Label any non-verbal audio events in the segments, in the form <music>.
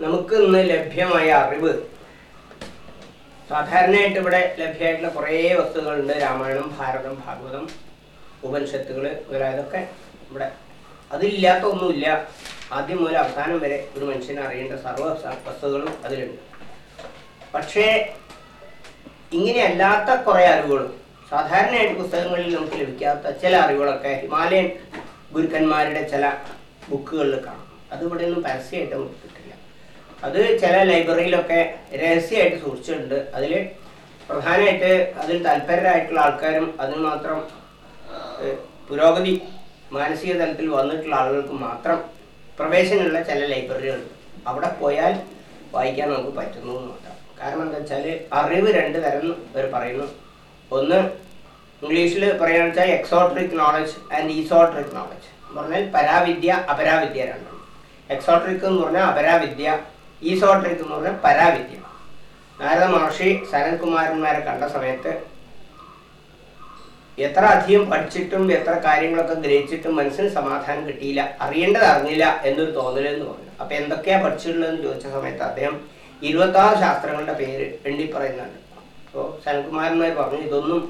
നമുക്ക് ഇന്ന് ലഭ്യമായ അറിവ്. സാധാരണയായിട്ട് ഇവിടെ ലഭ്യമായിട്ടുള്ള കുറേ വസ്തുക്കളുണ്ട്. രാമായണം ഭാരതം ഭാഗവതം ഉപനിഷത്തുകൾ മുതലായതൊക്കെ ഇവിടെ. അതില്ലാത്ത ഒന്നുമില്ല ആദ്യം മുതൽ അവസാനം വരെ ഒരു മനുഷ്യനെ അറിയേണ്ട സർവ വസ്തുക്കളും അതിലുണ്ട്. പക്ഷേ ഇങ്ങനെയല്ലാത്ത കുറേ അറിവുകളും സാധാരണയായിട്ട് പുസ്തകങ്ങളിൽ നമുക്ക് ലഭിക്കാത്ത ചില അറിവുകളൊക്കെ ഹിമാലയൻ ഗുരുക്കന്മാരുടെ ചില ബുക്കുകളിൽ കാണാം. അതിവിടെ നിന്നും പരസ്യമായിട്ട് നമുക്ക് അത് ചില ലൈബ്രറിയിലൊക്കെ രഹസ്യമായിട്ട് സൂക്ഷിച്ചിട്ടുണ്ട്. അതിൽ പ്രധാനമായിട്ട് അതിൽ താല്പര്യരായിട്ടുള്ള ആൾക്കാരും അതിന് മാത്രം പുരോഗതി മാനസിക തലത്തിൽ വന്നിട്ടുള്ള ആളുകൾക്ക് മാത്രം പ്രവേശനമുള്ള ചില ലൈബ്രറികളുണ്ട് അവിടെ പോയാൽ വായിക്കാൻ നമുക്ക് പറ്റുന്നു എന്ന് മാത്രം. കാരണം എന്താ വെച്ചാൽ അറിവ് രണ്ട് തരം അവർ പറയുന്നു. ഒന്ന് ഇംഗ്ലീഷിൽ പറയുകയാണെന്ന് വെച്ചാൽ exoteric knowledge and esoteric knowledge എന്ന് പറഞ്ഞാൽ പരാവിദ്യ അപരാവിദ്യ രണ്ടാണ് എക്സോട്രിക് എന്ന് പറഞ്ഞാൽ അപരാവിദ്യ ഈസോട്രിക് എന്ന് പറഞ്ഞാൽ പരാവിദ്യ നാരദ മഹർഷി സനൽകുമാരന്മാരെ കണ്ട സമയത്ത് എത്ര അധികം പഠിച്ചിട്ടും എത്ര കാര്യങ്ങളൊക്കെ ഗ്രഹിച്ചിട്ടും മനസ്സിന് സമാധാനം കിട്ടിയില്ല അറിയേണ്ടത് അറിഞ്ഞില്ല എന്നൊരു തോന്നലെന്ന് പറഞ്ഞു. അപ്പൊ എന്തൊക്കെയാ പഠിച്ചിട്ടുള്ളതെന്ന് ചോദിച്ച സമയത്ത് അദ്ദേഹം ഇരുപത്തി ആറ് ശാസ്ത്രങ്ങളുടെ പേര് എണ്ണി പറയുന്നുണ്ട് അപ്പോൾ സനൽകുമാരന്മാർ പറഞ്ഞു ഇതൊന്നും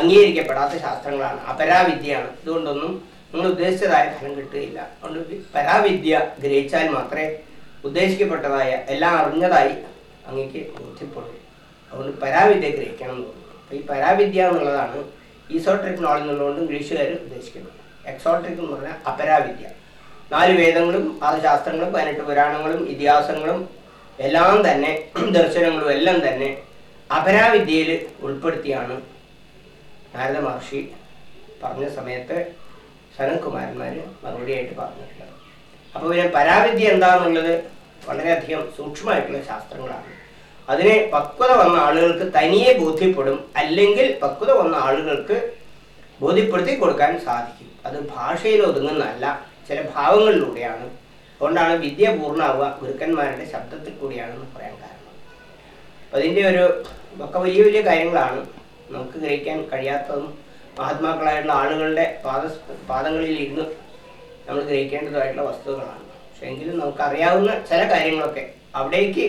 അംഗീകരിക്കപ്പെടാത്ത ശാസ്ത്രങ്ങളാണ് അപരാവിദ്യയാണ്. ഇതുകൊണ്ടൊന്നും നിങ്ങൾ ഉദ്ദേശിച്ചതായ ഫലം കിട്ടുകയില്ല. അതുകൊണ്ട് പരാവിദ്യ ഗ്രഹിച്ചാൽ മാത്രമേ ഉദ്ദേശിക്കപ്പെട്ടതായ എല്ലാം അറിഞ്ഞതായി അങ്ങേക്ക് ബോധ്യപ്പെടും അതുകൊണ്ട് പരാവിദ്യ ഗ്രഹിക്കണം എന്ന് തോന്നുന്നു. അപ്പോൾ ഈ പരാവിദ്യ എന്നുള്ളതാണ് ഈസോട്രിക് നോളജ് എന്നുള്ളതുകൊണ്ട് ഇംഗ്ലീഷുകാർ ഉദ്ദേശിക്കുന്നത്. എക്സോട്രിക് എന്ന് പറഞ്ഞാൽ അപരാവിദ്യ. നാല് വേദങ്ങളും ആറ് ശാസ്ത്രങ്ങളും പതിനെട്ട് പുരാണങ്ങളും ഇതിഹാസങ്ങളും എല്ലാം തന്നെ <clears throat> ദർശനങ്ങളും എല്ലാം തന്നെ അപരാവിദ്യയിൽ ഉൾപ്പെടുത്തിയാണ് നാരദ മഹർഷി പറഞ്ഞ സമയത്ത് സനൽകുമാരന്മാർ മറുപടിയായിട്ട് പറഞ്ഞിട്ടുള്ളത്. അപ്പോൾ പിന്നെ പരാവിദ്യ എന്താണെന്നുള്ളത് വളരെയധികം സൂക്ഷ്മമായിട്ടുള്ള ശാസ്ത്രങ്ങളാണ്. അതിന് പക്വത വന്ന ആളുകൾക്ക് തനിയെ ബോധ്യപ്പെടും അല്ലെങ്കിൽ പക്വത വന്ന ആളുകൾക്ക് ബോധ്യപ്പെടുത്തി കൊടുക്കാൻ സാധിക്കും. അത് ഭാഷയിൽ ഒതുങ്ങുന്നതല്ല ചില ഭാവങ്ങളിലൂടെയാണ്. അതുകൊണ്ടാണ് വിദ്യ പൂർണമാവുക ഗുരുക്കന്മാരുടെ ശബ്ദത്തിൽ കൂടിയാണെന്ന് പറയാൻ കാരണം. അപ്പം അതിന്റെ ഒരു ഒക്കെ വലിയ വലിയ കാര്യങ്ങളാണ്. നമുക്ക് ഗ്രഹിക്കാൻ കഴിയാത്തതും മഹാത്മാക്കളായിട്ടുള്ള ആളുകളുടെ പാദ പാദങ്ങളിൽ ഇരുന്ന് നമ്മൾ ഗ്രഹിക്കേണ്ടതായിട്ടുള്ള വസ്തുക്കളാണ് പക്ഷെ എങ്കിലും നമുക്കറിയാവുന്ന ചില കാര്യങ്ങളൊക്കെ അവിടേക്ക്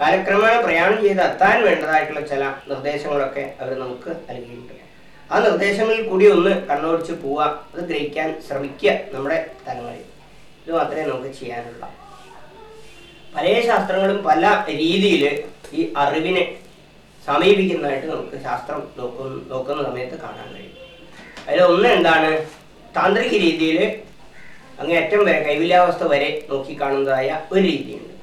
കാലക്രമേണ പ്രയാണം ചെയ്ത് എത്താൻ വേണ്ടതായിട്ടുള്ള ചില നിർദ്ദേശങ്ങളൊക്കെ അവർ നമുക്ക് നൽകിയിട്ടുണ്ട്. ആ നിർദ്ദേശങ്ങളിൽ കൂടി ഒന്ന് കണ്ണോടിച്ച് പോവുക അത് ഗ്രഹിക്കാൻ ശ്രമിക്കുക നമ്മുടെ തലങ്ങളിൽ. ഇത് മാത്രമേ നമുക്ക് ചെയ്യാനുള്ള. പല ശാസ്ത്രങ്ങളും പല രീതിയിൽ ഈ അറിവിനെ സമീപിക്കുന്നതായിട്ട് നമുക്ക് ശാസ്ത്രം നോക്കുന്ന നോക്കുന്ന സമയത്ത് കാണാൻ കഴിയും. അതിൽ ഒന്ന് എന്താണ്? താന്ത്രിക രീതിയിൽ അങ്ങേയറ്റം വരെ കൈവില്യാവസ്ഥ വരെ നോക്കിക്കാണുന്നതായ ഒരു രീതിയുണ്ട്.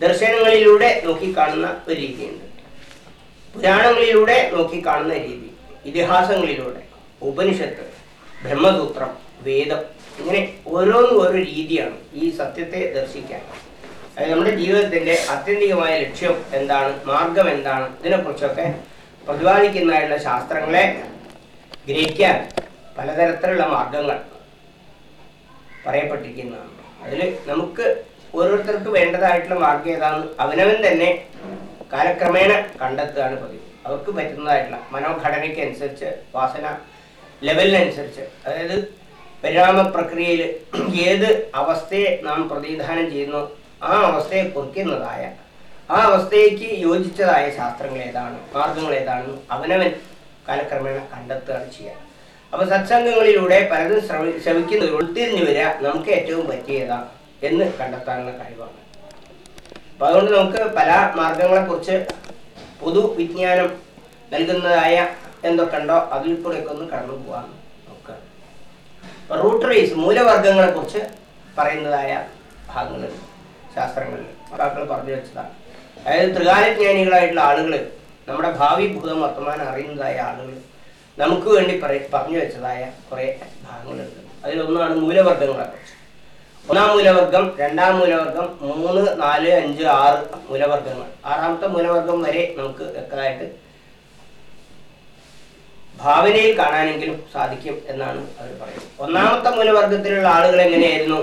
ദർശനങ്ങളിലൂടെ നോക്കിക്കാണുന്ന ഒരു രീതിയുണ്ട്. പുരാണങ്ങളിലൂടെ നോക്കിക്കാണുന്ന രീതി ഇതിഹാസങ്ങളിലൂടെ ഉപനിഷത്ത് ബ്രഹ്മസൂത്രം വേദം ഇങ്ങനെ ഓരോന്നും ഓരോ രീതിയാണ് ഈ സത്യത്തെ ദർശിക്കാൻ. അതായത് നമ്മുടെ ജീവിതത്തിന്റെ ആത്യന്തികമായ ലക്ഷ്യം എന്താണ് മാർഗം എന്താണ് ഇതിനെക്കുറിച്ചൊക്കെ പ്രതിപാദിക്കുന്നതായുള്ള ശാസ്ത്രങ്ങളെ ഗ്രഹിക്കാൻ പലതരത്തിലുള്ള മാർഗങ്ങൾ പറയപ്പെട്ടിരിക്കുന്നതാണ്. അതിൽ നമുക്ക് ഓരോരുത്തർക്ക് വേണ്ടതായിട്ടുള്ള മാർഗം ഏതാണ്? അവനവൻ തന്നെ കാലക്രമേണ കണ്ടെത്തുകയാണ് പതിവ്. അവർക്ക് പറ്റുന്നതായിട്ടുള്ള മനോഘടനയ്ക്ക് അനുസരിച്ച് വാസന ലെവലിനനുസരിച്ച് അതായത് പരിണാമ പ്രക്രിയയിൽ ഏത് അവസ്ഥയെ നാം പ്രതിനിധാനം ചെയ്യുന്നു ആ അവസ്ഥയെ കുറിക്കുന്നതായ ആ അവസ്ഥയ്ക്ക് യോജിച്ചതായ ശാസ്ത്രങ്ങൾ ഏതാണ് മാർഗങ്ങൾ ഏതാണ് അവനവൻ കാലക്രമേണ കണ്ടെത്തുകയാണ് ചെയ്യുക. അപ്പൊ സത്സംഗങ്ങളിലൂടെ പലതും ശ്രമിക്കുന്ന ഉൾത്തിരിഞ്ഞു വരിക നമുക്ക് ഏറ്റവും പറ്റിയതാ എന്ന് കണ്ടെത്താനുള്ള കഴിവാണ്. അപ്പൊ അതുകൊണ്ട് നമുക്ക് പല മാർഗങ്ങളെ കുറിച്ച് പൊതു വിജ്ഞാനം നൽകുന്നതായ എന്തൊക്കെ ഉണ്ടോ അതിൽ കൂടെയൊക്കെ ഒന്ന് കടന്നു പോവാൻ നോക്കുക. റൂട്ട് റേസ് മൂലവർഗങ്ങളെ കുറിച്ച് പറയുന്നതായ ഭാഗങ്ങളിൽ ശാസ്ത്രങ്ങളിൽ മക്കാക്കൾ പറഞ്ഞു വെച്ചതാണ്. അതായത് ത്രികാലജ്ഞാനികളായിട്ടുള്ള ആളുകൾ നമ്മുടെ ഭാവി ഭൂതം വർത്തമാനം അറിയുന്നതായ ആളുകൾ നമുക്ക് വേണ്ടി പറ പറഞ്ഞു വെച്ചതായ കുറെ ഭാഗങ്ങളുണ്ട്. അതിലൊന്നാണ് മൂലവർഗങ്ങളെ കുറിച്ച് ഒന്നാം മൂലവർഗം രണ്ടാം മൂലവർഗം മൂന്ന് നാല് അഞ്ച് ആറ് മൂലവർഗങ്ങൾ ആറാമത്തെ മൂലവർഗം വരെ നമുക്ക് വ്യക്തമായിട്ട് ഭാവനയിൽ കാണാനെങ്കിലും സാധിക്കും എന്നാണ് അവർ പറയുന്നത്. ഒന്നാമത്തെ മൂലവർഗത്തിലുള്ള ആളുകൾ എങ്ങനെയായിരുന്നു?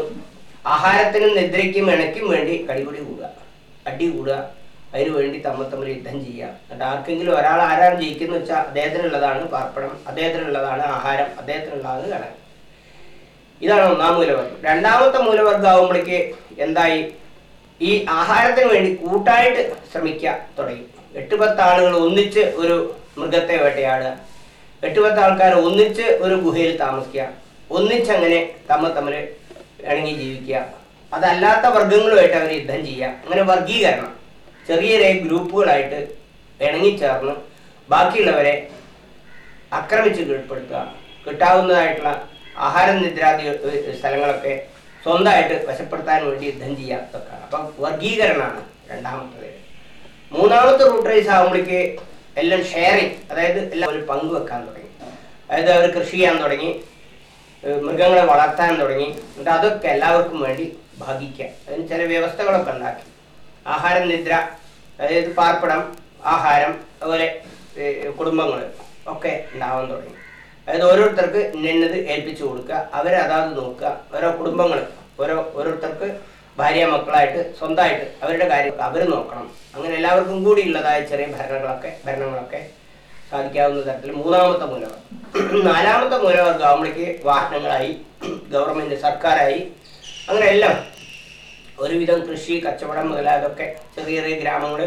ആഹാരത്തിനും നിദ്രയ്ക്കും ഇണയ്ക്കും വേണ്ടി കടിപിടി കൂടുക അടി കൂടുക അതിനു വേണ്ടി തമ്മിൽ തമ്മിൽ യുദ്ധം ചെയ്യുക. എന്നിട്ട് ആർക്കെങ്കിലും ഒരാൾ ആരാണ് ജയിക്കുന്ന വെച്ചാൽ അദ്ദേഹത്തിനുള്ളതാണ് പാർപ്പണം അദ്ദേഹത്തിനുള്ളതാണ് ആഹാരം അദ്ദേഹത്തിനുള്ളതാണ് കടം ഇതാണ് ഒന്നാം മൂലവർഗം. രണ്ടാമത്തെ മൂലവർഗം ആകുമ്പോഴേക്ക് എന്തായി? ഈ ആഹാരത്തിന് വേണ്ടി കൂട്ടായിട്ട് ശ്രമിക്കുക തുടങ്ങി. എട്ട് പത്ത് ആളുകൾ ഒന്നിച്ച് ഒരു മൃഗത്തെ വേട്ടയാടുക. എട്ട് പത്ത് ആൾക്കാർ ഒന്നിച്ച് ഒരു ഗുഹയിൽ താമസിക്കുക. ഒന്നിച്ചങ്ങനെ തമ്മിൽ തമ്മിൽ ഇണങ്ങി ജീവിക്കുക. അതല്ലാത്ത വർഗങ്ങളുമായിട്ട് അവർ യുദ്ധം ചെയ്യുക. അങ്ങനെ വർഗീകരണം ചെറിയ ചെറിയ ഗ്രൂപ്പുകളായിട്ട് ഇണങ്ങിച്ചേർന്ന് ബാക്കിയുള്ളവരെ ആക്രമിച്ച് കീഴ്പ്പെടുത്തുക. കിട്ടാവുന്നതായിട്ടുള്ള ആഹാരം നിദ്രാദി സ്ഥലങ്ങളൊക്കെ സ്വന്തമായിട്ട് വശപ്പെടുത്താൻ വേണ്ടി യുദ്ധം ചെയ്യാത്തതൊക്കെയാണ് അപ്പം വർഗീകരണമാണ് രണ്ടാമത്തത്. മൂന്നാമത്തെ റൂട്ട് റേസ് ആകുമ്പോഴേക്ക് എല്ലാം ഷെയറിങ് അതായത് എല്ലാം ഒരു പങ്കുവെക്കാൻ തുടങ്ങി. അതായത് അവർ കൃഷി ചെയ്യാൻ തുടങ്ങി മൃഗങ്ങളെ വളർത്താൻ തുടങ്ങി. എന്നിട്ട് അതൊക്കെ എല്ലാവർക്കും വേണ്ടി ഭാഗിക്കുക. അതിന് ചില വ്യവസ്ഥകളൊക്കെ ഉണ്ടാക്കി. ആഹാരം നിദ്ര അതായത് പാർപ്പിടം ആഹാരം അതുപോലെ കുടുംബങ്ങൾ ഒക്കെ ഉണ്ടാവാൻ തുടങ്ങി. അതായത് ഓരോരുത്തർക്ക് ഇന്നത് ഏൽപ്പിച്ചു കൊടുക്കുക അവരെ അവരതാത് നോക്കുക ഓരോ കുടുംബങ്ങൾ ഓരോ ഓരോരുത്തർക്ക് ഭാര്യ മക്കളായിട്ട് സ്വന്തമായിട്ട് അവരുടെ കാര്യം അവർ നോക്കണം. അങ്ങനെ എല്ലാവർക്കും കൂടി ഉള്ളതായ ചെറിയ ഭരണങ്ങളൊക്കെ ഭരണങ്ങളൊക്കെ സാധിക്കാവുന്ന തരത്തിൽ മൂന്നാമത്തെ മൂലവർഗം. നാലാമത്തെ മൂലവർഗം ആകുമ്പോഴേക്ക് വാഹനങ്ങളായി ഗവൺമെന്റ് സർക്കാരായി അങ്ങനെ എല്ലാം ഒരുവിധം കൃഷി കച്ചവടം മുതലായതൊക്കെ ചെറിയ ചെറിയ ഗ്രാമങ്ങൾ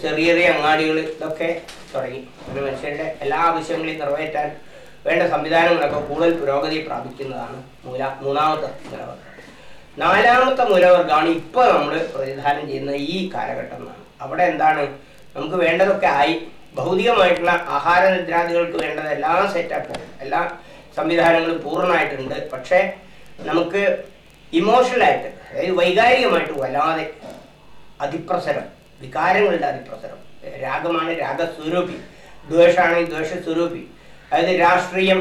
ചെറിയ ചെറിയ അങ്ങാടികൾ ഇതൊക്കെ തുടങ്ങി. അങ്ങനെ മനുഷ്യരുടെ എല്ലാ ആവശ്യങ്ങളെയും നിറവേറ്റാൻ വേണ്ട സംവിധാനങ്ങളൊക്കെ കൂടുതൽ പുരോഗതി പ്രാപിക്കുന്നതാണ് മൂല മൂന്നാമത്തെ മൂലവർഗം. നാലാമത്തെ മൂലവർഗമാണ് ഇപ്പോൾ നമ്മൾ പ്രതിനിധാനം ചെയ്യുന്ന ഈ കാലഘട്ടം എന്നാണ്. അവിടെ എന്താണ്? നമുക്ക് വേണ്ടതൊക്കെ ആയി. ഭൗതികമായിട്ടുള്ള ആഹാര നിദ്രാദികൾക്ക് വേണ്ടത് എല്ലാ സെറ്റപ്പും എല്ലാ സംവിധാനങ്ങളും പൂർണമായിട്ടുണ്ട്. പക്ഷേ നമുക്ക് ഇമോഷണലായിട്ട് അതായത് വൈകാരികമായിട്ട് വല്ലാതെ അതിപ്രസരം വികാരങ്ങളുടെ അതിപ്രസരം രാഗമാണ് രാഗസ്വരൂപി ദ്വേഷമാണെങ്കിൽ ദ്വേഷസ്വരൂപി അതായത് രാഷ്ട്രീയം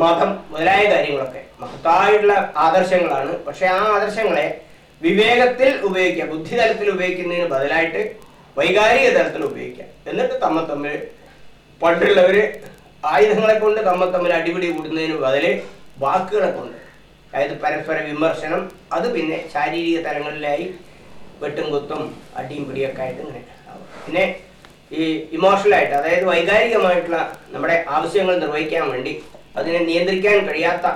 മതം മുതലായ കാര്യങ്ങളൊക്കെ മഹത്തായിട്ടുള്ള ആദർശങ്ങളാണ്. പക്ഷെ ആ ആദർശങ്ങളെ വിവേകത്തിൽ ഉപയോഗിക്കുക ബുദ്ധി തലത്തിൽ ഉപയോഗിക്കുന്നതിന് ബദലായിട്ട് വൈകാരിക തലത്തിൽ ഉപയോഗിക്കുക. എന്നിട്ട് തമ്മ തമ്മിൽ പണ്ടുള്ളവര് ആയുധങ്ങളെ കൊണ്ട് തമ്മ തമ്മിൽ അടിപിടി കൂടുന്നതിന് ബദൽ വാക്കുകളെ കൊണ്ട് അതായത് പരസ്പര വിമർശനം അത് പിന്നെ ശാരീരിക തലങ്ങളിലായി വെട്ടും കുത്തും അടിയും പിടിയൊക്കെ ആയിട്ട് ഇങ്ങനെ പിന്നെ ഈ ഇമോഷണലായിട്ട് അതായത് വൈകാരികമായിട്ടുള്ള നമ്മുടെ ആവശ്യങ്ങൾ നിർവഹിക്കാൻ വേണ്ടി അതിനെ നിയന്ത്രിക്കാൻ കഴിയാത്ത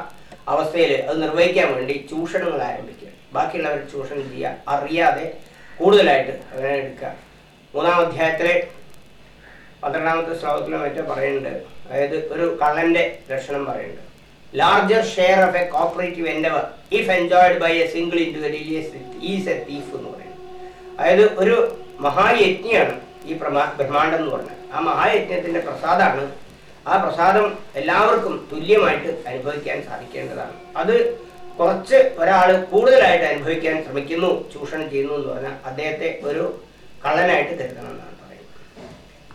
അവസ്ഥയിൽ അത് നിർവഹിക്കാൻ വേണ്ടി ചൂഷണങ്ങൾ ആരംഭിക്കുക. ബാക്കിയുള്ളവർ ചൂഷണം ചെയ്യുക അറിയാതെ കൂടുതലായിട്ട് അങ്ങനെ എടുക്കുക. മൂന്നാം അധ്യായത്തിലെ പന്ത്രണ്ടാമത്തെ ശ്ലോകത്തിലും മറ്റോ പറയുന്നുണ്ട് അതായത് ഒരു കള്ളന്റെ ലക്ഷണം പറയുന്നുണ്ട്. Larger share of a cooperative endeavour if enjoyed by a single individual is a thief എന്ന് പറയുന്നത്. അതായത് ഒരു മഹായജ്ഞയാണ് ഈ പ്രമാ ബ്രഹ്മാണ്ടം എന്ന് പറഞ്ഞത് ആ മഹായജ്ഞത്തിന്റെ പ്രസാദമാണ് ആ പ്രസാദം എല്ലാവർക്കും തുല്യമായിട്ട് അനുഭവിക്കാൻ സാധിക്കേണ്ടതാണ്. അത് കുറച്ച് ഒരാൾ കൂടുതലായിട്ട് അനുഭവിക്കാൻ ശ്രമിക്കുന്നു ചൂഷണം ചെയ്യുന്നു എന്ന് പറഞ്ഞാൽ അദ്ദേഹത്തെ ഒരു കള്ളനായിട്ട് കരുതണം എന്നാണ് പറയുന്നത്.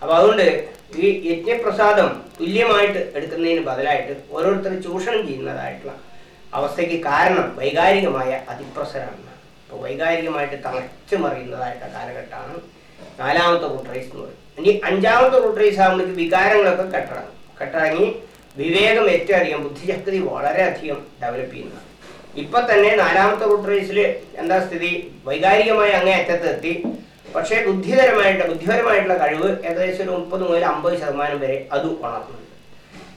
അപ്പൊ അതുകൊണ്ട് ഈ യജ്ഞപ്രസാദം തുല്യമായിട്ട് എടുക്കുന്നതിന് ബദലായിട്ട് ഓരോരുത്തർ ചൂഷണം ചെയ്യുന്നതായിട്ടുള്ള അവസ്ഥയ്ക്ക് കാരണം വൈകാരികമായ അതിപ്രസരമാണ്. അപ്പോൾ വൈകാരികമായിട്ട് തളച്ചു മറിയുന്നതായിട്ടുള്ള കാലഘട്ടമാണ് നാലാമത്തെ റൂട്ട് റേസ് എന്ന് പറയും ഇനി അഞ്ചാമത്തെ റൂട്ട് റേസ് ആകുമ്പോഴേക്ക് വികാരങ്ങളൊക്കെ കെട്ടടങ്ങും. കെട്ടടങ്ങി വിവേകം ഏറ്റവും അധികം ബുദ്ധിശക്തി വളരെയധികം ഡെവലപ്പ് ചെയ്യുന്നതാണ്. ഇപ്പം തന്നെ നാലാമത്തെ റൂട്ട് റേസിൽ എന്താ സ്ഥിതി? വൈകാരികമായി അങ്ങേ അറ്റത്തെത്തി പക്ഷേ ബുദ്ധിപരമായിട്ട് ബുദ്ധിപരമായിട്ടുള്ള കഴിവ് ഏകദേശം ഒരു മുപ്പത് മുതൽ അമ്പത് ശതമാനം വരെ അത് ഉണർത്തുന്നുണ്ട്.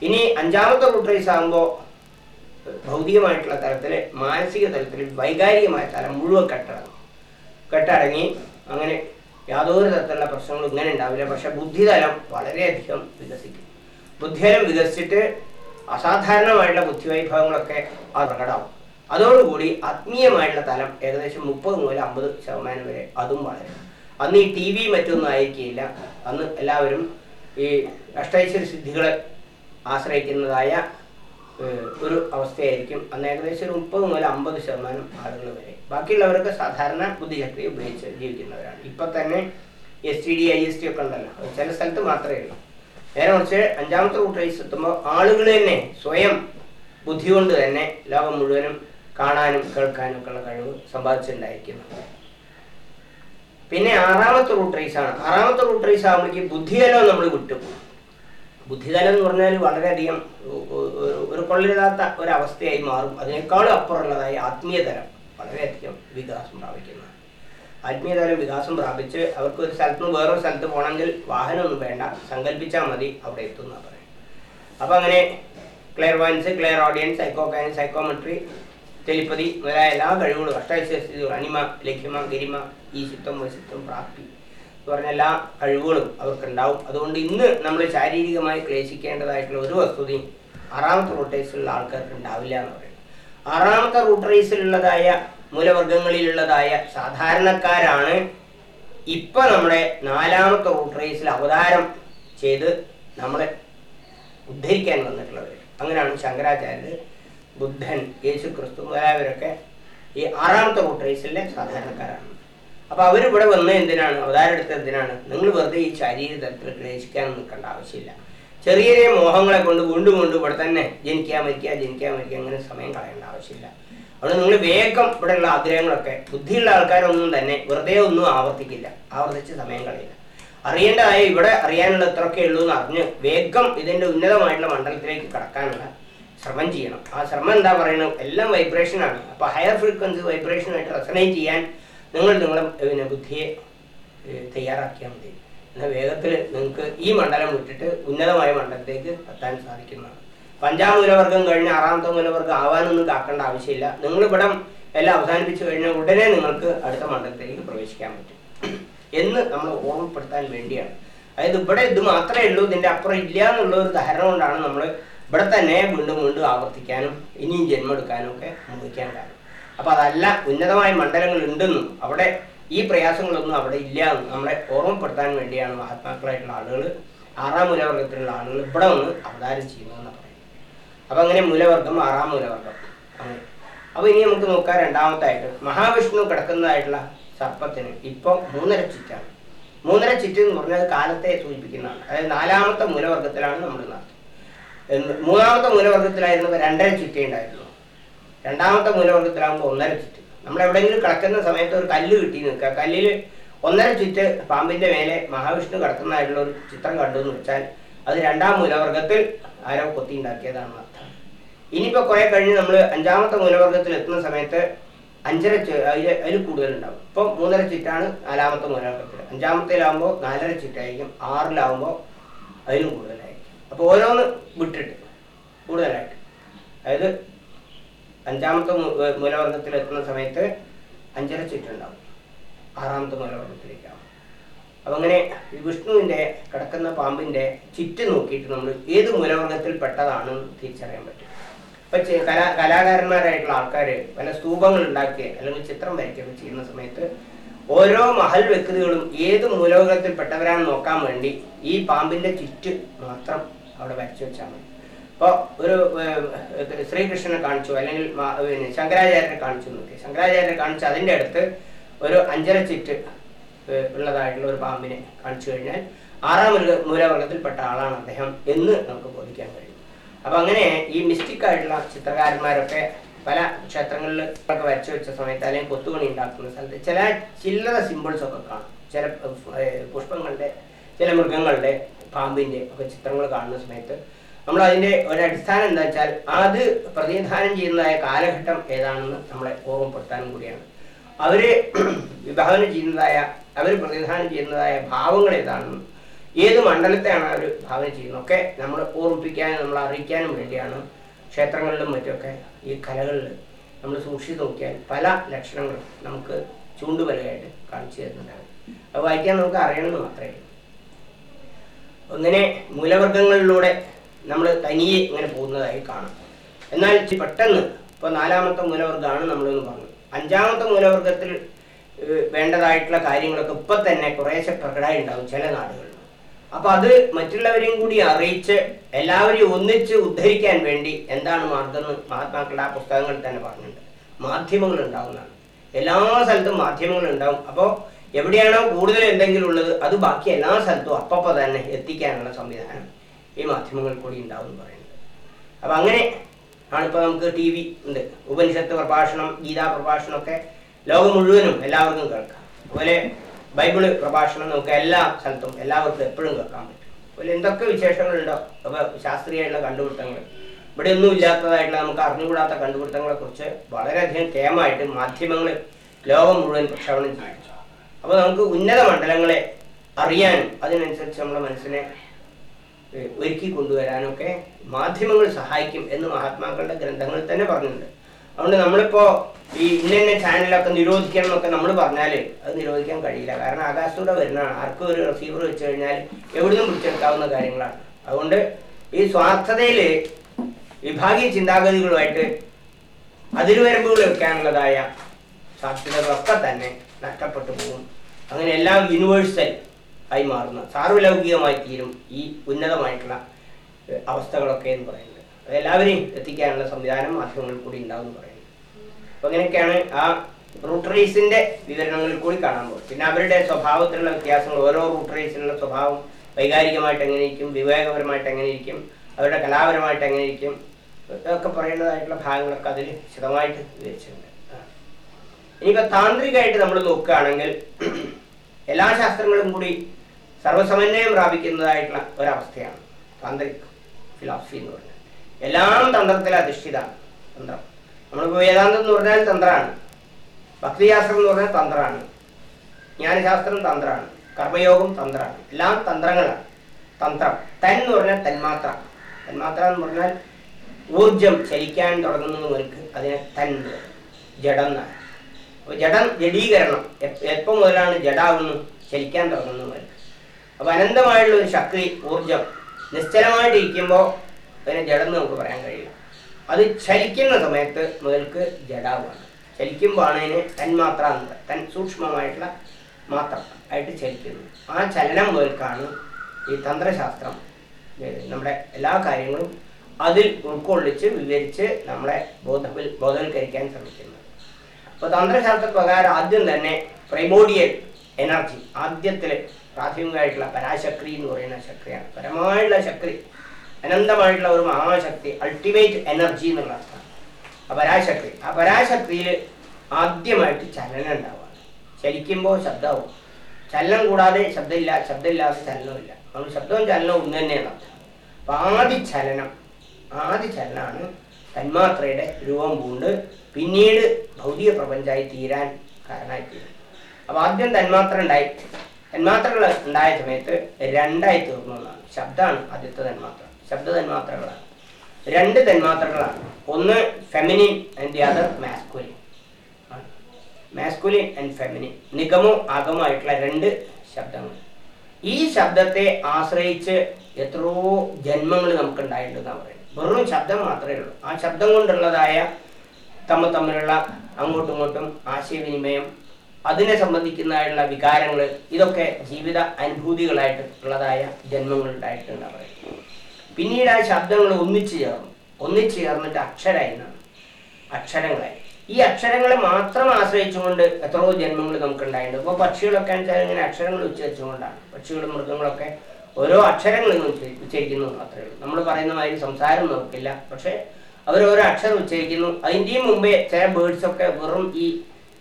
ഇനി അഞ്ചാമത്തെ റൂട്ട് റേസ് ആകുമ്പോൾ ഭൗതികമായിട്ടുള്ള തലത്തിൽ മാനസിക തലത്തിൽ വൈകാരികമായ തലം മുഴുവൻ കെട്ടടങ്ങും. കെട്ടടങ്ങി അങ്ങനെ യാതൊരു തരത്തിലുള്ള പ്രശ്നങ്ങളും ഇങ്ങനെ ഉണ്ടാവില്ല. പക്ഷെ ബുദ്ധിതലം വളരെയധികം വികസിക്കും. ബുദ്ധിതലം വികസിച്ചിട്ട് അസാധാരണമായിട്ടുള്ള ബുദ്ധിവൈഭവങ്ങളൊക്കെ പ്രകടമാവും. അതോടുകൂടി ആത്മീയമായിട്ടുള്ള തലം ഏകദേശം മുപ്പത് മുതൽ അമ്പത് ശതമാനം വരെ അതും വളരും. അന്ന് ഈ ടി വി മറ്റൊന്നും ആയിരിക്കില്ല. അന്ന് എല്ലാവരും ഈ അഷ്ടൈശ്വര്യ സിദ്ധികളെ ആശ്രയിക്കുന്നതായ ഒരു അവസ്ഥയായിരിക്കും. അന്ന് ഏകദേശം ഒരു മുപ്പത് മുതൽ അമ്പത് ശതമാനം ആളുകൾ വരെ. ബാക്കിയുള്ളവരൊക്കെ സാധാരണ ബുദ്ധിശക്തി ഉപയോഗിച്ച് ജീവിക്കുന്നവരാണ്. ഇപ്പൊ തന്നെ S T D I S T ഒക്കെ ഉണ്ടല്ലോ. ചില സ്ഥലത്ത് മാത്രമേ ഉള്ളൂ. നേരെ മറിച്ച് അഞ്ചാമത്തെ റൂട്ട് റേസ് എത്തുമ്പോൾ ആളുകൾ തന്നെ സ്വയം ബുദ്ധി കൊണ്ട് തന്നെ ലോകം മുഴുവനും കാണാനും കേൾക്കാനും ഒക്കെ ഉള്ള കഴിവ് സമ്പാദിച്ചിട്ടുണ്ടായിരിക്കുന്നു. പിന്നെ ആറാമത്തെ റൂട്ട് റേസ് ആണ്. ആറാമത്തെ റൂട്ട് റേസ് ആകുമ്പോഴേക്ക് ബുദ്ധിതലം നമ്മൾ വിട്ടുപോകും. ബുദ്ധിതലം എന്ന് പറഞ്ഞാൽ വളരെയധികം ഒരു- കൊള്ളരുതാത്ത ഒരവസ്ഥയായി മാറും. അതിനേക്കാളും അപ്പുറമുള്ളതായി ആത്മീയതലം വളരെയധികം വികാസം പ്രാപിക്കുന്നു. ആത്മീയതലം വികാസം പ്രാപിച്ച് അവർക്ക് ഒരു സ്ഥലത്ത് നിന്ന് വേറൊരു സ്ഥലത്ത് പോകണമെങ്കിൽ വാഹനമൊന്നും വേണ്ട. സങ്കല്പിച്ചാൽ മതി അവിടെ എത്തുന്ന പറയും അപ്പം അങ്ങനെ clairvoyance clairaudience psycho psychometry telepathy മുതലായ എല്ലാ കഴിവുകളും അഷ്ടാവിശ്വസ്ഥിതികളും അനിമ ലഘ്യമ ഗരിമ ഈശിത്വം വശിത്വം പ്രാപ്തി. എന്ന് പറഞ്ഞ എല്ലാ കഴിവുകളും അവർക്കുണ്ടാവും. അതുകൊണ്ട് ഇന്ന് നമ്മൾ ശാരീരികമായി ക്ലേശിക്കേണ്ടതായിട്ടുള്ള ഒരു വസ്തുതയും ആറാമത്തെ റൂട്ടേഴ്സിലുള്ള ആൾക്കാർക്ക് ഉണ്ടാവില്ല എന്ന് പറയുന്നത്. ആറാമത്തെ റൂട്ടറേഴ്സിലുള്ളതായ മൂലവർഗങ്ങളിലുള്ളതായ സാധാരണക്കാരാണ് ഇപ്പൊ നമ്മുടെ നാലാമത്തെ റൂട്ട് അവതാരം ചെയ്ത് നമ്മളെ ഉദ്ധരിക്കാൻ വന്നിട്ടുള്ളത് അങ്ങനെയാണ് ശങ്കരാചാര്യർ ബുദ്ധൻ യേശു ക്രിസ്തു മുതലായവരൊക്കെ ഈ ആറാമത്തെ റൂട്ട് സാധാരണക്കാരാണ്. അപ്പൊ അവരിവിടെ വന്ന് എന്തിനാണ്? അവതാരം എടുത്തത് എന്തിനാണ്? നിങ്ങൾ വെറുതെ ഈ ശാരീരിക തലത്തിൽ ക്ലേശിക്കാൻ നിൽക്കേണ്ട ആവശ്യമില്ല. ചെറിയ ചെറിയ മോഹങ്ങളെ കൊണ്ട് വീണ്ടും വീണ്ടും ഇവിടെ തന്നെ ജനിക്കാൻ മരിക്കുക ജനിക്കാൻ മരിക്കുക അങ്ങനെ സമയം കളയേണ്ട ആവശ്യമില്ല. അതുകൊണ്ട് നിങ്ങൾ വേഗം ഇവിടെയുള്ള ആഗ്രഹങ്ങളൊക്കെ ബുദ്ധിയുള്ള ആൾക്കാരൊന്നും തന്നെ വെറുതെ ഒന്നും ആവർത്തിക്കില്ല. ആവർത്തിച്ച് സമയം കളയില്ല. അറിയേണ്ടതായ ഇവിടെ അറിയാനുള്ള എത്രയൊക്കെ ഉള്ളൂ എന്ന് അറിഞ്ഞ് വേഗം ഇതിന്റെ ഉന്നതമായിട്ടുള്ള മണ്ഡലത്തിലേക്ക് കടക്കാനുള്ള ശ്രമം ചെയ്യണം. ആ ശ്രമം എന്താ പറയുന്നത്? എല്ലാം വൈബ്രേഷൻ ആണ്. അപ്പൊ ഹയർ ഫ്രീക്വൻസി വൈബ്രേഷനായിട്ട് റെസനേറ്റ് ചെയ്യാൻ നിങ്ങൾ നിങ്ങളെ പിന്നെ ബുദ്ധിയെ തയ്യാറാക്കിയാൽ മതി. എന്നാൽ വേഗത്തിൽ നിങ്ങൾക്ക് ഈ മണ്ഡലം വിട്ടിട്ട് ഉന്നതമായ മണ്ഡലത്തിലേക്ക് എത്താൻ സാധിക്കുന്നതാണ്. പഞ്ചാം മൂലവർഗം കഴിഞ്ഞ് ആറാമത്തെ മൂലവർഗം ആവാനൊന്നും കാക്കേണ്ട ആവശ്യമില്ല. നിങ്ങൾ ഇവിടെ എല്ലാം അവസാനിപ്പിച്ചു കഴിഞ്ഞാൽ ഉടനെ നിങ്ങൾക്ക് അടുത്ത മണ്ഡലത്തിലേക്ക് പ്രവേശിക്കാൻ പറ്റും. എന്ന് നമ്മൾ ഓർമ്മപ്പെടുത്താൻ വേണ്ടിയാണ്. അതായത് ഇവിടെ ഇത് മാത്രമേ ഉള്ളൂ ഇതിന്റെ അപ്പുറം ഇല്ല എന്നുള്ള ഒരു ധാരണ കൊണ്ടാണ് നമ്മൾ ഇവിടെ തന്നെ വീണ്ടും വീണ്ടും ആവർത്തിക്കാനും ഇനിയും ജന്മം എടുക്കാനും ഒക്കെ അനുഭവിക്കാൻ കാരണം. അപ്പൊ അതല്ല ഉന്നതമായ മണ്ഡലങ്ങൾ ഉണ്ടെന്നും അവിടെ ഈ പ്രയാസങ്ങളൊന്നും അവിടെ ഇല്ല എന്നും നമ്മളെ ഓർമ്മപ്പെടുത്താൻ വേണ്ടിയാണ് മഹാത്മാക്കളായിട്ടുള്ള ആളുകൾ ആറാം മൂലവർഗത്തിലുള്ള ആളുകൾ ഇവിടെ വന്ന് അവതാരം ചെയ്യുന്നതെന്ന് പറയുന്നത്. അപ്പൊ അങ്ങനെ മൂലവർഗം ആറാം മൂലവർഗം. അങ്ങനെ. അപ്പൊ ഇനി നമുക്ക് നോക്കാം രണ്ടാമത്തായിട്ട്. മഹാവിഷ്ണു കിടക്കുന്നതായിട്ടുള്ള സർപ്പത്തിന് ഇപ്പൊ മൂന്നര ചുറ്റാണ്. മൂന്നര ചുറ്റ് എന്ന് പറഞ്ഞാൽ കാലത്തെ സൂചിപ്പിക്കുന്നതാണ്. അതായത് നാലാമത്തെ മൂലവർഗത്തിലാണ് നമ്മൾ നടത്തുന്നത്. മൂന്നാമത്തെ മൂലവർഗത്തിലായിരുന്നപ്പോൾ രണ്ടര ചുറ്റേ ഉണ്ടായിരുന്നു. രണ്ടാമത്തെ മൂലവർഗത്തിലാകുമ്പോൾ ഒന്നര ചുറ്റ്. നമ്മൾ എവിടെയെങ്കിലും കിടക്കുന്ന സമയത്ത് ഒരു കല്ല് കിട്ടി നിൽക്കുക. കല്ലിൽ ഒന്നര ചുറ്റ് പാമ്പിന്റെ മേലെ മഹാവിഷ്ണു കിടക്കുന്നതായിട്ടുള്ള ഒരു ചിത്രം കണ്ടു എന്ന് വെച്ചാൽ അത് രണ്ടാം മൂലവർഗത്തിൽ ആരോ കൊത്തി ഉണ്ടാക്കിയതാണെന്ന് അർത്ഥം. ഇനിയിപ്പോൾ കുറെ കഴിഞ്ഞ് നമ്മൾ അഞ്ചാമത്തെ മൂലവർഗത്തിൽ എത്തുന്ന സമയത്ത് അഞ്ചര അതിൽ അതിൽ കൂടുതലുണ്ടാവും. ഇപ്പം മൂന്നര ചുറ്റാണ് നാലാമത്തെ മൂലവർഗത്തിൽ. അഞ്ചാമത്തേലാവുമ്പോൾ നാലര ചുറ്റായിരിക്കും. ആറിലാവുമ്പോൾ അതിലും കൂടുതലായിരിക്കും. അപ്പോൾ ഓരോന്ന് വിട്ടിട്ട് കൂടുതലായിട്ട്. അതായത് അഞ്ചാമത്തെ മൂലവർണത്തിൽ എത്തുന്ന സമയത്ത് അഞ്ചര ചുറ്റുണ്ടാവും. ആറാമത്തെ മൂലവർഗത്തിലേക്കാവും അപ്പൊ അങ്ങനെ വിഷ്ണുവിന്റെ കിടക്കുന്ന പാമ്പിന്റെ ചുറ്റ് നോക്കിയിട്ട് നമ്മൾ ഏത് മൂലവർഗത്തിൽ പെട്ടതാണെന്ന് തിരിച്ചറിയാൻ പറ്റും. ഇപ്പൊ കലാ കലാകാരന്മാരായിട്ടുള്ള ആൾക്കാർ പല സ്തൂപങ്ങൾ ഉണ്ടാക്കി അല്ലെങ്കിൽ ചിത്രം വരയ്ക്കുകയൊക്കെ ചെയ്യുന്ന സമയത്ത് ഓരോ മഹൽ വ്യക്തികളും ഏത് മൂലവർഗത്തിൽ പെട്ടവരാണെന്ന് നോക്കാൻ വേണ്ടി ഈ പാമ്പിന്റെ ചുറ്റ് മാത്രം അവിടെ വരച്ചു വെച്ചാൽ മതി. ഇപ്പോൾ ഒരു ശ്രീകൃഷ്ണനെ കാണിച്ചു അല്ലെങ്കിൽ പിന്നെ ശങ്കരാചാര്യനെ കാണിച്ചു നോക്കി ശങ്കരാചാര്യനെ കാണിച്ച് അതിന്റെ അടുത്ത് ഒരു അഞ്ചര ചിറ്റ് ഉള്ളതായിട്ടുള്ള ഒരു പാമ്പിനെ കാണിച്ചു കഴിഞ്ഞാൽ ആറാം മൃഗ മൂലവർഗത്തിൽപ്പെട്ട ആളാണ് അദ്ദേഹം എന്ന് നമുക്ക് ബോധിക്കാൻ കഴിയും. അപ്പൊ അങ്ങനെ ഈ മിസ്റ്റിക് ആയിട്ടുള്ള ചിത്രകാരന്മാരൊക്കെ പല ക്ഷേത്രങ്ങളിൽ ഒക്കെ വരച്ചു വെച്ച സമയത്ത് അല്ലെങ്കിൽ കൊത്തുപണി ഉണ്ടാക്കുന്ന സ്ഥലത്ത് ചില ചില്ലറ സിമ്പിൾസ് ഒക്കെ കാണും. ചില പുഷ്പങ്ങളുടെ ചില മൃഗങ്ങളുടെ പാമ്പിന്റെ ഒക്കെ ചിത്രങ്ങൾ കാണുന്ന സമയത്ത് നമ്മൾ ഒരു അടിസ്ഥാനം എന്താ വെച്ചാൽ അത് പ്രതിനിധാനം ചെയ്യുന്നതായ കാലഘട്ടം ഏതാണെന്ന് നമ്മളെ ഓർമ്മപ്പെടുത്താനും കൂടിയാണ്. അവർ <clears throat> വിഭാവനം ചെയ്യുന്നതായ അവർ പ്രതിനിധാനം ചെയ്യുന്നതായ ഭാവങ്ങൾ ഏതാണെന്നും ഏത് മണ്ഡലത്തെയാണ് അവർ ഭാവന ചെയ്യുന്നത് ഒക്കെ നമ്മൾ ഓർമ്മിപ്പിക്കാനും നമ്മൾ അറിയിക്കാനും വേണ്ടിയാണ് ക്ഷേത്രങ്ങളിലും മറ്റുമൊക്കെ ഈ കലകളിൽ നമ്മൾ സൂക്ഷിച്ചു നോക്കിയാൽ പല ലക്ഷണങ്ങളും നമുക്ക് ചൂണ്ടുപലയായിട്ട് കാണിച്ചു തരുന്നുണ്ടാകും അത് വായിക്കാൻ നമുക്ക് അറിയണമെന്ന് മാത്രമേ ഒന്നിനെ മൂലവർഗങ്ങളിലൂടെ നമ്മൾ തനിയെ ഇങ്ങനെ പോകുന്നതായി കാണാം. എന്നാൽ പെട്ടെന്ന് ഇപ്പൊ നാലാമത്തെ മൂലവർഗമാണ് നമ്മളെന്ന് പറഞ്ഞു. അഞ്ചാമത്തെ മൂലവർഗത്തിൽ വേണ്ടതായിട്ടുള്ള കാര്യങ്ങളൊക്കെ ഇപ്പൊ തന്നെ കുറേശ്ശെ പ്രകടമായി ഉണ്ടാവും ചില നാടുകളിൽ. അപ്പോൾ അത് മറ്റുള്ളവരെയും കൂടി അറിയിച്ച് എല്ലാവരെയും ഒന്നിച്ച് ഉദ്ധരിക്കാൻ വേണ്ടി എന്താണ് മാർഗം എന്ന് മഹാത്മാക്കളുടെ ആ പുസ്തകങ്ങളിൽ തന്നെ പറഞ്ഞിട്ടുണ്ട്. മാധ്യമങ്ങൾ ഉണ്ടാവുന്നതാണ്. എല്ലാ സ്ഥലത്തും മാധ്യമങ്ങൾ ഉണ്ടാവും. അപ്പോൾ എവിടെയാണോ കൂടുതൽ എന്തെങ്കിലും ഉള്ളത് അത് ബാക്കി എല്ലാ സ്ഥലത്തും അപ്പപ്പോൾ തന്നെ എത്തിക്കാനുള്ള സംവിധാനം. ഈ മാധ്യമങ്ങൾ കൂടി ഉണ്ടാവും എന്ന് പറയുന്നത്. അപ്പൊ അങ്ങനെ ആണിപ്പോൾ നമുക്ക് ടി വി ഉണ്ട്. ഉപനിഷത്ത് പ്രഭാഷണം ഗീതാ പ്രഭാഷണം ഒക്കെ ലോകം മുഴുവനും എല്ലാവർക്കും കേൾക്കാം. അതുപോലെ ബൈബിൾ പ്രഭാഷണം നമുക്ക് എല്ലാ സ്ഥലത്തും എല്ലാവർക്കും എപ്പോഴും കേൾക്കാൻ പറ്റും. അതുപോലെ എന്തൊക്കെ വിശേഷങ്ങളുണ്ടോ? അപ്പോൾ ശാസ്ത്രീയമായിട്ടുള്ള കണ്ടുപിടുത്തങ്ങൾ. ഇവിടെ ഒന്നും ഇല്ലാത്തതായിട്ടുള്ള നമുക്ക് അറിഞ്ഞുകൂടാത്ത കണ്ടുപിടുത്തങ്ങളെ കുറിച്ച് വളരെയധികം കേമായിട്ട് മാധ്യമങ്ങൾ ലോകം മുഴുവൻ പ്രക്ഷേപണം ചെയ്യും അപ്പോൾ നമുക്ക് ഉന്നത മണ്ഡലങ്ങളെ അറിയാനും അതിനനുസരിച്ച് നമ്മുടെ മനസ്സിനെ ഒരുക്കി കൊണ്ടുവരാനൊക്കെ മാധ്യമങ്ങൾ സഹായിക്കും എന്ന് മഹാത്മാക്കളുടെ ഗ്രന്ഥങ്ങൾ തന്നെ പറഞ്ഞിട്ടുണ്ട്. അതുകൊണ്ട് നമ്മളിപ്പോ ഈ ഇന്ന ഇന്ന ചാനലൊക്കെ നിരോധിക്കണം എന്നൊക്കെ നമ്മൾ പറഞ്ഞാൽ അത് നിരോധിക്കാൻ കഴിയില്ല. കാരണം ആകാശത്തൂടെ വരുന്നതാണ്. ആർക്കും ഒരു റിസീവർ വെച്ച് കഴിഞ്ഞാൽ എവിടുന്നും പിടിച്ചെടുക്കാവുന്ന കാര്യങ്ങളാണ്. അതുകൊണ്ട് ഈ സ്വാർത്ഥതയിൽ വിഭാഗീയ ചിന്താഗതികളുമായിട്ട് അതിരുവരമ്പുകൾ വെക്കാനുള്ളതായ സാധ്യതകളൊക്കെ തന്നെ നഷ്ടപ്പെട്ടു പോകും. അങ്ങനെ എല്ലാം യൂണിവേഴ്സൽ ആയി മാറുന്ന സാർവലൗകികമായി തീരും ഈ ഉന്നതമായിട്ടുള്ള അവസ്ഥകളൊക്കെ എന്ന് പറയുന്നത്. അത് എല്ലാവരെയും എത്തിക്കാനുള്ള സംവിധാനം മാധ്യമങ്ങളിൽ കൂടി ഉണ്ടാവും പറയുന്നത്. അപ്പൊ അങ്ങനെയൊക്കെയാണ് ആ റൂട്ട് റേസിന്റെ വിവരണങ്ങളിൽ കൂടി കാണാൻ പോകും പിന്നെ അവരുടെ സ്വഭാവത്തിലുള്ള വ്യത്യാസങ്ങൾ ഓരോ റൂട്ട് റേസിലുള്ള സ്വഭാവം വൈകാരികമായിട്ട് എങ്ങനെയിരിക്കും വിവേകപരമായിട്ട് എങ്ങനെയിരിക്കും അവരുടെ കലാപരമായിട്ട് എങ്ങനെയിരിക്കും ഇതൊക്കെ പറയേണ്ടതായിട്ടുള്ള ഭാഗങ്ങളൊക്കെ അതിൽ വിശദമായിട്ട് വിവരിച്ചിട്ടുണ്ട്. ഇനിയിപ്പോൾ ഇനിയിപ്പോ താന്ത്രികമായിട്ട് നമ്മൾ നോക്കുകയാണെങ്കിൽ എല്ലാ ശാസ്ത്രങ്ങളും കൂടി സർവസമന്വയം പ്രാപിക്കുന്നതായിട്ടുള്ള ഒരവസ്ഥയാണ് താന്ത്രിക് ഫിലോസഫി എന്ന് പറഞ്ഞാൽ. എല്ലാം തന്ത്രത്തിൽ അധിഷ്ഠിതമാണ് തന്ത്രം. നമ്മളിപ്പോൾ വേദാന്തം എന്ന് പറഞ്ഞാൽ തന്ത്രമാണ് ഭക്തിശാസ്ത്രം എന്ന് പറഞ്ഞാൽ തന്ത്രമാണ് ജ്ഞാനശാസ്ത്രം തന്ത്രമാണ് കർമ്മയോഗം തന്ത്രമാണ് എല്ലാം തന്ത്രങ്ങളാണ്. തന്ത്രം. തൻ എന്ന് പറഞ്ഞാൽ തന്മാത്ര. തന്മാത്ര എന്ന് പറഞ്ഞാൽ ഊർജം ചലിക്കാൻ തുടങ്ങുന്നത് മുതൽക്ക് അതിനെ തൻ. ജഡം എന്നാണ് ജഡം ജഡീകരണം. എപ്പ- മുതലാണ് ജഡാവുന്നു ചലിക്കാൻ തുടങ്ങുന്നത് മുതൽക്ക്. അപ്പോൾ അനന്തമായുള്ള ഒരു ശക്തി ഊർജം നിശ്ചലമായിട്ടിരിക്കുമ്പോൾ അതിനെ ജഡം നമുക്ക് പറയാൻ കഴിയില്ല. അത് ചലിക്കുന്ന സമയത്ത് മുതൽക്ക് ജഡാവാണ്. ചലിക്കുമ്പോഴാണ് അതിന് തന്മാത്ര തൻ സൂക്ഷ്മമായിട്ടുള്ള മാത്രം ആയിട്ട് ചലിക്കുന്നു ആ ചലനം മുതൽക്കാണ് ഈ തന്ത്രശാസ്ത്രം നമ്മുടെ എല്ലാ കാര്യങ്ങളും അതിൽ ഉൾക്കൊള്ളിച്ച് വിവരിച്ച് നമ്മളെ ബോധവൽ ബോധവൽക്കരിക്കാൻ ശ്രമിക്കുന്നത്. അപ്പോൾ തന്ത്രശാസ്ത്ര പ്രകാരം ആദ്യം തന്നെ പ്രൈമോഡിയൽ എനർജി ആദ്യത്തിൽ പ്രാഥമികമായിട്ടുള്ള പരാശക്തി എന്ന് പറയുന്ന ശക്തിയാണ്. പരമായിട്ടുള്ള ശക്തി അനന്തമായിട്ടുള്ള ഒരു മഹാശക്തി അൾട്ടിമേറ്റ് എനർജി എന്നുള്ള അർത്ഥമാണ് ആ പരാശക്തി ആ പരാശക്തിയിൽ ആദ്യമായിട്ട് ചലനം ഉണ്ടാവുകയാണ് ചലിക്കുമ്പോൾ ശബ്ദമാവും ചലനം കൂടാതെ ശബ്ദമില്ല ശബ്ദമില്ലാതെ ചലനമില്ല നമ്മൾ ശബ്ദവും ചലനവും ഒന്ന് തന്നെയാണ് അർത്ഥം. അപ്പൊ ആദ്യ ചലനം ആദ്യ ചലനമാണ് തന്മാത്രയുടെ രൂപം പൂണ്ട് പിന്നീട് ഭൗതിക പ്രപഞ്ചമായി തീരാൻ കാരണമായി തീരും അപ്പൊ ആദ്യം തന്മാത്ര ഉണ്ടായി. തന്മാത്രകൾ ഉണ്ടായ സമയത്ത് രണ്ടായി തീർന്നു എന്നാണ്. ശബ്ദമാണ് ആദ്യത്തെ തന്മാത്ര. ശബ്ദ തന്മാത്രകളാണ്. രണ്ട് തന്മാത്രകളാണ്. ഒന്ന് feminine and the other masculine masculine and feminine നിഗമോ ആഗമോ ആയിട്ടുള്ള രണ്ട് ശബ്ദങ്ങൾ. ഈ ശബ്ദത്തെ ആശ്രയിച്ച് എത്രയോ ജന്മങ്ങൾ നമുക്ക് ഉണ്ടായിട്ടുണ്ടെന്നാണ് പറയുന്നത്. വെറും ശബ്ദം മാത്രമേ ഉള്ളൂ. ആ ശബ്ദം കൊണ്ടുള്ളതായ തമ്മിൽ തമ്മിലുള്ള അങ്ങോട്ടും ഇങ്ങോട്ടും ആശയവിനിമയം അതിനെ സംബന്ധിക്കുന്നതായുള്ള വികാരങ്ങൾ ഇതൊക്കെ ജീവിത അനുഭൂതികളായിട്ട് ഉള്ളതായ ജന്മങ്ങളുണ്ടായിട്ടുണ്ട് അവർ പിന്നീട് ആ ശബ്ദങ്ങൾ ഒന്നിച്ചു ചേർന്നു. ഒന്നിച്ചു ചേർന്നിട്ട് അക്ഷരായി എന്നാണ്. അക്ഷരങ്ങളായി. ഈ അക്ഷരങ്ങളെ മാത്രം ആശ്രയിച്ചുകൊണ്ട് എത്രയോ ജന്മങ്ങൾ നമുക്ക് ഉണ്ടായിട്ടുണ്ട് ഇപ്പോൾ പക്ഷികളൊക്കെ വെച്ചാൽ ഇങ്ങനെ അക്ഷരങ്ങൾ ഉച്ചരിച്ചുകൊണ്ടാണ് പക്ഷികളും മൃഗങ്ങളൊക്കെ ഓരോ ഉച്ചരി- ഉച്ചരിക്കുന്നു മാത്രമേ ഉള്ളൂ. നമ്മൾ പറയുന്ന മാതിരി സംസാരം നോക്കില്ല. പക്ഷേ അവർ ഓരോ അക്ഷരം ഉച്ചരിക്കുന്നു. അതിന്റെയും മുമ്പേ ചില ബേർഡ്സ് ഒക്കെ വെറും ഈ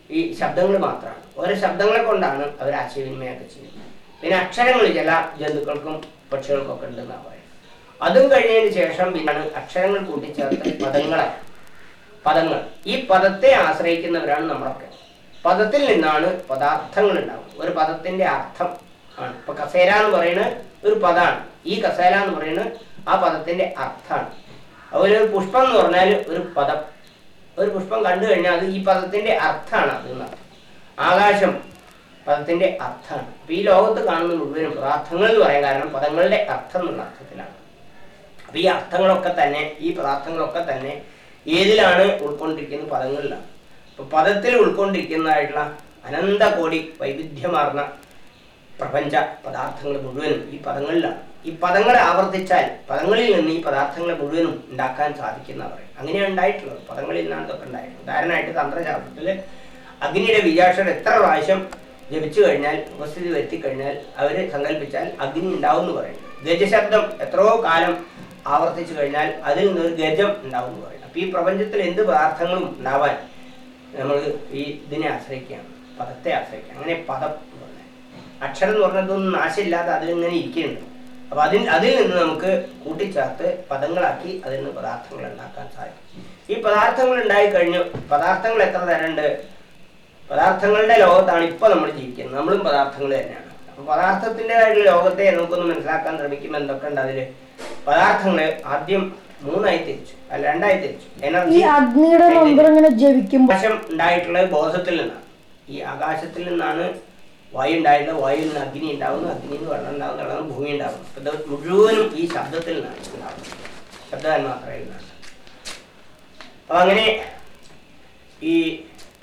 ഈ ശബ്ദങ്ങൾ മാത്രമാണ്. ഓരോ ശബ്ദങ്ങളെ കൊണ്ടാണ് അവർ ആശയവിനിമയമൊക്കെ ചെയ്യുന്നത്. പിന്നെ അക്ഷരങ്ങൾ ചില ജന്തുക്കൾക്കും പക്ഷികൾക്കും ഒക്കെ ഉണ്ടെന്നാണ് പറയുന്നത്. അതും കഴിഞ്ഞതിന് ശേഷം പിന്നാണ് അക്ഷരങ്ങൾ കൂട്ടിച്ചേർത്ത് പദങ്ങളാണ് പദങ്ങൾ. ഈ പദത്തെ ആശ്രയിക്കുന്നവരാണ് നമ്മളൊക്കെ. പദത്തിൽ നിന്നാണ് പദാർത്ഥങ്ങൾ ഉണ്ടാവുന്നത്. ഒരു പദത്തിന്റെ അർത്ഥം ആണ്. ഇപ്പൊ കസേര എന്ന് പറയുന്നത് ഒരു പദമാണ് ഈ കസേര എന്ന് പറയുന്നത് ആ പദത്തിന്റെ അർത്ഥമാണ്. അതുപോലെ ഒരു പുഷ്പം എന്ന് പറഞ്ഞാൽ ഒരു പദം. ഒരു പുഷ്പം കണ്ടു കഴിഞ്ഞാൽ അത് ഈ പദത്തിന്റെ അർത്ഥമാണ് അത് ആകാശം പദത്തിന്റെ അർത്ഥമാണ് അപ്പൊ ഈ ലോകത്ത് കാണുന്ന മുഴുവനും പദാർത്ഥങ്ങൾ എന്ന് പറയാൻ കാരണം പദങ്ങളുടെ അർത്ഥം എന്നുള്ള അർത്ഥത്തിലാണ്. അപ്പൊ ഈ അർത്ഥങ്ങളൊക്കെ തന്നെ ഈ പദാർത്ഥങ്ങളൊക്കെ തന്നെ ഏതിലാണ് ഉൾക്കൊണ്ടിരിക്കുന്ന പദങ്ങളിലാണ്. അപ്പൊ പദത്തിൽ ഉൾക്കൊണ്ടിരിക്കുന്നതായിട്ടുള്ള അനന്ത കോടി വൈവിധ്യമാർന്ന പ്രപഞ്ച പദാർത്ഥങ്ങൾ മുഴുവനും ഈ പദങ്ങളിലാണ്. ഈ പദങ്ങളെ ആവർത്തിച്ചാൽ പദങ്ങളിൽ നിന്ന് ഈ പദാർത്ഥങ്ങളെ മുഴുവനും ഉണ്ടാക്കാൻ സാധിക്കുന്ന പറയും. അങ്ങനെയാണ് ഉണ്ടായിട്ടുള്ളത്. പദങ്ങളിൽ നിന്നാണ് ഇതൊക്കെ ഉണ്ടായിട്ടുള്ളത്. ഉദാഹരണമായിട്ട് തന്ത്രശാസ്ത്രത്തിൽ അഗ്നിയുടെ ബീജാക്ഷരം എത്ര പ്രാവശ്യം ജപിച്ചു കഴിഞ്ഞാൽ ഉപസ്ഥിതി വരുത്തി കഴിഞ്ഞാൽ അവർ സങ്കല്പിച്ചാൽ അഗ്നി ഉണ്ടാവും എന്ന് പറയും. ഗജശബ്ദം എത്രയോ കാലം ആവർത്തിച്ചു കഴിഞ്ഞാൽ അതിൽ നിന്നൊരു ഗജം ഉണ്ടാവും എന്ന് പറയും. അപ്പം ഈ പ്രപഞ്ചത്തിൽ എന്ത് പദാർത്ഥങ്ങളും ഉണ്ടാവാൻ നമ്മൾ ഈ ഇതിനെ ആശ്രയിക്കുകയാണ്. പദത്തെ ആശ്രയിക്കുക അങ്ങനെ പദം അക്ഷരം എന്ന് പറഞ്ഞാൽ ഇതൊന്നും നാശമില്ലാതെ അതിലിങ്ങനെ ഇരിക്കുന്നുണ്ട്. അപ്പൊ അതിൽ അതിൽ നിന്ന് നമുക്ക് കൂട്ടിച്ചേർത്ത് പദങ്ങളാക്കി അതിൽ നിന്ന് പദാർത്ഥങ്ങൾ ഉണ്ടാക്കാൻ സാധിക്കും. ഈ പദാർത്ഥങ്ങൾ ഉണ്ടായി കഴിഞ്ഞു പദാർത്ഥങ്ങൾ എത്ര തരണ്ട് പദാർത്ഥങ്ങളുടെ ലോകത്താണ് ഇപ്പൊ നമ്മൾ ജീവിക്കുന്നത്. നമ്മളും പദാർത്ഥങ്ങൾ തന്നെയാണ്. അപ്പൊ പദാർത്ഥത്തിന്റെതായിട്ടുള്ള ലോകത്തെ നമുക്കൊന്ന് മനസ്സിലാക്കാൻ ശ്രമിക്കുമ്പോൾ എന്തൊക്കെ ഉണ്ട് അതിൽ? പദാർത്ഥങ്ങൾ ആദ്യം മൂന്നായി തിരിച്ചു അല്ല രണ്ടായി തിരിച്ചു. എനർജി അഗ്നിയുടെ ഉണ്ടായിട്ടുള്ളത് ബോധത്തിൽ നിന്നാണ്. ഈ ആകാശത്തിൽ നിന്നാണ് വായു ഉണ്ടായിരുന്ന വായുവിൽ നിന്ന് അഗ്നി ഉണ്ടാവുന്നു അഗ്നിയിൽ നിന്ന് വെള്ളം ഉണ്ടാവുന്നു വെള്ളം ഭൂമി ഉണ്ടാവുന്നു അപ്പം ഇത് മുഴുവനും ഈ ശബ്ദത്തിൽ നിന്നാണ് ശബ്ദം മാത്രമേ നിന്നാണ് അപ്പൊ അങ്ങനെ ഈ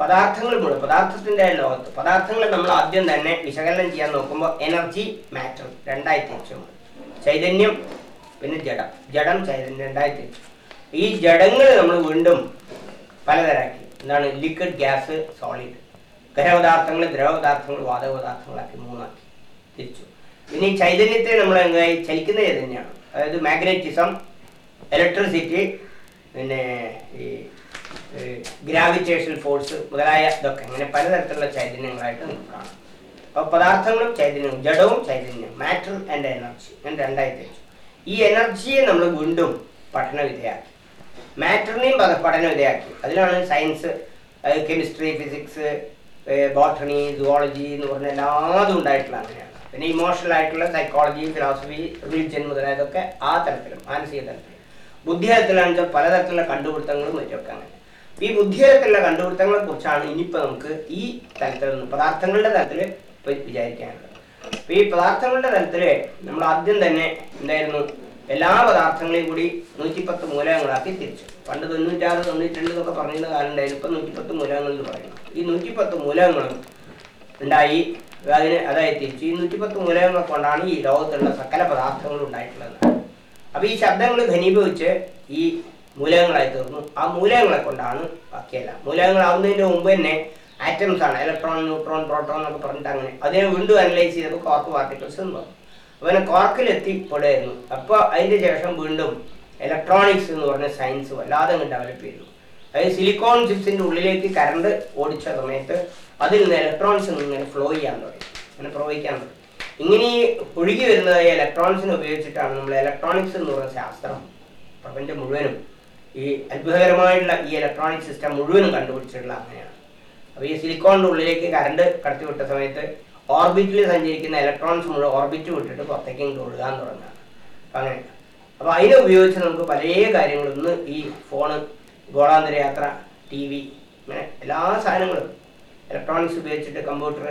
പദാർത്ഥങ്ങൾ മുഴുവൻ പദാർത്ഥത്തിന്റെ ലോകത്ത് പദാർത്ഥങ്ങൾ നമ്മൾ ആദ്യം തന്നെ വിശകലനം ചെയ്യാൻ നോക്കുമ്പോൾ എനർജി മാറ്റർ രണ്ടായി തിരിച്ചു ചൈതന്യം പിന്നെ ജഡം. ജഡം ചൈതന്യം രണ്ടായി തിരിച്ചു ഈ ജഡങ്ങൾ നമ്മൾ വീണ്ടും പലതരാക്കി എന്താണ്? Liquid gas solid. ഖരപദാർത്ഥങ്ങൾ ദ്രവപദാർത്ഥങ്ങൾ വാതക പദാർത്ഥങ്ങളാക്കി മൂന്നാക്കി തിരിച്ചു. ഇനി ചൈതന്യത്തെ നമ്മൾ എന്തായി ചലിക്കുന്ന ചൈതന്യമാണ് അതായത് മാഗ്നറ്റിസം ഇലക്ട്രിസിറ്റി പിന്നെ ഈ ഗ്രാവിറ്റേഷൻ ഫോഴ്സ് മുതലായ ഇതൊക്കെ. ഇങ്ങനെ പലതരത്തിലുള്ള ചൈതന്യങ്ങളായിട്ട് നമുക്ക് കാണാം. അപ്പോൾ പദാർത്ഥങ്ങളും ചൈതന്യവും ജഡവും ചൈതന്യവും മാറ്റർ ആൻഡ് എനർജി ഞാൻ രണ്ടായി തിരിച്ചു. ഈ എനർജിയെ നമ്മൾ വീണ്ടും പഠന വിധേയാക്കി മാറ്ററിനെയും പഠനവിധയാക്കി. അതിനാണ് science chemistry physics botany zoology എന്ന് പറഞ്ഞ എല്ലാതും ഉണ്ടായിട്ടുള്ള അങ്ങനെയാണ്. പിന്നെ ഇമോഷണൽ ആയിട്ടുള്ള സൈക്കോളജി ഫിലോസഫി റിലിജൻ മുതലായതൊക്കെ ആ തലത്തിലും മാനസിക തലത്തിലും. ബുദ്ധിതലത്തിലാണെന്ന് വെച്ചാൽ പലതരത്തിലുള്ള കണ്ടുപിടുത്തങ്ങളും മറ്റൊക്കെ അങ്ങനെ. ഈ ബുദ്ധിതലത്തിലുള്ള കണ്ടുപിടുത്തങ്ങളെ കുറിച്ചാണ് ഇനിയിപ്പോൾ നമുക്ക് ഈ തലത്തിൽ നിന്ന് പദാർത്ഥങ്ങളുടെ തലത്തിൽ വിചാരിക്കാനുള്ളത്. അപ്പൊ ഈ പദാർത്ഥങ്ങളുടെ തലത്തിൽ നമ്മൾ ആദ്യം തന്നെ എന്തായിരുന്നു? എല്ലാ പദാർത്ഥങ്ങളെയും കൂടി നൂറ്റിപ്പത്ത് മൂലകങ്ങളാക്കി തിരിച്ചു. പണ്ട് തൊണ്ണൂറ്റാറ് തൊണ്ണൂറ്റിരണ്ട് എന്നൊക്കെ പറയുന്ന കാലം ഉണ്ടായിരുന്നു ഇപ്പം നൂറ്റിപ്പത്ത് മൂലകങ്ങൾ എന്ന് പറയുന്നു ഈ നൂറ്റിപ്പത്ത് മൂലകങ്ങളും ഉണ്ടായി അതിന് അതായത് തിരിച്ചു ഈ നൂറ്റിപ്പത്ത് മൂലങ്ങളെ കൊണ്ടാണ് ഈ ലോകത്തുള്ള സകല പദാർത്ഥങ്ങളും ഉണ്ടായിട്ടുള്ളത്. അപ്പൊ ഈ ശബ്ദങ്ങൾ ഘനീഭവിച്ച് ഈ മൂലകങ്ങളായി തീർന്നു. ആ മൂലകങ്ങളെ കൊണ്ടാണ് ബാക്കിയെല്ലാം. മൂലകങ്ങളാവുന്നതിന്റെ മുമ്പ് തന്നെ ആറ്റംസ് ആണ്. ഇലക്ട്രോൺ ന്യൂട്രോൺ പ്രോട്ടോൺ എന്നൊക്കെ പറഞ്ഞിട്ട് അങ്ങനെ അതിനെ വീണ്ടും അനലൈസ് ചെയ്തപ്പോൾ കോർക്ക് പാർട്ടിക്കിൾസ് എന്ന് പറഞ്ഞു. അവനെ കോർക്കിലെത്തി പെടുമായിരുന്നു അപ്പോൾ അതിന്റെ ശേഷം വീണ്ടും ഇലക്ട്രോണിക്സ് എന്ന് പറഞ്ഞ സയൻസ് വല്ലാതെ അങ്ങ് ഡെവലപ്പ് ചെയ്തു. അതായത് സിലിക്കോൺ ചിപ്സിന്റെ ഉള്ളിലേക്ക് കറണ്ട് ഓടിച്ച സമയത്ത് അതിൽ നിന്ന് ഇലക്ട്രോൺസ് ഇങ്ങനെ ഫ്ലോ ചെയ്യാൻ തുടങ്ങി. അങ്ങനെ പ്രവഹിക്കാൻ തുടങ്ങി. ഇങ്ങനെ ഒഴുകി വരുന്നതായ ഇലക്ട്രോൺസിനെ ഉപയോഗിച്ചിട്ടാണ് നമ്മൾ ഇലക്ട്രോണിക്സ് എന്ന് പറയുന്ന ശാസ്ത്രം പ്രപഞ്ചം മുഴുവനും ഈ അത്ഭുതകരമായിട്ടുള്ള ഈ ഇലക്ട്രോണിക് സിസ്റ്റം മുഴുവനും കണ്ടുപിടിച്ചിട്ടുള്ള അങ്ങനെയാണ്. അപ്പോൾ ഈ സിലിക്കോണിന്റെ ഉള്ളിലേക്ക് കറണ്ട് കടത്തിവിട്ട സമയത്ത് ഓർബിറ്റിൽ സഞ്ചരിക്കുന്ന ഇലക്ട്രോൺസ് മുഴുവൻ ഓർബിറ്റ് വിട്ടിട്ട് പുറത്തേക്ക് ഇങ്ങോട്ട് ഒഴുകാൻ തുടങ്ങുകയാണ്. അപ്പം അങ്ങനെ. അപ്പോൾ അതിനെ ഉപയോഗിച്ച് നമുക്ക് പല കാര്യങ്ങളും ഇന്ന് ഈ ഫോണ് ഗോളാന്തര യാത്ര ടി വി അങ്ങനെ എല്ലാ സാധനങ്ങളും ഇലക്ട്രോണിക്സ് ഉപയോഗിച്ചിട്ട് കമ്പ്യൂട്ടർ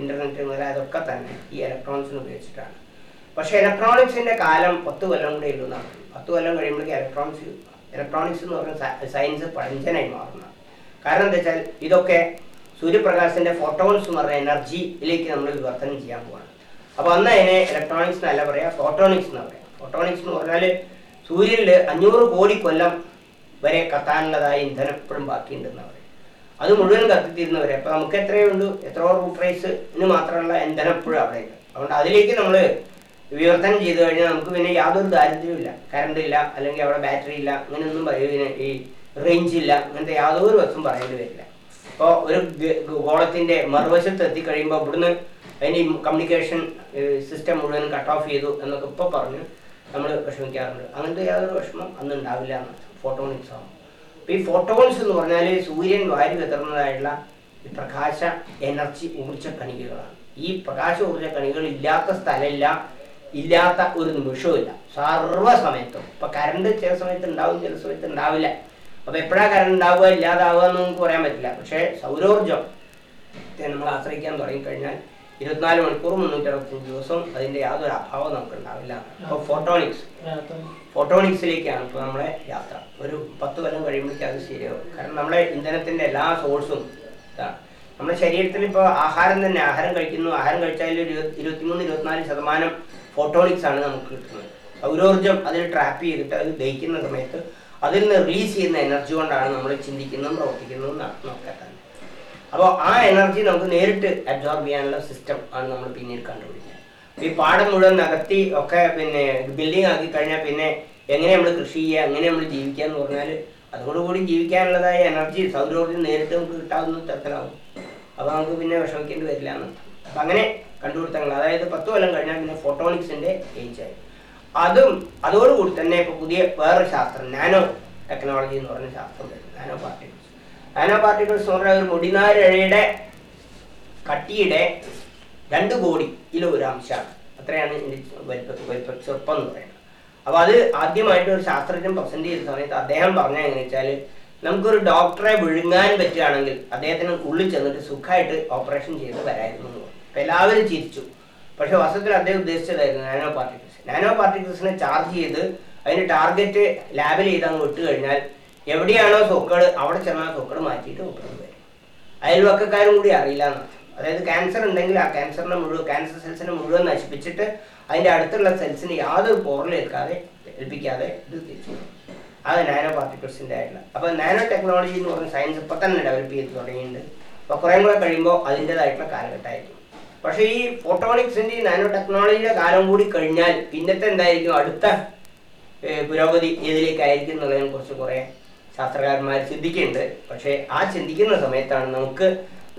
ഇന്റർനെറ്റ് മുതലായതൊക്കെ തന്നെ ഈ ഇലക്ട്രോണിക്സിന് ഉപയോഗിച്ചിട്ടാണ്. പക്ഷേ ഇലക്ട്രോണിക്സിന്റെ കാലം പത്ത് കൊല്ലം കൂടെ ഇരുന്നാണ് പത്ത് കൊല്ലം കഴിയുമ്പോഴേക്കും ഇലക്ട്രോണിക്സ് ഇലക്ട്രോണിക്സ് എന്ന് പറയുന്ന സയൻസ് പഴഞ്ചനായി മാറുന്നത് കാരണം എന്താ വെച്ചാൽ ഇതൊക്കെ സൂര്യപ്രകാശത്തിന്റെ ഫോട്ടോൺസ് എന്ന് പറഞ്ഞ എനർജിയിലേക്ക് നമ്മൾ വിവർത്തനം ചെയ്യാൻ പോവാണ്. അപ്പോൾ അന്ന് അതിനെ ഇലക്ട്രോണിക്സ് എന്നല്ല പറയാ ഫോട്ടോണിക്സ് എന്ന് പറയാം. ഫോട്ടോണിക്സ് എന്ന് പറഞ്ഞാൽ സൂര്യനിൽ അഞ്ഞൂറ് കോടി കൊല്ലം വരെ കത്താനുള്ളതായ ഇന്ധനം എപ്പോഴും ബാക്കിയുണ്ടെന്ന് പറയും അത് മുഴുവൻ കത്തിത്തീരുന്നവരെ അപ്പൊ നമുക്ക് എത്രയുണ്ട് എത്രയോ ഇന്ന് മാത്രമുള്ള ഇന്ധനം എപ്പോഴും അവിടെ ഉണ്ട് അതുകൊണ്ട് അതിലേക്ക് നമ്മൾ വിവർത്തനം ചെയ്തു കഴിഞ്ഞാൽ നമുക്ക് പിന്നെ യാതൊരു ദാരിദ്ര്യവും ഇല്ല. കറണ്ട് ഇല്ല അല്ലെങ്കിൽ അവിടെ ബാറ്ററി ഇല്ല അങ്ങനെയൊന്നും പറയുന്ന ഈ റേഞ്ച് ഇല്ല അങ്ങനത്തെ യാതൊരു വസ്തും പറയേണ്ടി വരില്ല. അപ്പോൾ ഒരു ഗോളത്തിന്റെ മറുവശത്ത് എത്തിക്കഴിയുമ്പോൾ ഇവിടുന്ന് അതിന്റെ കമ്മ്യൂണിക്കേഷൻ സിസ്റ്റം മുഴുവൻ കട്ട് ഓഫ് ചെയ്തു എന്നൊക്കെ ഇപ്പോൾ പറഞ്ഞ്. നമ്മൾ വിഷമിക്കാറുണ്ട്. അങ്ങനത്തെ യാതൊരു വിഷമം അന്ന് ഉണ്ടാവില്ല എന്ന് ഫോട്ടോണിക്സ് ആകും അപ്പം ഈ ഫോട്ടോൺസ് എന്ന് പറഞ്ഞാൽ സൂര്യൻ വാരി വിതറുന്നതായുള്ള ഈ പ്രകാശ എനർജി ഊർജ കണികകളാണ്. ഈ പ്രകാശ ഊർജ കണികൾ ഇല്ലാത്ത സ്ഥലമില്ല ഇല്ലാത്ത ഒരു നിമിഷവുമില്ല സർവ സമയത്തും ഇപ്പം കറണ്ട് ചില സമയത്ത് ഉണ്ടാവും ചില സമയത്ത് ഉണ്ടാവില്ല. അപ്പം എപ്പോഴാണ് കറണ്ട് ഉണ്ടാവുക ഇല്ലാതാവുക എന്ന് നമുക്ക് പറയാൻ പറ്റില്ല. പക്ഷേ സൗരോർജം നമ്മൾ ആശ്രയിക്കാൻ തുടങ്ങിക്കഴിഞ്ഞാൽ ഇരുപത്തിനാല് മണിക്കൂർ മുന്നൂറ്റി അറുപത്തഞ്ച് ദിവസം അതിന്റെ യാതൊരു അഭാവം നമുക്ക് ഉണ്ടാവില്ല അപ്പോൾ ഫോട്ടോണിക്സ്. ഫോട്ടോണിക്സിലേക്കാണ് ഇപ്പോൾ നമ്മളെ യാത്ര. ഒരു പത്ത് കൊല്ലം കഴിയുമ്പോഴേക്കും അത് ശരിയാവും. കാരണം നമ്മളെ ഇന്ധനത്തിന്റെ എല്ലാ സോഴ്സും ഇതാണ് നമ്മുടെ ശരീരത്തിൽ ഇപ്പോൾ ആഹാരം തന്നെ ആഹാരം കഴിക്കുന്നു. ആഹാരം കഴിച്ചാൽ ഒരു ഇരുപത്തി ഇരുപത്തിമൂന്ന് ഇരുപത്തിനാല് ശതമാനം ഫോട്ടോണിക്സ് ആണ് നമുക്ക് കിട്ടുന്നത്. സൗരോർജം അതിൽ ട്രാപ്പ് ചെയ്തിട്ട് അത് ദഹിക്കുന്ന സമയത്ത് അതിൽ നിന്ന് റിലീസ് ചെയ്യുന്ന എനർജി കൊണ്ടാണ് നമ്മൾ ചിന്തിക്കുന്നതും പ്രവർത്തിക്കുന്നതും നടത്തുന്നതൊക്കെ തന്നെ അപ്പോൾ ആ എനർജി നമുക്ക് നേരിട്ട് അബ്സോർബ് ചെയ്യാനുള്ള സിസ്റ്റം ആണ് നമ്മൾ പിന്നീട് കണ്ടുപിടിക്കുന്നത്. ഈ പാടം മുഴുവൻ നികത്തി ഒക്കെ പിന്നെ ബിൽഡിംഗ് ആക്കി കഴിഞ്ഞാൽ പിന്നെ എങ്ങനെ നമ്മൾ കൃഷി ചെയ്യുക എങ്ങനെ നമ്മൾ ജീവിക്കുക എന്ന് പറഞ്ഞാൽ അതോടുകൂടി ജീവിക്കാനുള്ളതായ എനർജി സൗരോർജം നേരിട്ട് നമുക്ക് കിട്ടാവുന്ന തരത്തിലാവും. അപ്പോൾ നമുക്ക് പിന്നെ വിഷമിക്കേണ്ടി വരില്ല എന്ന് അപ്പം അങ്ങനെ കണ്ടുപിടുത്തങ്ങൾ അതായത് പത്ത് കൊല്ലം കഴിഞ്ഞാൽ പിന്നെ ഫോട്ടോണിക്സിന്റെ ഏജ് ആയി. അതും അതോടുകൂടി തന്നെ ഇപ്പോൾ പുതിയ വേറൊരു ശാസ്ത്രം നാനോ ടെക്നോളജി എന്ന് പറഞ്ഞ ശാസ്ത്രം നാനോ പാർട്ടിക്കിൾസ് നാനോ പാർട്ടിക്കിൾസ് എന്ന് പറഞ്ഞാൽ ഒരു മുടിനാരഴയുടെ കട്ടിയുടെ രണ്ട് കോടി ഇതിൽ ഒരു അംശമാണ്. അത്രയാണ് ഇതിന്റെ വലിപ്പ ചെറുപ്പം എന്ന് പറയുന്നത്. അപ്പൊ അത് ആദ്യമായിട്ട് ഒരു ശാസ്ത്രജ്ഞൻ പ്രസന്റ് ചെയ്ത സമയത്ത് അദ്ദേഹം പറഞ്ഞ എങ്ങനെ വെച്ചാൽ നമുക്കൊരു ഡോക്ടറെ വിഴുങ്ങാൻ പറ്റുകയാണെങ്കിൽ അദ്ദേഹത്തിന് ഉള്ളിൽ ചെന്നിട്ട് സുഖമായിട്ട് ഓപ്പറേഷൻ ചെയ്ത് വരായിരുന്നു അപ്പൊ എല്ലാവരും ചിരിച്ചു. പക്ഷെ വസ്തുത്തിൽ അദ്ദേഹം ഉദ്ദേശിച്ചതായിരുന്നു നാനോ പാർട്ടിക്കിൾസ് നാനോ പാർട്ടിക്കിൾസിനെ ചാർജ് ചെയ്ത് അതിന് ടാർഗറ്റ് ലാബിൽ ചെയ്ത് അങ്ങ് വിട്ട് കഴിഞ്ഞാൽ എവിടെയാണോ സൊക്കൾ അവിടെ ചെന്നാൽ സൊക്കൾ മാറ്റിയിട്ട് ഓപ്പറേഷൻ വരും അയൽവക്കക്കാരും കൂടി അറിയില്ല എന്നർത്ഥം അതായത് ക്യാൻസർ ഉണ്ടെങ്കിൽ ആ ക്യാൻസറിനെ മുഴുവൻ ക്യാൻസർ സെൽസിനെ മുഴുവൻ നശിപ്പിച്ചിട്ട് അതിന്റെ അടുത്തുള്ള സെൽസിന് യാതൊരു പോറലേൽക്കാതെ ഏൽപ്പിക്കാതെ ഇത് തിരിച്ചു അത് നാനോ പാർട്ടിക്കിൾസിന്റെ ആയിട്ടുള്ള. അപ്പോൾ നാനോ ടെക്നോളജി എന്ന് പറഞ്ഞ സയൻസ് ഇപ്പോൾ തന്നെ ഡെവലപ്പ് ചെയ്ത് തുടങ്ങിയിട്ടുണ്ട്. അപ്പോൾ കുറേ കൂടെ കഴിയുമ്പോൾ അതിന്റെതായിട്ടുള്ള കാലഘട്ടമായിരിക്കും. പക്ഷേ ഈ ഫോട്ടോണിക്സിന്റെ ഈ നാനോ ടെക്നോളജിയുടെ കാലം കൂടി കഴിഞ്ഞാൽ പിന്നത്തെ എന്തായിരിക്കും? അടുത്ത പുരോഗതി ഏതിലേക്കായിരിക്കും എന്നുള്ളതിനെ കുറിച്ച് കുറെ ശാസ്ത്രകാരന്മാർ ചിന്തിക്കുന്നുണ്ട്. പക്ഷേ ആ ചിന്തിക്കുന്ന സമയത്താണ് നമുക്ക്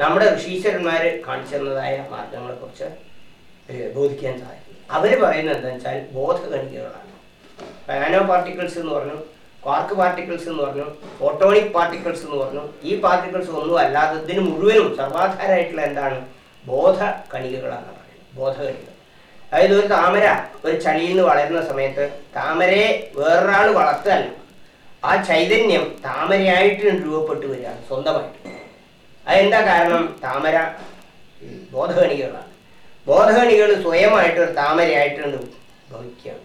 നമ്മുടെ ഋഷീശ്വരന്മാർ കാണിച്ചു തന്നതായ മാർഗങ്ങളെക്കുറിച്ച് ബോധിക്കാൻ സാധിക്കും അവർ പറയുന്നത് എന്താ വെച്ചാൽ ബോധഗണികകളാണ് നാനോ പാർട്ടിക്കിൾസ് എന്ന് പറഞ്ഞു ക്വാർക്ക് പാർട്ടിക്കിൾസ് എന്ന് പറഞ്ഞു ഫോട്ടോണിക് പാർട്ടിക്കിൾസ് എന്ന് പറഞ്ഞു ഈ പാർട്ടിക്കിൾസ് ഒന്നും അല്ലാതെ ഇതിന് മുഴുവനും സർവാധാരമായിട്ടുള്ള എന്താണ്? ബോധ കണികകളാണ് പറയുന്നത്. ബോധകണികൾ അതായത് ഒരു താമര ഒരു ചളിയിൽ നിന്ന് വളരുന്ന സമയത്ത് താമരയെ വേറൊരാൾ വളർത്തല്ല ആ ചൈതന്യം താമരയായിട്ട് രൂപപ്പെട്ടു വരികയാണ് സ്വന്തമായിട്ട്. അതെന്താ കാരണം? താമര ഈ ബോധകണികകളാണ് ബോധകണികൾ സ്വയമായിട്ട് ഒരു താമരയായിട്ട് ഭവിക്കുകയാണ്.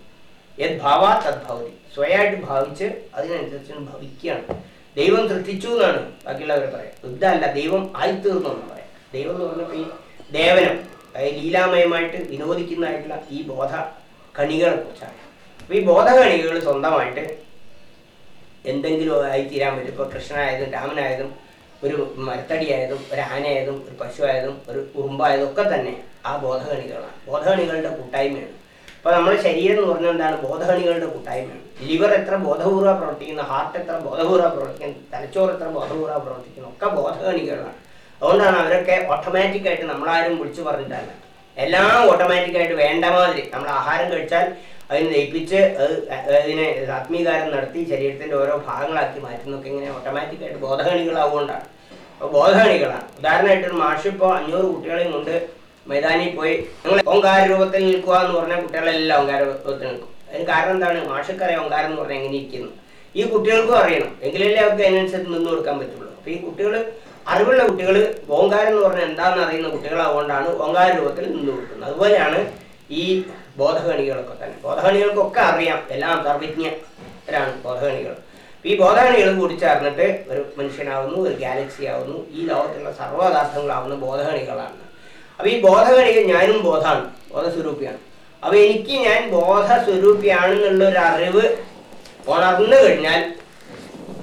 യത് ഭാവ തദ്ഭവതി. സ്വയമായിട്ട് ഭാവിച്ച് അതിനനുസരിച്ച് ഭവിക്കുകയാണ്. ദൈവം സൃഷ്ടിച്ചു എന്നാണ് ബാക്കിയുള്ളവർ പറയാം. യുദ്ധമല്ല ദൈവം ആയിത്തീർന്നു എന്ന് പറയാം. ദൈവം എന്ന് പറഞ്ഞപ്പോൾ ഈ ദേവനം അതായത് ലീലാമയമായിട്ട് വിനോദിക്കുന്നതായിട്ടുള്ള ഈ ബോധ കണികളെ കുറിച്ചാണ്. അപ്പൊ ഈ ബോധകണികൾ സ്വന്തമായിട്ട് എന്തെങ്കിലും ആയി തീരാൻ പറ്റും. ഇപ്പോൾ കൃഷ്ണനായതും രാമനായതും ഒരു മരത്തടിയായതും ഒരു ആനയായതും ഒരു പശുവായതും ഒരു ഉറുമ്പായതും ഒക്കെ തന്നെ ആ ബോധകണികളാണ്. ബോധകണികളുടെ കൂട്ടായ്മയാണ്. അപ്പോൾ നമ്മുടെ ശരീരം എന്ന് പറഞ്ഞാൽ എന്താണ്? ബോധകണികളുടെ കൂട്ടായ്മയാണ്. ലിവർ എത്ര ബോധപൂർവം പ്രവർത്തിക്കുന്നു ഹാർട്ട് എത്ര ബോധപൂർവം പ്രവർത്തിക്കുന്നു തലച്ചോറ് എത്ര ബോധപൂർവം പ്രവർത്തിക്കുന്നു ഒക്കെ ബോധകണികളാണ്. അതുകൊണ്ടാണ് അവരൊക്കെ ഓട്ടോമാറ്റിക് ആയിട്ട് നമ്മളാരും വിളിച്ചു പറഞ്ഞിട്ടല്ല എല്ലാം ഓട്ടോമാറ്റിക് ആയിട്ട് വേണ്ട മാതിരി. നമ്മൾ ആഹാരം കഴിച്ചാൽ അതിന് ലയിപ്പിച്ച് അത് അതിനെ ആത്മീകാരം നടത്തി ശരീരത്തിന്റെ ഓരോ ഭാഗങ്ങളാക്കി മാറ്റുന്നൊക്കെ ഇങ്ങനെ ഓട്ടോമാറ്റിക്കായിട്ട് ബോധഹണികളാവുകൊണ്ടാണ് അപ്പോൾ ബോധകണികളാണ് ഉദാഹരണമായിട്ട് ഒരു മാഷ് ഇപ്പോൾ അഞ്ഞൂറ് കുട്ടികളെയും കൊണ്ട് മൈതാനിൽ പോയി നിങ്ങൾ ഓങ്കാര രൂപത്തിൽ നിൽക്കുക എന്ന് പറഞ്ഞാൽ കുട്ടികളെല്ലാം ഓങ്കാര രൂപത്തിൽ നിൽക്കും. അതിന് കാരണം എന്താണ്? മാഷക്കറിയാം ഓങ്കാരം എന്ന് പറഞ്ഞാൽ എങ്ങനെ ഇരിക്കുന്നു ഈ കുട്ടികൾക്കും അറിയണം. എങ്കിലല്ലേ അവർക്ക് അതിനനുസരിച്ച് നിന്ന് കൊടുക്കാൻ പറ്റുള്ളൂ. അപ്പോൾ ഈ കുട്ടികൾ അറിവുള്ള കുട്ടികൾ ഓങ്കാരം എന്ന് പറഞ്ഞാൽ എന്താണെന്ന് അറിയുന്ന കുട്ടികളാവുകൊണ്ടാണ് ഓങ്കാര രൂപത്തിൽ നിന്ന് കൊടുക്കുന്നത്. അതുപോലെയാണ് ഈ ബോധകണികളൊക്കെ തന്നെ. ബോധഗണികൾക്കൊക്കെ അറിയാം. എല്ലാം സർവജ്ഞരാണ് ബോധഗണികൾ ഈ ബോധകണികൾ കൂടി ചേർന്നിട്ട് ഒരു മനുഷ്യനാവുന്നു ഒരു ഗാലക്സി ആവുന്നു. ഈ ലോകത്തുള്ള സർവപദാർത്ഥങ്ങളാവുന്ന ബോധഗണികളാണ് അപ്പൊ ഈ ബോധഗണികൾ ഞാനും ബോധമാണ് ബോധസ്വരൂപിയാണ്. അപ്പൊ എനിക്ക് ഞാൻ ബോധസ്വരൂപിയാണെന്നുള്ളൊരു അറിവ് ഉണർന്നു കഴിഞ്ഞാൽ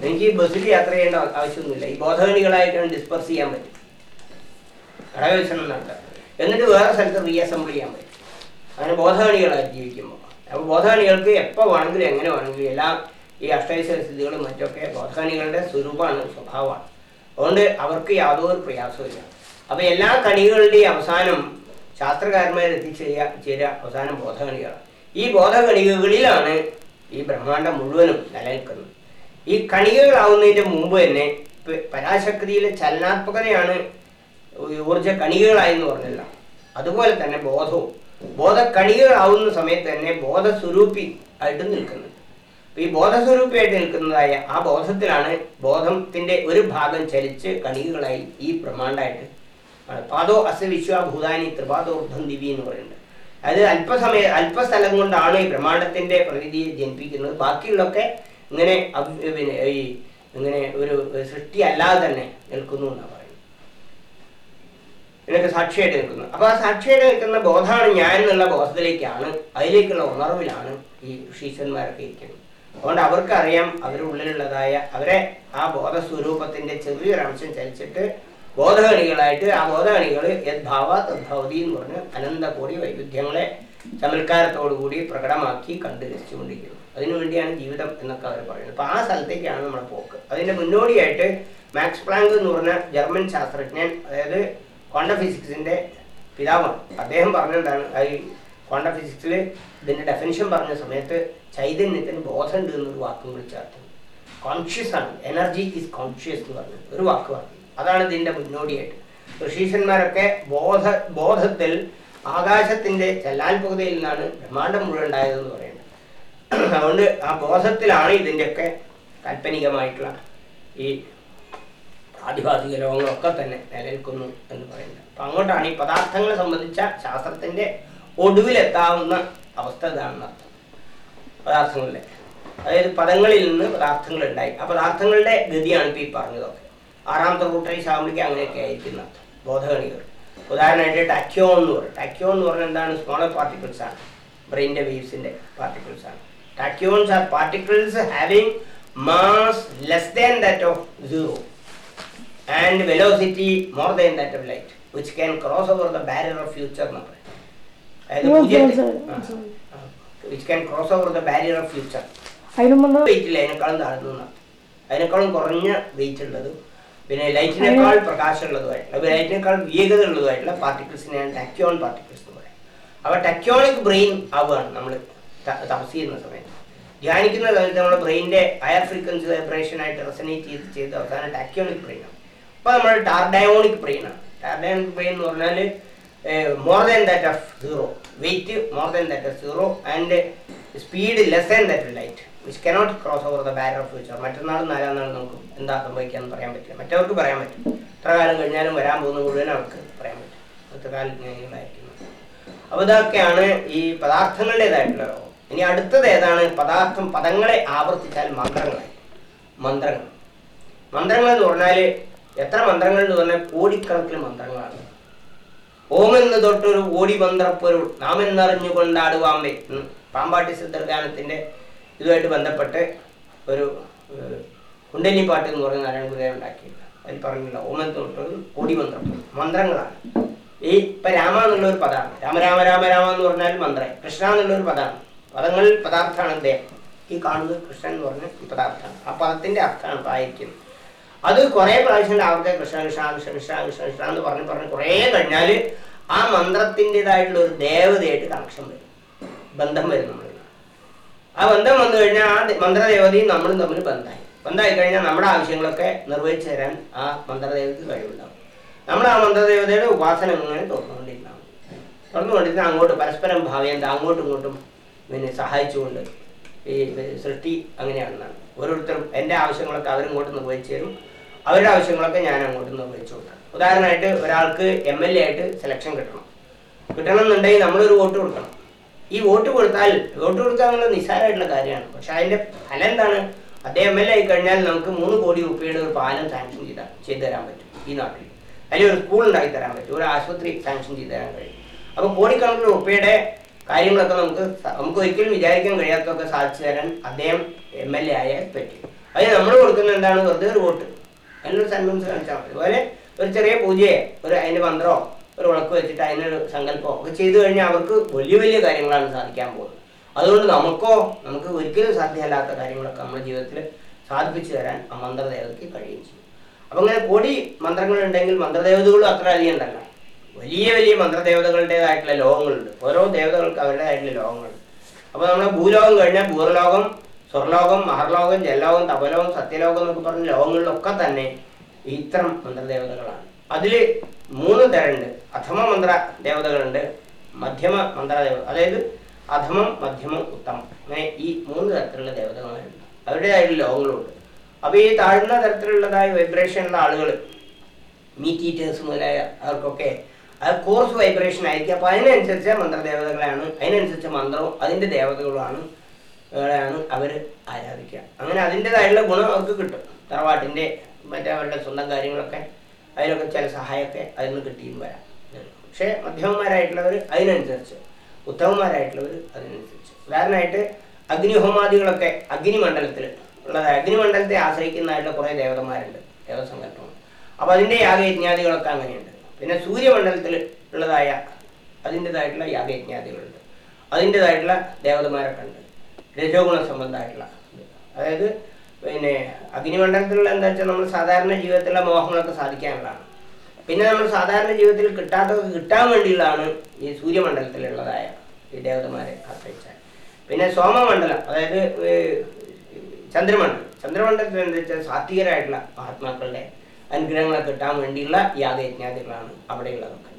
എനിക്ക് ബസ്സിൽ യാത്ര ചെയ്യേണ്ട ആവശ്യമൊന്നുമില്ല. ഈ ബോധഗണികളായിട്ടാണ് ഡിസ്പെർസ് ചെയ്യാൻ പറ്റും. ഘടകവിൽസനം നടത്താം എന്നിട്ട് വേറെ സ്ഥലത്ത് റീഅസംബിൾ ചെയ്യാൻ പറ്റും. അങ്ങനെ ബോധകണികളായി ജീവിക്കുമ്പോൾ അപ്പോൾ ബോധകണികൾക്ക് എപ്പോൾ വേണമെങ്കിലും എങ്ങനെ വേണമെങ്കിലും എല്ലാം ഈ അഷ്ടൈശ്വര സ്ഥിതികളും മറ്റൊക്കെ ബോധകണികളുടെ സ്വരൂപമാണ് സ്വഭാവമാണ്. അതുകൊണ്ട് അവർക്ക് യാതൊരു പ്രയാസമില്ല അപ്പോൾ എല്ലാ കണികളുടെയും അവസാനം ശാസ്ത്രകാരന്മാർ എത്തിച്ചേരുക ചേരുക അവസാനം ബോധകണികളാണ് ഈ ബോധകണികകളിലാണ് ഈ ബ്രഹ്മാണ്ടം മുഴുവനും നിലനിൽക്കുന്നത്. ഈ കണികകളാവുന്നതിന്റെ മുമ്പ് തന്നെ പരാശക്തിയിലെ ചലനാത്മകതയാണ് ഊർജ കണികകളായെന്ന് പറഞ്ഞല്ല. അതുപോലെ തന്നെ ബോധവും. ബോധക്കണികകളാവുന്ന സമയത്ത് തന്നെ ബോധസ്വരൂപി ആയിട്ട് നിൽക്കുന്നുണ്ട് ഈ ബോധസ്വരൂപിയായിട്ട് നിൽക്കുന്നതായ ആ ബോധത്തിലാണ് ബോധത്തിന്റെ ഒരു ഭാഗം ചലിച്ച് കണികകളായി ഈ ബ്രഹ്മാണ്ടായിട്ട് പാദോ അസ് വിശ്വഭൂതാനി ത്രിപാദോർദ്ധം ദിവി എന്ന് പറയുന്നത്. അത് അല്പസമയ അല്പസ്ഥലം കൊണ്ടാണ് ഈ ബ്രഹ്മാണ്ടത്തിന്റെ പ്രകൃതിയെ ജനിപ്പിക്കുന്നത്. ബാക്കിയുള്ളൊക്കെ ഇങ്ങനെ ഈ ഇങ്ങനെ ഒരു സൃഷ്ടി അല്ലാതെ തന്നെ നിൽക്കുന്നു എന്നാണ്. ഇതിനൊക്കെ സാക്ഷിയായിട്ട് നിൽക്കുന്നു. അപ്പൊ ആ സാക്ഷിയായിട്ട് നിൽക്കുന്ന ബോധമാണ് ഞാൻ എന്നുള്ള ബോധത്തിലേക്കാണ് അതിലേക്കുള്ള ഉണർവിലാണ് ഈ ഋഷീശന്മാരൊക്കെ ഇരിക്കുന്നത്. അതുകൊണ്ട് അവർക്കറിയാം അവരുടെ ഉള്ളിലുള്ളതായ അവരെ ആ ബോധസ്വരൂപത്തിന്റെ ചെറിയൊരംശം ചലിച്ചിട്ട് ബോധകണികളായിട്ട് ആ ബോധകണികൾ യദ്ഭാവ തദ്ഭവതി എന്ന് പറഞ്ഞ് അനന്തകോടി വൈവിധ്യങ്ങളെ ചമൽക്കാരത്തോടുകൂടി പ്രകടമാക്കി കണ്ടു രസിച്ചുകൊണ്ടിരിക്കുന്നു അതിനുവേണ്ടിയാണ് ജീവിതം എന്നൊക്കെ അവർ പറയുന്നത്. അപ്പോൾ ആ സ്ഥലത്തേക്കാണ് നമ്മുടെ പോക്ക്. അതിന്റെ മുന്നോടിയായിട്ട് മാക്സ് പ്ലാങ്ക് എന്ന് പറഞ്ഞ ജർമ്മൻ ശാസ്ത്രജ്ഞൻ അതായത് ക്വാണ്ടം ഫിസിക്സിന്റെ പിതാവാണ് അദ്ദേഹം പറഞ്ഞെന്താണ് ഈ ക്വാണ്ടം ഫിസിക്സിൽ ഇതിന്റെ ഡെഫിനിഷൻ പറഞ്ഞ സമയത്ത് ചൈതന്യത്തിന് ബോധമുണ്ട് എന്നൊരു വാക്കും കൂടി കോൺഷ്യസ് ആണ്. എനർജി ഈസ് കോൺഷ്യസ് എന്ന് പറഞ്ഞു. ഒരു വാക്ക് പറഞ്ഞു. അതാണ് ഇതിന്റെ മുന്നോടിയായിട്ട്. ഋഷീശന്മാരൊക്കെ ബോധ ബോധത്തിൽ ആകാശത്തിന്റെ പകുതിയിൽ നിന്നാണ് ബ്രഹ്മാണ്ടം മുഴുവൻ ഉണ്ടായതെന്ന് പറയുന്നത്. അതുകൊണ്ട് ആ ബോധത്തിലാണ് ഇതിന്റെയൊക്കെ കാൽപ്പനികമായിട്ടുള്ള ഈ പ്രാതിഭാസിക ലോകങ്ങളൊക്കെ തന്നെ നിലനിൽക്കുന്നു എന്ന് പറയുന്നത്. അപ്പം അങ്ങോട്ടാണ് ഈ പദാർത്ഥങ്ങളെ സംബന്ധിച്ച ശാസ്ത്രത്തിന്റെ ഒടുവിലെത്താവുന്ന അവസ്ഥ ഇതാണെന്ന് അർത്ഥം പദാർത്ഥങ്ങളിലെ. അതായത് പദങ്ങളിൽ നിന്ന് പദാർത്ഥങ്ങൾ ഉണ്ടായി. ആ പദാർത്ഥങ്ങളുടെ ഗതിയാണ് ഇപ്പോൾ ഈ പറഞ്ഞതൊക്കെ. ആറാമത്തെ കൂട്ടറി ആകുമ്പോഴേക്കും അങ്ങനെയൊക്കെ ആയിരിക്കുന്ന ബോധഗണികൾ ഉദാഹരണമായിട്ട് ടാക്യോ എന്ന് പറയും. ടാക്യോ എന്ന് പറഞ്ഞാൽ എന്താണ്? സ്മോളർ പാർട്ടിക്കിൾസ് ആണ്. ബ്രെയിന്റെ വേവ്സിന്റെ പാർട്ടിക്കിൾസ് ആണ്. Tachyons are particles having mass less than that of zero and velocity more than that of light, which can cross over the barrier of future എന്ന് പറയും. അതായത് പൂജ്യത്തെ- cross over the barrier of future. അതിനും വന്ന് wait ഇല്ല അതിനേക്കാളും താഴ്ന്ന അതിനേക്കാളും കുറഞ്ഞ വെയിറ്റ് ഉള്ളത്. പിന്നെ ലൈറ്റിനേക്കാൾ പ്രകാശമുള്ളതുമായിട്ടുള്ള ലൈറ്റിനേക്കാൾ വേഗത ഉള്ളതുമായിട്ടുള്ള പാർട്ടിക്കിൾസിനെയാണ് ടാക്യോൺ പാർട്ടിക്കിൾസ് എന്ന് പറയുന്നത്. അപ്പോൾ ടെക്യോണിക് ബ്രെയിൻ ആവുകയാണ് നമ്മൾ തപസ് ചെയ്യുന്ന സമയത്ത്. ധ്യാനിക്കുന്ന സമയത്ത് നമ്മുടെ ബ്രെയിനിന്റെ ഹയർ ഫ്രീക്വൻസി വൈബ്രേഷൻ ആയിട്ട് റെസനേറ്റ് ചെയ്ത് ചെയ്ത് അവസാനം ടാക്യോണിക് ബ്രെയിൻ ആണ് അപ്പോൾ നമ്മൾ ടാർഡയോണിക് ബ്രെയിൻ ആണ്. ടാർഡയോണിക് ബ്രെയിൻ എന്ന് പറഞ്ഞാൽ more than that of zero weight more than that of zero and speed less than that light which cannot cross over the barrier of future മറ്റന്നാളും നാലാം നാളും നമുക്ക് എന്താ സംഭവിക്കാന്ന് പറയാൻ പറ്റില്ല. മറ്റവർക്ക് പറയാൻ പറ്റും. എത്ര കാലം കഴിഞ്ഞാലും വരാൻ പോകുന്ന മുഴുവൻ അവർക്ക് പറയാൻ പറ്റും. അടുത്ത കാലം ജ്ഞാനികളായിരിക്കുന്നത് അപ്പോൾ ഇതൊക്കെയാണ് ഈ പദാർത്ഥങ്ങളുടേതായിട്ടുള്ള രോഗം. ഇനി അടുത്തത് ഏതാണ്? പദാർത്ഥം പദങ്ങളെ ആവർത്തിച്ചാൽ മന്ത്രങ്ങളായി മന്ത്രങ്ങൾ. മന്ത്രങ്ങൾ എന്ന് പറഞ്ഞാൽ എത്ര മന്ത്രങ്ങൾ എന്ന് പറഞ്ഞാൽ കോടിക്കണക്കിന് മന്ത്രങ്ങളാണ്. ഓം എന്ന് തൊട്ടൊരു ഓടി മന്ത്രപ്പൊരുൾ നാം എന്നറിഞ്ഞുകൊണ്ടാടുവാമ്പേ എന്ന് പാമ്പാട്ടി സിദ്ധർഗാനത്തിന്റെ ഇതുമായിട്ട് ബന്ധപ്പെട്ട് ഒരു കുണ്ടലി പാട്ട് എന്ന് പറഞ്ഞ് നാരായണ ഗുരുദേവൻ ഉണ്ടാക്കിയിട്ടുണ്ട് അതിൽ പറഞ്ഞില്ല ഓം എന്ന് തൊട്ടൊരു ഓടി മന്ത്രപ്പൊരുൾ മന്ത്രങ്ങളാണ്. ഈ ഇപ്പൊ രാമ എന്നുള്ള ഒരു പദമാണ് രാമ രാമ രാമ രാമ എന്ന് പറഞ്ഞാൽ മന്ത്രം. കൃഷ്ണ എന്നുള്ള ഒരു പദമാണ് പദങ്ങളിൽ പദാർത്ഥമാണ് അദ്ദേഹം ഈ കാണുന്നത് കൃഷ്ണൻ എന്ന് പറഞ്ഞ പദാർത്ഥമാണ് ആ പദത്തിന്റെ അർത്ഥമാണ് ആയിരിക്കുന്നത് അത് കുറേ പ്രാവശ്യം രാവിലത്തെ കൃഷ്ണ കൃഷ്ണ കൃഷ്ണ കൃഷ്ണ കൃഷ്ണ കൃഷ്ണ എന്ന് പറഞ്ഞ് പറഞ്ഞ് കുറേ കഴിഞ്ഞാൽ ആ മന്ത്രത്തിന്റെതായിട്ടുള്ള ഒരു ദേവതയായിട്ട് കണക്ഷൻ വരും. ബന്ധം വരും നമ്മൾ ആ ബന്ധം വന്നു കഴിഞ്ഞാൽ ആ മന്ത്രദേവതയും നമ്മളും തമ്മിൽ ബന്ധമായി ബന്ധമായി കഴിഞ്ഞാൽ നമ്മുടെ ആവശ്യങ്ങളൊക്കെ നിർവഹിച്ചു തരാൻ ആ മന്ത്രദേവതയ്ക്ക് കഴിവുണ്ടാവും. നമ്മൾ ആ മന്ത്രദേവതയുടെ ഉപാസന ഇങ്ങനെ തുറന്നുകൊണ്ടിരുന്നാണ് തുറന്നുകൊണ്ടിരുന്ന അങ്ങോട്ട് പരസ്പരം ഭാവിയെന്താ അങ്ങോട്ടും ഇങ്ങോട്ടും പിന്നെ സഹായിച്ചുകൊണ്ട് ഈ സൃഷ്ടി അങ്ങനെയാണെന്നാണ്. ഓരോരുത്തരും എന്റെ ആവശ്യങ്ങളൊക്കെ അവരിങ്ങോട്ട് നിർവഹിച്ചു തരും. അവരുടെ ആവശ്യങ്ങളൊക്കെ ഞാൻ അങ്ങോട്ട് നിർവഹിച്ചു കൊടുക്കാം ഉദാഹരണമായിട്ട് ഒരാൾക്ക് എം എൽ എ ആയിട്ട് സെലക്ഷൻ കിട്ടണം. കിട്ടണം എന്നുണ്ടെങ്കിൽ നമ്മളൊരു വോട്ട് കൊടുക്കണം. ഈ വോട്ട് കൊടുത്താൽ വോട്ട് കൊടുക്കുക എന്നുള്ളത് നിസ്സാരമായിട്ടുള്ള കാര്യമാണ്. പക്ഷെ അതിന്റെ ഫലം എന്താണ്? അദ്ദേഹം എം എൽ എ ആയി കഴിഞ്ഞാൽ നമുക്ക് മൂന്ന് കോടി രൂപയുടെ ഒരു പാലം സാങ്ഷൻ ചെയ്ത ചെയ്തു തരാൻ പറ്റും ഈ നാട്ടിൽ. അല്ലെങ്കിൽ ഒരു സ്കൂൾ ഉണ്ടാക്കി തരാൻ പറ്റും. ഒരു ആശുപത്രി സാങ്ഷൻ ചെയ്തു തരാൻ കഴിയും. അപ്പോൾ കോടിക്കണക്കിന് രൂപയുടെ കാര്യങ്ങളൊക്കെ നമുക്ക് നമുക്ക് ഒരിക്കലും വിചാരിക്കാൻ കഴിയാത്തതൊക്കെ സാധിച്ചു തരാൻ അദ്ദേഹം എം എൽ എ ആയാൽ പറ്റും. അതിന് നമ്മൾ കൊടുക്കുന്ന എന്താണ്? വെറുതെ ഒരു വോട്ട്. അതിനൊരു സെന്റൻസ് കാണിച്ചാൽ മതി. അതുപോലെ ഒരു ചെറിയ പൂജയെ ഒരു അതിന്റെ മന്ത്രമോ ഒരു വിളക്ക് വെച്ചിട്ട് അതിനൊരു സങ്കല്പമോ ഒക്കെ ചെയ്തു കഴിഞ്ഞാൽ അവർക്ക് വലിയ വലിയ കാര്യങ്ങളാണ് സാധിക്കാൻ പോകുന്നത്. അതുകൊണ്ട് നമുക്കോ നമുക്ക് ഒരിക്കലും സാധ്യമല്ലാത്ത കാര്യങ്ങളൊക്കെ നമ്മുടെ ജീവിതത്തിൽ സാധിപ്പിച്ചു തരാൻ ആ മന്ത്രദേവതയ്ക്ക് കഴിയുകയും ചെയ്യും. അപ്പം അങ്ങനെ കോടി മന്ത്രങ്ങളുണ്ടെങ്കിൽ മന്ത്രദേവതകളും അത്ര അധികം ഉണ്ടല്ല വലിയ വലിയ മന്ത്രദേവതകളുടേതായിട്ടുള്ള ലോകങ്ങളുണ്ട്. ഓരോ ദേവതകൾക്ക് അവരുടേതായിട്ടുള്ള ലോകങ്ങളുണ്ട്. അപ്പോൾ നമ്മുടെ ഭൂലോകം കഴിഞ്ഞാൽ ഭൂർലോകം സ്വർലോകം മഹർലോകം ജലലോകം തപലോകം സത്യലോകം എന്നൊക്കെ പറഞ്ഞ ലോകങ്ങളിലൊക്കെ തന്നെ ഇത്തരം മന്ത്രദേവതകളാണ്. അതിൽ മൂന്ന് തരമുണ്ട്. അധമ മന്ത്ര ദേവതകളുണ്ട് മധ്യമ മന്ത്ര ദേവത അതായത് അധമം മധ്യമം ഉത്തമം. അങ്ങനെ ഈ മൂന്ന് തരത്തിലുള്ള ദേവതകളുണ്ട് അവരുടേതായിട്ടുള്ള ലോകങ്ങളുണ്ട്. അപ്പോൾ ഈ താഴ്ന്ന തരത്തിലുള്ളതായ വൈബ്രേഷനുള്ള ആളുകൾ മീറ്റ് ഈറ്റേഴ്സ് മുതലായ അവർക്കൊക്കെ അത് കോഴ്സ് വൈബ്രേഷൻ ആയിരിക്കും. അപ്പോൾ അതിനനുസരിച്ച് മന്ത്രദേവതകളാണ് അതിനനുസരിച്ച് മന്ത്രവും അതിന്റെ ദേവതകളുമാണ് ാണ് അവർ ആരാധിക്കുക. അങ്ങനെ അതിന്റെതായിട്ടുള്ള ഗുണം അവർക്ക് കിട്ടും. തറവാട്ടിന്റെ മറ്റേ അവരുടെ സ്വന്തം കാര്യങ്ങളൊക്കെ അതിനൊക്കെ ചില സഹായമൊക്കെ അതിൽ നിന്ന് കിട്ടിയും വരാം. പക്ഷേ മധ്യമന്മാരായിട്ടുള്ളവർ അതിനനുസരിച്ച് ഉത്തമന്മാരായിട്ടുള്ളവർ അതിനനുസരിച്ച്. ഉദാഹരണമായിട്ട് അഗ്നിഹോമാദികളൊക്കെ അഗ്നിമണ്ഡലത്തിൽ ഉള്ളത് അഗ്നിമണ്ഡലത്തെ ആശ്രയിക്കുന്നതായിട്ടുള്ള കുറേ ദേവതന്മാരുണ്ട് ദേവസങ്കല്പങ്ങൾ അപ്പോൾ അതിന്റെ യാഗയജ്ഞാദികളൊക്കെ അങ്ങനെയുണ്ട്. പിന്നെ സൂര്യമണ്ഡലത്തിൽ ഉള്ളതായ അതിന്റെതായിട്ടുള്ള യാഗയജ്ഞാദികളുണ്ട്. അതിന്റെതായിട്ടുള്ള ദേവതമാരൊക്കെ ഉണ്ട്. രജോഗുണ സംബന്ധമായിട്ടുള്ള. അതായത് പിന്നെ അഗ്നിമണ്ഡലത്തിലുള്ള എന്താ വെച്ചാൽ നമ്മൾ സാധാരണ ജീവിതത്തിലെ മോഹങ്ങളൊക്കെ സാധിക്കാനുള്ളതാണ്. പിന്നെ നമ്മൾ സാധാരണ ജീവിതത്തിൽ കിട്ടാത്തതൊക്കെ കിട്ടാൻ വേണ്ടിയുള്ളതാണ് ഈ സൂര്യമണ്ഡലത്തിലുള്ളതായ ഈ ദേവതമാരെ ആശ്രയിച്ചാൽ പിന്നെ സോമമണ്ഡലം അതായത് ചന്ദ്രമണ്ഡലം. ചന്ദ്രമണ്ഡലത്തിൽ എന്താ വെച്ചാൽ സാത്വികരായിട്ടുള്ള മഹാത്മാക്കളുടെ അനുഗ്രഹങ്ങളൊക്കെ കിട്ടാൻ വേണ്ടിയുള്ള യാഗയജ്ഞാദികളാണ് അവിടെയുള്ളതൊക്കെ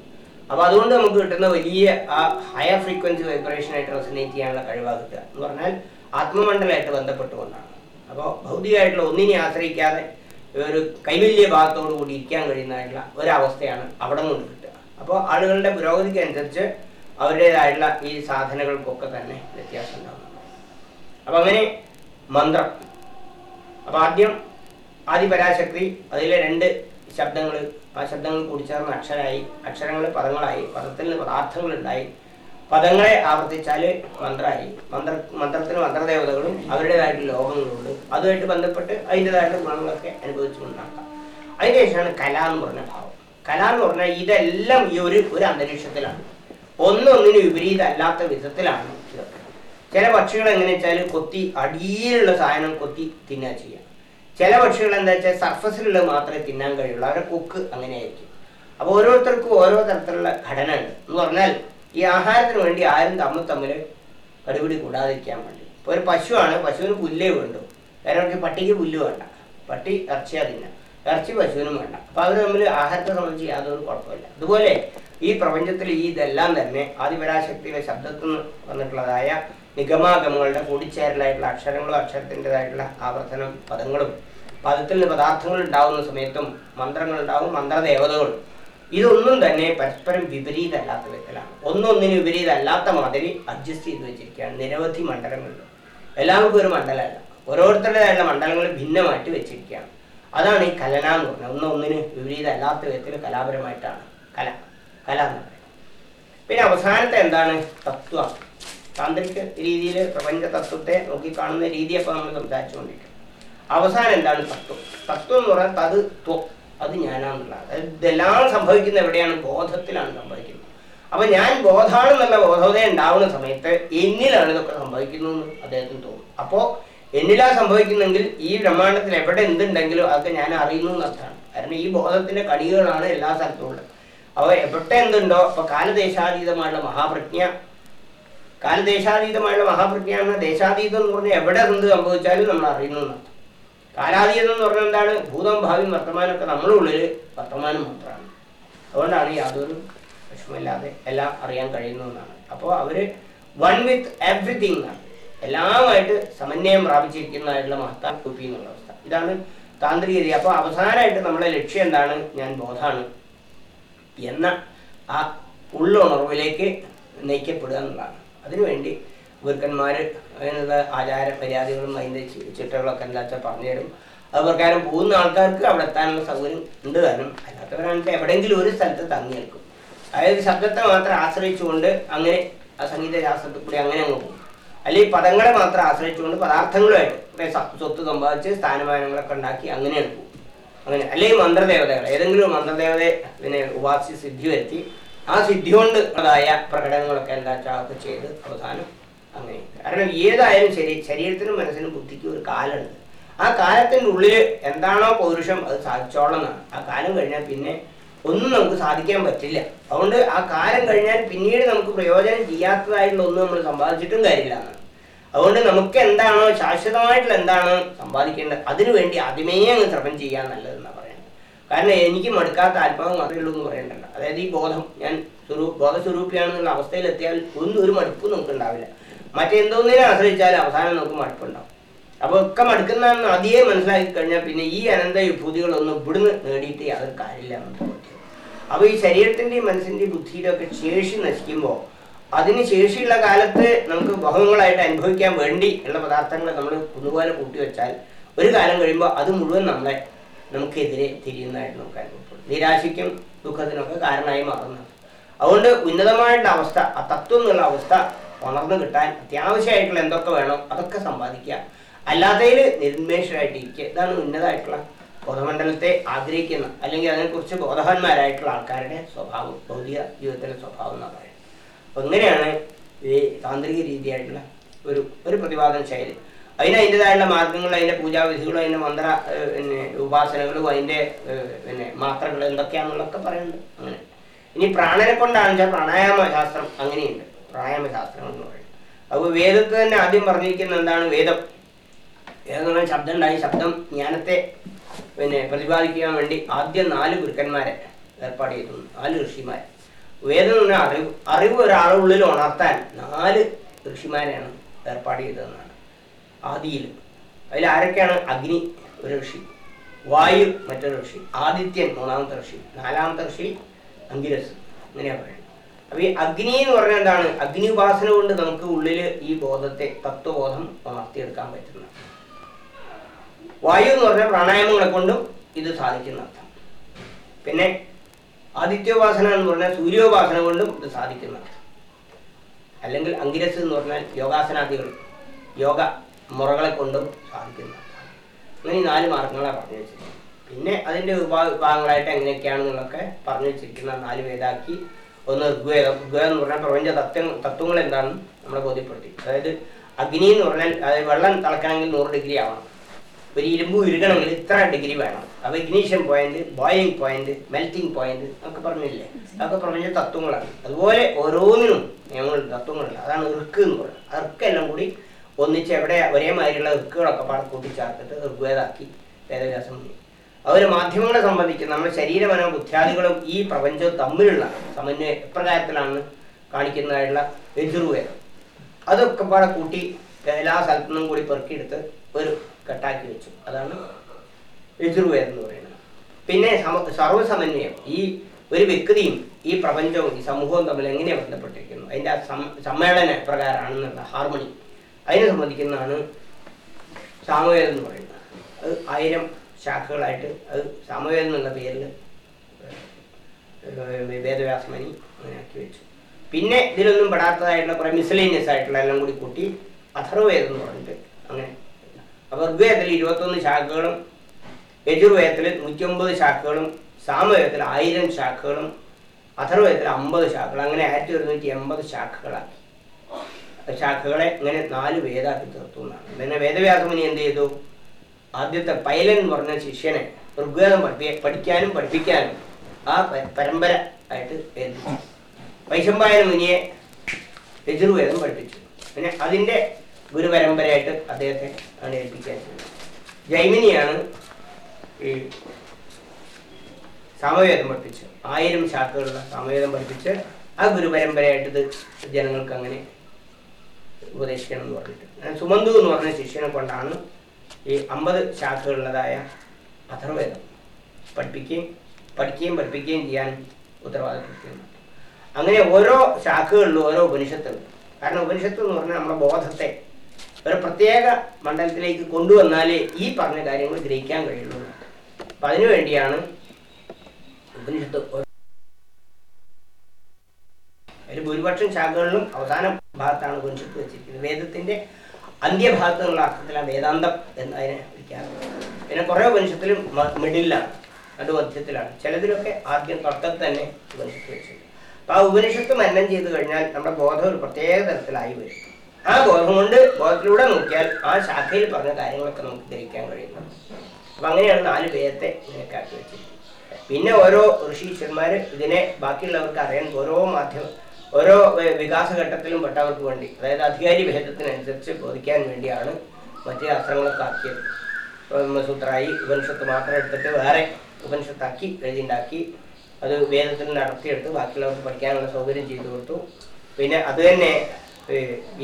അപ്പോൾ അതുകൊണ്ട് നമുക്ക് കിട്ടുന്ന വലിയ ആ ഹയർ ഫ്രീക്വൻസി വൈബ്രേഷൻ ആയിട്ട് റെസനേറ്റ് ചെയ്യാനുള്ള കഴിവാ കിട്ടുക എന്ന് പറഞ്ഞാൽ ആത്മമണ്ഡലമായിട്ട് ബന്ധപ്പെട്ടുകൊണ്ടാണ്. അപ്പോൾ ഭൗതികമായിട്ടുള്ള ഒന്നിനെ ആശ്രയിക്കാതെ ഒരു കൈവല്യ ഭാഗത്തോടു കൂടി ഇരിക്കാൻ കഴിയുന്നതായിട്ടുള്ള ഒരവസ്ഥയാണ് അവിടെ കൊണ്ട് കിട്ടുക. അപ്പോൾ ആളുകളുടെ പുരോഗതിക്ക് അനുസരിച്ച് അവരുടേതായിട്ടുള്ള ഈ സാധനങ്ങൾക്കൊക്കെ തന്നെ വ്യത്യാസം ഉണ്ടാകുന്നുണ്ട് അപ്പം അങ്ങനെ മന്ത്രം. അപ്പം ആദ്യം ആദിപരാശക്തി അതിലെ രണ്ട് ശബ്ദങ്ങൾ ആ ശബ്ദങ്ങൾ കൂടിച്ചേർന്ന് അക്ഷരായി അക്ഷരങ്ങൾ പദങ്ങളായി പദത്തിൽ പദാർത്ഥങ്ങളുണ്ടായി. പദങ്ങളെ ആവർത്തിച്ചാൽ മന്ത്രമായി മന്ത്ര മന്ത്രത്തിന് മന്ത്രദേവതകളും അവരുടേതായിട്ടുള്ള ലോകങ്ങളുണ്ട്. അതുമായിട്ട് ബന്ധപ്പെട്ട് അതിന്റെതായിട്ടുള്ള ഗുണങ്ങളൊക്കെ അനുഭവിച്ചുകൊണ്ടാക്കാം അതിന് ശേഷമാണ് കല എന്ന് പറഞ്ഞ ഭാവം. കല എന്ന് പറഞ്ഞാൽ ഇതെല്ലാം ഈ ഒരു ഒരു അന്തരീക്ഷത്തിലാണ്. ഒന്നൊന്നിന് വിപരീതമല്ലാത്ത വിധത്തിലാണ് ചില പക്ഷികൾ എങ്ങനെ വെച്ചാൽ കൊത്തി അടിയിലുള്ള സാധനം കൊത്തി തിന്നാ ചെയ്യുക. ചില പക്ഷികൾ എന്താ വെച്ചാൽ സർഫസിലുള്ള മാത്രമേ തിന്നാൻ കഴിയുള്ളൂ. അവരുടെ കൊക്ക് അങ്ങനെയായിരിക്കും. അപ്പോൾ ഓരോരുത്തർക്കും ഓരോ തരത്തിലുള്ള ഘടന ഉണ്ട് എന്ന് പറഞ്ഞാൽ ഈ ആഹാരത്തിന് വേണ്ടി ആരും തമ്മിൽ തമ്മിൽ കടുപിടി കൂടാതിരിക്കാൻ വേണ്ടി. ഇപ്പോൾ ഒരു പശുവാണ് പശുവിന് പുല്ലേ വേണ്ടു. വേറെ പട്ടിക്ക് പുല്ല് വേണ്ട. പട്ടി ഇറച്ചിയാ തിന്നാം. ഇറച്ചി പശുവിനും വേണ്ട. അപ്പോൾ അവർ തമ്മിൽ ആഹാരത്തെ സംബന്ധിച്ച് യാതൊരു കുഴപ്പമില്ല. അതുപോലെ ഈ പ്രപഞ്ചത്തിൽ ഈ ഇതെല്ലാം തന്നെ ആദിപരാശക്തിയുടെ ശബ്ദത്തിൽ നിന്ന് വന്നിട്ടുള്ളതായ നിഗമാഗമങ്ങളുടെ കൂടിച്ചേരലായിട്ടുള്ള അക്ഷരങ്ങളും അക്ഷരത്തിന്റെതായിട്ടുള്ള ആവർത്തനം പദങ്ങളും പദത്തിൽ പദാർത്ഥങ്ങൾ ഉണ്ടാവുന്ന സമയത്തും മന്ത്രങ്ങൾ ഉണ്ടാവും മന്ത്രദേവതകളും ഇതൊന്നും തന്നെ പരസ്പരം വിപരീതമല്ലാത്ത വിധത്തിലാണ്. ഒന്നൊന്നിന് വിപരീതമല്ലാത്ത മാതിരി അഡ്ജസ്റ്റ് ചെയ്ത് വെച്ചിരിക്കുകയാണ് നിരവധി മണ്ഡലങ്ങളിൽ എല്ലാവർക്കും ഒരു മണ്ഡലമല്ല. ഓരോരുത്തരുടേതായുള്ള മണ്ഡലങ്ങൾ ഭിന്നമായിട്ട് വെച്ചിരിക്കുകയാണ്. അതാണ് ഈ കലന എന്ന് പറഞ്ഞത്. ഒന്ന് ഒന്നിന് വിപരീതമല്ലാത്ത വിധത്തിൽ കലാപരമായിട്ടാണ്. കല. കല എന്ന് പറയുന്നത്. പിന്നെ അവസാനത്തെ എന്താണ്? തത്വം. താന്ത്രിക രീതിയിൽ പ്രപഞ്ച തത്വത്തെ നോക്കിക്കാണുന്ന രീതി അപ്പോൾ നമ്മൾ സംസാരിച്ചുകൊണ്ടിരിക്കും അവസാനം എന്താണ് തത്വം തത്വം എന്ന് പറയാൻ തത് ത്വം അത് ഞാനാണെന്നുള്ള അതായത് ഇതെല്ലാം സംഭവിക്കുന്ന എവിടെയാണ്? ബോധത്തിലാണ് സംഭവിക്കുന്നത്. അപ്പൊ ഞാൻ ബോധാണെന്നുള്ള ബോധോദയം ഉണ്ടാവുന്ന സമയത്ത് എന്നിലാണ് ഇതൊക്കെ സംഭവിക്കുന്നു എന്ന് അദ്ദേഹത്തിന് തോന്നും അപ്പോ എന്നിലാ സംഭവിക്കുന്നെങ്കിൽ ഈ ബ്രഹ്മാണ്ടത്തിൽ എവിടെ എന്തുണ്ടെങ്കിലും അതൊക്കെ ഞാൻ അറിയുന്നു എന്നർത്ഥമാണ്. കാരണം ഈ ബോധത്തിന്റെ കണികളാണ് എല്ലാ സ്ഥലത്തും ഉള്ളത്. അപ്പൊ എവിടെ എന്തുണ്ടോ അപ്പൊ കാലദേശാതീതമായുള്ള മഹാപ്രജ്ഞ കാലദേശാതീതമായുള്ള മഹാപ്രജ്ഞ എന്ന ദേശാതീതം എന്ന് പറഞ്ഞാൽ എവിടെ എന്ത് സംഭവിച്ചാലും നമ്മൾ അറിയുന്നു എന്നർത്ഥം. കാലാതീതം എന്ന് പറഞ്ഞാൽ എന്താണ്? ഭൂതം ഭാവിയും വർത്തമാനമൊക്കെ നമ്മുടെ ഉള്ളിൽ വർത്തമാനം മാത്രമാണ്. അതുകൊണ്ടാണ് യാതൊരു വിഷമമില്ലാതെ എല്ലാം അറിയാൻ കഴിയുന്നതെന്നാണ് അപ്പോൾ അവർ വൺ വിത്ത് എവ്രിതിങ് ആണ് എല്ലാമായിട്ട് സമന്വയം പ്രാപിച്ചിരിക്കുന്നതായിട്ടുള്ള മഹത്താ കുപ്പി എന്നുള്ള അവസ്ഥ. ഇതാണ് താന്ത്രിക രീതി. അപ്പോൾ അവസാനമായിട്ട് നമ്മുടെ ലക്ഷ്യം എന്താണ്? ഞാൻ ബോധാണ് എന്ന ആ ഉള്ളുണർവിലേക്ക് നയിക്കപ്പെടുക എന്നുള്ളതാണ്. അതിനുവേണ്ടി ഗുരുക്കന്മാർ അതിനുള്ള ആചാര മര്യാദകളും അതിന്റെ ചിട്ടകളൊക്കെ പറഞ്ഞു തരും അത് പ്രകാരം പോകുന്ന ആൾക്കാർക്ക് അവിടെ എത്താനുള്ള സൗകര്യം ഉണ്ട് താനും അല്ലാത്തവരാണെങ്കിൽ എവിടെയെങ്കിലും ഒരു സ്ഥലത്ത് തങ്ങി നിൽക്കും. അതായത് ശബ്ദത്തെ മാത്രം ആശ്രയിച്ചുകൊണ്ട് അങ്ങനെ ആ സംഗീത ശാസ്ത്രത്തിൽ കൂടി അങ്ങനെ അങ്ങ് പോകും. അല്ലെങ്കിൽ പദങ്ങളെ മാത്രം ആശ്രയിച്ചുകൊണ്ട് പദാർത്ഥങ്ങളുമായിട്ട് സ്വത്ത് സമ്പാദിച്ച് സ്ഥാനമാനങ്ങളൊക്കെ ഉണ്ടാക്കി അങ്ങനെയാണ് പോകും. അങ്ങനെ അല്ലെങ്കിൽ മന്ത്രദേവതകൾ ഏതെങ്കിലും മന്ത്രദേവതയെ പിന്നെ ഉപാസി സിദ്ധി വരുത്തി ആ സിദ്ധി കൊണ്ട് പ്രകടനങ്ങളൊക്കെ എന്താ ചെയ്ത് അവസാനം അങ്ങനെ. കാരണം ഏതായാലും ശരി ശരീരത്തിനും മനസ്സിനും ബുദ്ധിക്കും ഒരു കാലുണ്ട് ആ കാലത്തിന്റെ ഉള്ളിൽ എന്താണോ പൗരുഷം അത് സാധിച്ചോളം എന്നാണ് ആ കാലം കഴിഞ്ഞാൽ പിന്നെ ഒന്നും നമുക്ക് സാധിക്കാൻ പറ്റില്ല. അതുകൊണ്ട് ആ കാലം കഴിഞ്ഞാൽ പിന്നീട് നമുക്ക് പ്രയോജനം ചെയ്യാത്തതായിട്ടുള്ള ഒന്നും നമ്മൾ സമ്പാദിച്ചിട്ടും കാര്യമില്ല എന്നാണ്. അതുകൊണ്ട് നമുക്ക് എന്താണോ ശാശ്വതമായിട്ടുള്ള എന്താണ് സമ്പാദിക്കേണ്ടത് അതിനു വേണ്ടി ആദ്യമേ അങ്ങ് ശ്രമം ചെയ്യാൻ നല്ലതെന്നാണ് പറയുന്നത്. കാരണം എനിക്ക് മടുക്കാത്ത ആത്മാവ് മാത്രമേ ഉള്ളൂ എന്ന് പറയേണ്ടല്ലോ അതായത് ഈ ബോധം ഞാൻ സ്വരൂ ബോധസ്വരൂപിയാണെന്നുള്ള അവസ്ഥയിലെത്തിയാൽ ഒന്നും ഒരു മടുപ്പും നമുക്ക് ഉണ്ടാവില്ല മറ്റെന്തോന്നിനെ ആശ്രയിച്ചാൽ അവസാനം നമുക്ക് മടുപ്പുണ്ടാവും. അപ്പോൾ ഒക്കെ മടുക്കുന്നതെന്ന് ആദ്യമേ മനസ്സിലാക്കി കഴിഞ്ഞാൽ പിന്നെ ഈ അനന്ത വിഭൂതികളൊന്നും ഇവിടുന്ന് നേടിയിട്ട് യാതൊരു കാര്യമില്ല അപ്പോൾ ഈ ശരീരത്തിന്റെയും മനസ്സിന്റെയും ബുദ്ധിയുടെ ഒക്കെ ശേഷി നശിക്കുമ്പോൾ അതിന് ശേഷിയുള്ള കാലത്ത് നമുക്ക് ബഹുങ്ങളായിട്ട് അനുഭവിക്കാൻ വേണ്ടി ഉള്ള പദാർത്ഥങ്ങൾ നമ്മൾ കുന്നുപോലെ കൂട്ടി വെച്ചാൽ ഒരു കാലം കഴിയുമ്പോൾ അത് മുഴുവൻ നമ്മളെ നമുക്കെതിരെ തിരിയുന്നതായിട്ട് നമുക്ക് അനുഭവപ്പെടും. നിരാശയ്ക്കും ദുഃഖത്തിനൊക്കെ കാരണമായി മാറുന്നത് അതുകൊണ്ട് ഉന്നതമായിട്ടുള്ള അവസ്ഥ ആ തത്വം എന്നുള്ള അവസ്ഥ ഉണർന്നു കിട്ടാൻ അത്യാവശ്യമായിട്ടുള്ള എന്തൊക്കെ വേണം അതൊക്കെ സമ്പാദിക്കുക. അല്ലാത്തതിൽ നിർമ്മേഷരായിട്ടിരിക്കുക ഇതാണ് ഉന്നതമായിട്ടുള്ള ബോധമണ്ഡലത്തെ ആഗ്രഹിക്കുന്ന അല്ലെങ്കിൽ അതിനെക്കുറിച്ച് ബോധവാന്മാരായിട്ടുള്ള ആൾക്കാരുടെ സ്വഭാവം ഭൗതിക ജീവിതത്തിലെ സ്വഭാവം എന്ന് പറയുന്നത്. അപ്പം ഇങ്ങനെയാണ് ഈ താന്ത്രിക രീതിയായിട്ടുള്ള ഒരു ഒരു പ്രതിപാദന ശൈലി. അതിന് അതിന്റെതായുള്ള മാർഗങ്ങൾ അതിന്റെ പൂജാവിധികളും അതിന്റെ മന്ത്ര പിന്നെ ഉപാസനകളും അതിന്റെ പിന്നെ മാത്രകൾ എന്തൊക്കെയാണെന്നുള്ളതൊക്കെ പറയുന്നുണ്ട്. അങ്ങനെ. ഇനി പ്രാണനെ കൊണ്ടാണെന്ന് വെച്ചാൽ പ്രാണായാമ ശാസ്ത്രം അങ്ങനെയുണ്ട്. പ്രാണായാമ ശാസ്ത്രങ്ങൾ എന്ന് പറയും അപ്പോൾ വേദത്തെ തന്നെ ആദ്യം പറഞ്ഞിരിക്കുന്ന എന്താണ്? വേദം. വേദം എന്ന് ശബ്ദം ഉണ്ടായി. ശബ്ദം ജ്ഞാനത്തെ പിന്നെ പ്രതിപാദിക്കാൻ വേണ്ടി ആദ്യം നാല് ഗുരുക്കന്മാരെ ഏർപ്പാട് ചെയ്തു. നാല് ഋഷിമാരെ വേദം എന്ന് പറഞ്ഞാൽ അറിവ്. അറിവ് ഒരാളുടെ ഉള്ളിൽ ഉണർത്താൻ നാല് ഋഷിമാരെയാണ് ഏർപ്പാട് ചെയ്തതെന്നാണ്. ആദിയിൽ. അതിൽ ആരൊക്കെയാണ്? അഗ്നി ഒരു ഋഷി വായു മറ്റൊരു ഋഷി ആദിത്യൻ മൂന്നാമത്തെ ഋഷി നാലാമത്തെ ഋഷി അങ്കിരസ്. അങ്ങനെയാണ് പറയുന്നത്. അപ്പൊ ഈ അഗ്നി എന്ന് പറഞ്ഞാൽ എന്താണ്? അഗ്നി ഉപാസന കൊണ്ട് നമുക്ക് ഉള്ളിൽ ഈ ബോധത്തെ തത്വബോധം വളർത്തിയെടുക്കാൻ പറ്റുന്ന. വായു എന്ന് പറഞ്ഞാൽ പ്രാണായാമങ്ങളെ കൊണ്ടും ഇത് സാധിക്കുന്ന അർത്ഥം. പിന്നെ ആദിത്യോപാസന എന്ന് പറഞ്ഞാൽ സൂര്യോപാസന കൊണ്ടും ഇത് സാധിക്കുന്ന അർത്ഥം. അല്ലെങ്കിൽ അങ്കിരസ് എന്ന് പറഞ്ഞാൽ യോഗാസനാദികൾ യോഗ മുറകളെ കൊണ്ടും സാധിക്കുന്ന അങ്ങനെ ഈ നാല് മാർഗങ്ങളാണ് പറഞ്ഞു വെച്ചിരിക്കുന്നത്. പിന്നെ അതിന്റെ വിഭാ വിഭാഗങ്ങളായിട്ട് എങ്ങനെയൊക്കെയാണെന്നുള്ളതൊക്കെ പറഞ്ഞു വെച്ചിരിക്കുന്ന നാല് വേദാക്കി ഒന്ന് ഋഗ്വേദം ഋഗ്വേദം എന്ന് പറഞ്ഞാൽ പ്രപഞ്ച തത്വ തത്വങ്ങൾ എന്താണെന്ന് നമ്മളെ ബോധ്യപ്പെടുത്തി. അതായത് അഗ്നി എന്ന് പറഞ്ഞാൽ അതായത് വെള്ളം തിളക്കണമെങ്കിൽ നൂറ് ഡിഗ്രി ആവണം. ഒരു ഇരുമ്പ് ഉരുകണമെങ്കിൽ ഇത്ര ഡിഗ്രി വേണം. അപ്പൊ ignition point boiling point melting point എന്നൊക്കെ പറഞ്ഞില്ലേ? അതൊക്കെ പ്രപഞ്ച തത്വങ്ങളാണ്. അതുപോലെ ഓരോന്നിനും നിയമങ്ങളുണ്ട് തത്വങ്ങളുണ്ട്. അതാണ് ഇർക്ക് എന്ന് പറയുന്നത്. എല്ലാം കൂടി ഒന്നിച്ച് എവിടെ ഒരേ മാതിരിയുള്ള ഇർക്കുകളൊക്കെ പാടെ കൂട്ടിച്ചേർത്തിട്ട് ഋഗ്വേദാക്കി വേദവ്യാസം അവർ മാധ്യമങ്ങളെ സംബന്ധിച്ച് നമ്മുടെ ശരീരമനോ ബുദ്ധ്യാദികളും ഈ പ്രപഞ്ചവും തമ്മിലുള്ള സമന്വയം എപ്രകാരത്തിലാണ് കാണിക്കുന്നതായിട്ടുള്ള യജുർവേദം അതൊക്കെ പാടെ കൂട്ടി എല്ലാ സ്ഥലത്തു നിന്നും കൂടി പെറുക്കിയെടുത്ത് ഒരു കെട്ടാക്കി വെച്ചു. അതാണ് യജുർവേദം എന്ന് പറയുന്നത്. പിന്നെ സമ സർവസമന്വയം. ഈ ഒരു വ്യക്തിയും ഈ പ്രപഞ്ചവും ഈ സമൂഹവും തമ്മിൽ എങ്ങനെയാണ് ബന്ധപ്പെട്ടിരിക്കുന്നു? അതിന്റെ ആ സമ്മേളന പ്രകാരമാണെന്നുള്ള ഹാർമണി അതിനെ സംബന്ധിക്കുന്നതാണ് സാമവേദം എന്ന് പറയുന്നത്. അത് ആയിരം ശാഖകളായിട്ട് അത് സാമവേദം എന്നുള്ള പേരിൽ വേദവ്യാസമനി അങ്ങനെയാക്കി വെച്ചു. പിന്നെ ഇതിലൊന്നും പെടാത്തതായിട്ടുള്ള കുറേ മിസലേനിയസ് ആയിട്ടുള്ള എല്ലാം കൂടി കൂട്ടി അഥർവേദം എന്ന് പറഞ്ഞിട്ട് അങ്ങനെ. അപ്പൊ ഋഗ്വേദത്തിൽ ഇരുപത്തൊന്ന് ശാഖകളും യജുർവേദത്തിൽ നൂറ്റിയൊമ്പത് ശാഖകളും സാമവേദത്തിൽ ആയിരം ശാഖകളും അഥർവേദത്തിൽ അമ്പത് ശാഖകൾ അങ്ങനെ ആയിരത്തി ഒരുന്നൂറ്റി എൺപത് ശാഖകളാക്കി. ശാഖകളെ ഇങ്ങനെ നാല് വേദാക്കി തീർത്തു എന്നാണ്. പിന്നെ വേദവ്യാസമുനി എന്ത് ചെയ്തു? ആദ്യത്തെ പൈലൻ എന്ന് പറഞ്ഞ ശിഷ്യനെ ഋഗ്വേദം പഠിപ്പിക്കാൻ പഠിക്കാനും പഠിപ്പിക്കാനും ആ പരമ്പര ആയിട്ട് ഏൽപ്പിച്ചു. വൈശമ്പായന മുനിയെ യജുർവേദം പഠിപ്പിച്ചു. പിന്നെ അതിന്റെ ഗുരുപരമ്പരയായിട്ട് അദ്ദേഹത്തെ ആണ് ഏൽപ്പിക്കാൻ ജൈമിനിയാണ് ഈ സാമവേദം പഠിപ്പിച്ച് ആയിരം ശാഖകളുള്ള സാമവേദം പഠിപ്പിച്ച് ആ ഗുരുപരമ്പരയായിട്ട് ഇത് ജനങ്ങൾക്ക് അങ്ങനെ ഉപദേശിക്കണം എന്ന് പറഞ്ഞിട്ട്. സുമന്തു എന്ന് പറഞ്ഞ ശിഷ്യനെ കൊണ്ടാണ് ഈ അമ്പത് ശാഖകളുള്ളതായ അഥർവേദം പഠിപ്പിക്കുകയും പഠിക്കുകയും പഠിപ്പിക്കുകയും ചെയ്യാൻ ഉത്തരവാദിത്വം അങ്ങനെ ഓരോ ശാഖകളിലും ഓരോ ഉപനിഷത്തുണ്ട് കാരണം ഉപനിഷത്ത് എന്ന് പറഞ്ഞാൽ നമ്മുടെ ബോധത്തെ ഒരു പ്രത്യേക മണ്ഡലത്തിലേക്ക് കൊണ്ടുവന്നാലേ ഈ പറഞ്ഞ കാര്യങ്ങൾ ഗ്രഹിക്കാൻ കഴിയുള്ളൂ. അപ്പം അതിനുവേണ്ടിയാണ് ഉപനിഷത്ത് ഒരു ഭൂരിപക്ഷം ശാഖകളിലും അവസാന ഭാഗത്താണ് ഉപനിഷത്ത് വെച്ചിരിക്കുന്നത്. വേദത്തിന്റെ അന്ത്യഭാഗത്ത് എന്നുള്ള അർത്ഥത്തിലാണ് വേദാന്തം എന്ന് അതിനെ വിളിക്കാറുള്ളത്. പിന്നെ കുറേ ഉപനിഷത്തിലും മിഡിലാണ് അത് മധ്യത്തിലാണ് ചിലതിലൊക്കെ ആദ്യം തുടക്കത്തിൽ തന്നെ ഉപനിഷത്ത് വെച്ചിട്ടുണ്ട്. അപ്പൊ ആ ഉപനിഷത്ത് മരണം ചെയ്ത് കഴിഞ്ഞാൽ നമ്മുടെ ബോധം ഒരു പ്രത്യേക തരത്തിലായി വരും. ആ ബോധം കൊണ്ട് ബോധത്തിലൂടെ നോക്കിയാൽ ആ ശാഖയിൽ പറഞ്ഞ കാര്യങ്ങളൊക്കെ നമുക്ക് ഗ്രഹിക്കാൻ കഴിയുന്നു. അപ്പൊ അങ്ങനെയാണ് നാല് ഇങ്ങനെയൊക്കെ ആക്കി വെച്ചിരിക്കുന്നത്. പിന്നെ ഓരോ ഋഷീശ്വരന്മാര് ഇതിനെ ബാക്കിയുള്ളവർക്ക് അറിയാൻ ഓരോ മാധ്യമം ഓരോ വികാസ വികാസഘട്ടത്തിലും പെട്ടവർക്ക് വേണ്ടി അതായത് അധികാരി ഭേദത്തിനനുസരിച്ച് ബോധിക്കാൻ വേണ്ടിയാണ് മറ്റ് ശാസ്ത്രങ്ങളൊക്കെ ആക്കിയത്. ബ്രഹ്മസൂത്രായി ഉപനിഷത്ത് മാത്രം എടുത്തിട്ട് വേറെ ഉപനിഷത്താക്കി എഴുതിണ്ടാക്കി അത് വേദത്തിൽ നടത്തിയെടുത്ത് ബാക്കിയുള്ളവർക്ക് പഠിക്കാനുള്ള സൗകര്യം ചെയ്തു കൊടുത്തു. പിന്നെ അത് തന്നെ